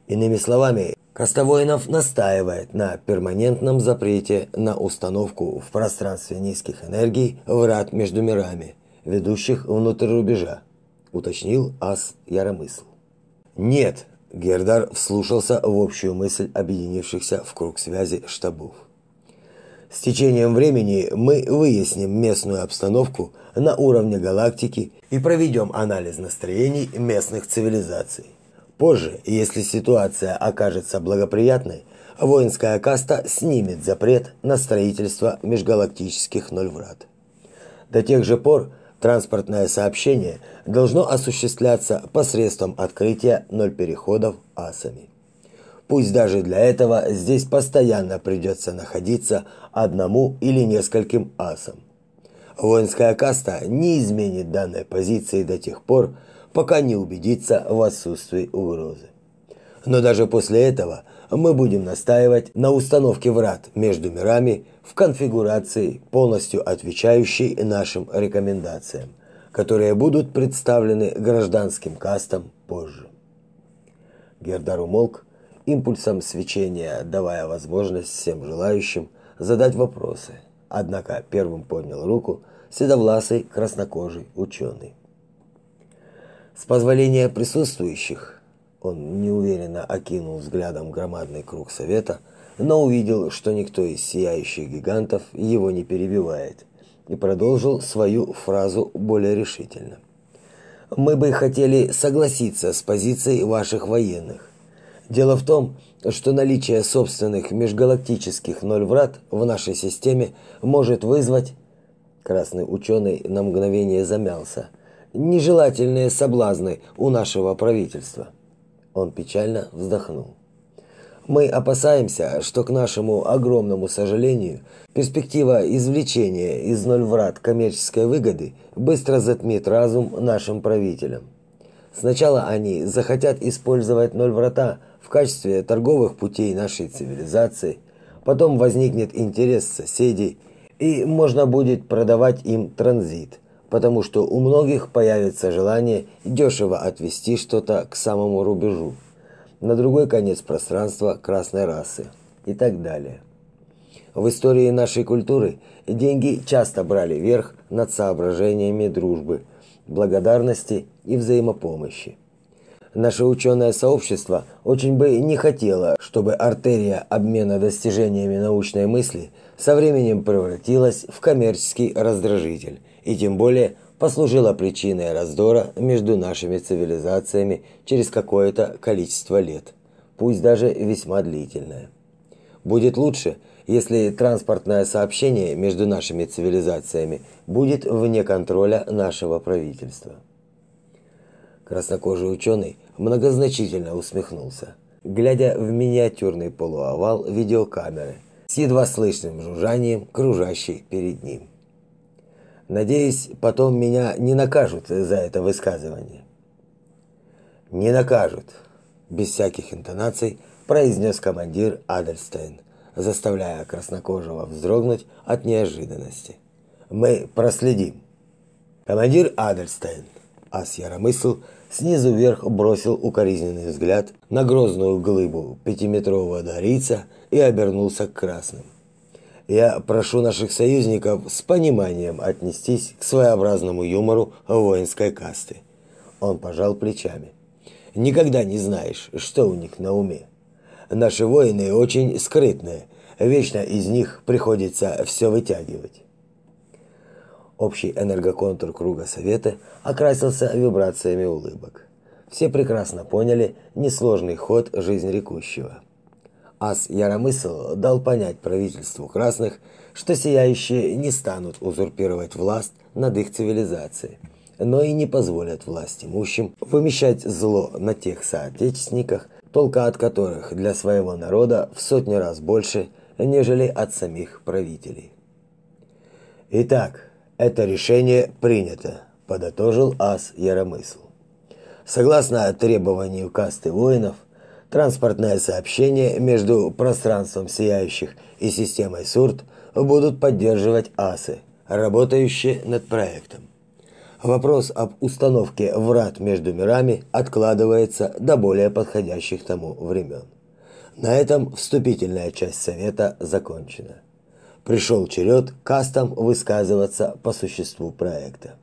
Иными словами, Костовоинов настаивает на перманентном запрете на установку в пространстве низких энергий врат между мирами, ведущих внутрь рубежа, уточнил ас Яромысл. Нет, Гердар вслушался в общую мысль объединившихся в круг связи штабов. С течением времени мы выясним местную обстановку на уровне галактики и проведем анализ настроений местных цивилизаций. Позже, если ситуация окажется благоприятной, воинская каста снимет запрет на строительство межгалактических нольврат. До тех же пор транспортное сообщение должно осуществляться посредством открытия ноль переходов асами. Пусть даже для этого здесь постоянно придется находиться одному или нескольким асам. Воинская каста не изменит данной позиции до тех пор, пока не убедится в отсутствии угрозы. Но даже после этого мы будем настаивать на установке врат между мирами в конфигурации, полностью отвечающей нашим рекомендациям, которые будут представлены гражданским кастам позже. Гердар умолк, импульсом свечения давая возможность всем желающим задать вопросы. Однако первым поднял руку седовласый краснокожий ученый. С позволения присутствующих, он неуверенно окинул взглядом громадный круг совета, но увидел, что никто из сияющих гигантов его не перебивает, и продолжил свою фразу более решительно. Мы бы хотели согласиться с позицией ваших военных. Дело в том, что наличие собственных межгалактических ноль врат в нашей системе может вызвать Красный ученый на мгновение замялся. Нежелательные соблазны у нашего правительства. Он печально вздохнул. Мы опасаемся, что к нашему огромному сожалению, перспектива извлечения из ноль врат коммерческой выгоды быстро затмит разум нашим правителям. Сначала они захотят использовать ноль врата в качестве торговых путей нашей цивилизации, потом возникнет интерес соседей, и можно будет продавать им транзит, потому что у многих появится желание дешево отвезти что-то к самому рубежу, на другой конец пространства красной расы и так далее. В истории нашей культуры деньги часто брали верх над соображениями дружбы, благодарности и взаимопомощи. Наше ученое сообщество очень бы не хотело, чтобы артерия обмена достижениями научной мысли со временем превратилась в коммерческий раздражитель и тем более послужила причиной раздора между нашими цивилизациями через какое-то количество лет, пусть даже весьма длительное. Будет лучше, если транспортное сообщение между нашими цивилизациями будет вне контроля нашего правительства. Краснокожий ученый многозначительно усмехнулся, глядя в миниатюрный полуовал видеокамеры с едва слышным жужжанием, кружащей перед ним. Надеюсь, потом меня не накажут за это высказывание. Не накажут, без всяких интонаций произнес командир Адельстейн, заставляя краснокожего вздрогнуть от неожиданности. Мы проследим. Командир Адельстейн, ас Яромысл снизу вверх бросил укоризненный взгляд на грозную глыбу пятиметрового дарийца и обернулся к красным. Я прошу наших союзников с пониманием отнестись к своеобразному юмору воинской касты. Он пожал плечами. Никогда не знаешь, что у них на уме. Наши воины очень скрытные, вечно из них приходится все вытягивать. Общий энергоконтур круга совета окрасился вибрациями улыбок. Все прекрасно поняли несложный ход жизни рекущего. Ас Яромысл дал понять правительству красных, что сияющие не станут узурпировать власть над их цивилизацией, но и не позволят власть имущим вымещать зло на тех соотечественниках, толка от которых для своего народа в сотни раз больше, нежели от самих правителей. Итак, это решение принято, подытожил ас Яромысл. Согласно требованию касты воинов, транспортное сообщение между пространством сияющих и системой Сурт будут поддерживать асы, работающие над проектом. Вопрос об установке врат между мирами откладывается до более подходящих тому времен. На этом вступительная часть совета закончена пришел черед кастам высказываться по существу проекта.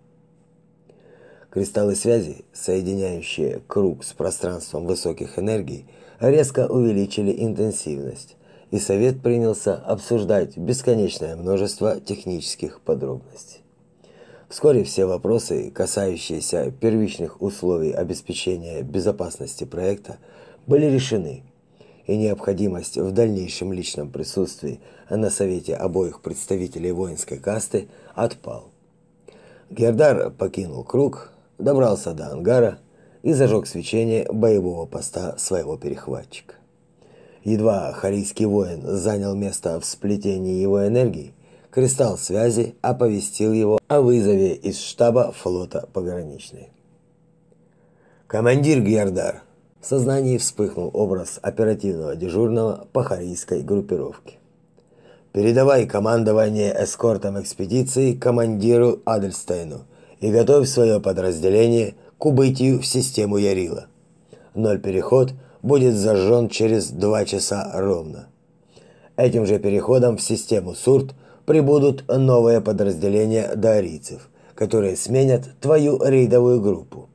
Кристаллы связи, соединяющие круг с пространством высоких энергий, резко увеличили интенсивность, и совет принялся обсуждать бесконечное множество технических подробностей. Вскоре все вопросы, касающиеся первичных условий обеспечения безопасности проекта, были решены, и необходимость в дальнейшем личном присутствии на совете обоих представителей воинской касты отпал. Гердар покинул круг, добрался до ангара и зажег свечение боевого поста своего перехватчика. Едва харийский воин занял место в сплетении его энергии, кристалл связи оповестил его о вызове из штаба флота пограничной. «Командир Гердар, в сознании вспыхнул образ оперативного дежурного пахарийской группировки. Передавай командование эскортом экспедиции командиру Адельстейну и готовь свое подразделение к убытию в систему Ярила. Ноль переход будет зажжен через два часа ровно. Этим же переходом в систему Сурт прибудут новые подразделения дарийцев, которые сменят твою рейдовую группу.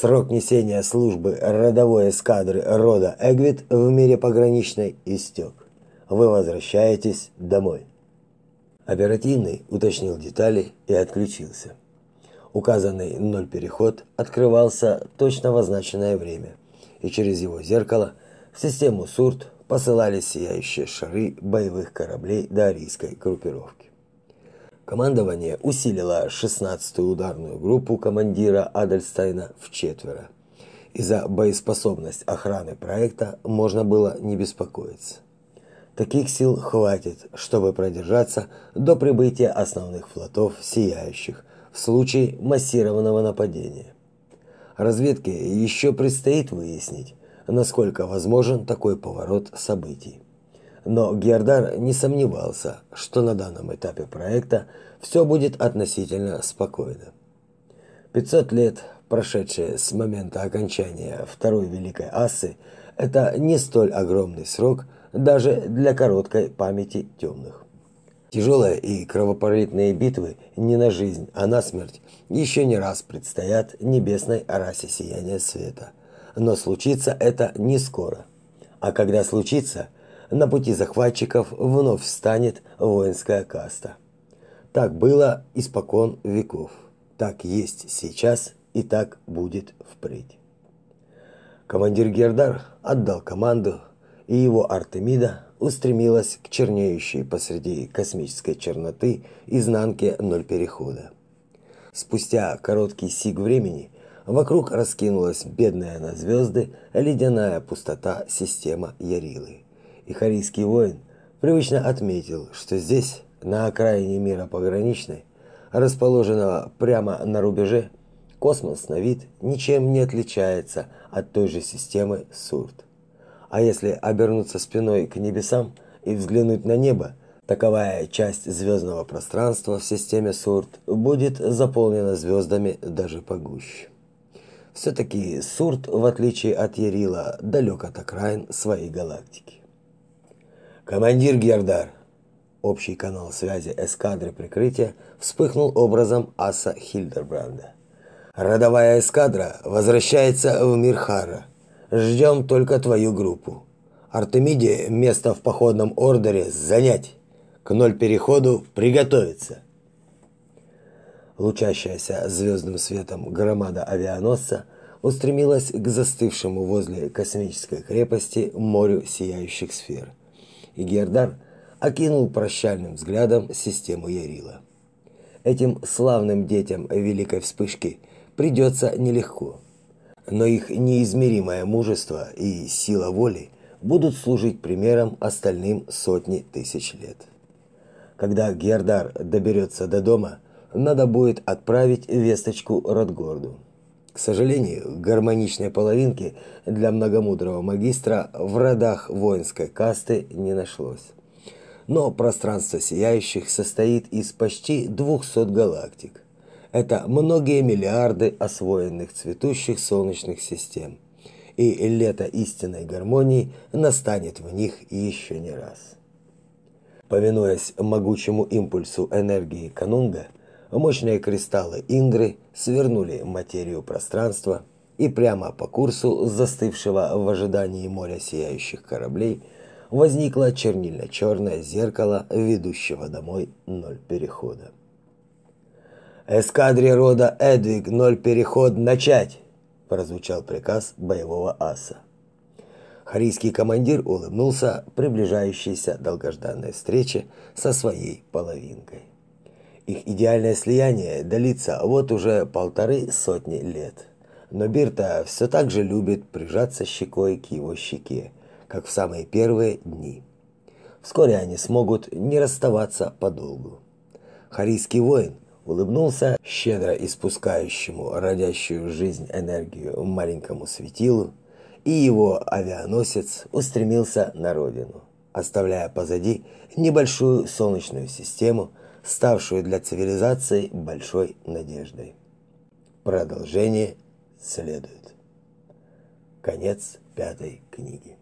Срок несения службы родовой эскадры рода Эгвит в мире пограничной истек. Вы возвращаетесь домой. Оперативный уточнил детали и отключился. Указанный ноль переход открывался точно в означенное время, и через его зеркало в систему Сурт посылались сияющие шары боевых кораблей дарийской группировки. Командование усилило 16-ю ударную группу командира Адельстайна в четверо. И за боеспособность охраны проекта можно было не беспокоиться. Таких сил хватит, чтобы продержаться до прибытия основных флотов сияющих в случае массированного нападения. Разведке еще предстоит выяснить, насколько возможен такой поворот событий. Но Гердар не сомневался, что на данном этапе проекта все будет относительно спокойно. 500 лет, прошедшие с момента окончания Второй Великой Асы, это не столь огромный срок даже для короткой памяти темных. Тяжелые и кровопролитные битвы не на жизнь, а на смерть еще не раз предстоят небесной расе сияния света. Но случится это не скоро. А когда случится – на пути захватчиков вновь встанет воинская каста. Так было испокон веков. Так есть сейчас и так будет впредь. Командир Гердар отдал команду, и его Артемида устремилась к чернеющей посреди космической черноты изнанке ноль перехода. Спустя короткий сиг времени вокруг раскинулась бедная на звезды ледяная пустота система Ярилы и харийский воин привычно отметил, что здесь, на окраине мира пограничной, расположенного прямо на рубеже, космос на вид ничем не отличается от той же системы Сурт. А если обернуться спиной к небесам и взглянуть на небо, таковая часть звездного пространства в системе Сурт будет заполнена звездами даже погуще. Все-таки Сурт, в отличие от Ярила, далек от окраин своей галактики. Командир Гердар. Общий канал связи эскадры прикрытия вспыхнул образом аса Хильдербранда. Родовая эскадра возвращается в мир Хара. Ждем только твою группу. Артемиде место в походном ордере занять. К ноль переходу приготовиться. Лучащаяся звездным светом громада авианосца устремилась к застывшему возле космической крепости морю сияющих сфер и Гердар окинул прощальным взглядом систему Ярила. Этим славным детям Великой Вспышки придется нелегко, но их неизмеримое мужество и сила воли будут служить примером остальным сотни тысяч лет. Когда Гердар доберется до дома, надо будет отправить весточку Ротгорду. К сожалению, гармоничной половинки для многомудрого магистра в родах воинской касты не нашлось. Но пространство сияющих состоит из почти 200 галактик. Это многие миллиарды освоенных цветущих солнечных систем. И лето истинной гармонии настанет в них еще не раз. Повинуясь могучему импульсу энергии Канунга, мощные кристаллы Индры свернули материю пространства и прямо по курсу застывшего в ожидании моря сияющих кораблей возникло чернильно-черное зеркало ведущего домой ноль перехода. «Эскадре рода Эдвиг ноль переход начать!» прозвучал приказ боевого аса. Харийский командир улыбнулся приближающейся долгожданной встрече со своей половинкой. Их идеальное слияние длится вот уже полторы сотни лет. Но Бирта все так же любит прижаться щекой к его щеке, как в самые первые дни. Вскоре они смогут не расставаться подолгу. Харийский воин улыбнулся щедро испускающему родящую жизнь энергию маленькому светилу, и его авианосец устремился на родину, оставляя позади небольшую солнечную систему – ставшую для цивилизации большой надеждой. Продолжение следует. Конец пятой книги.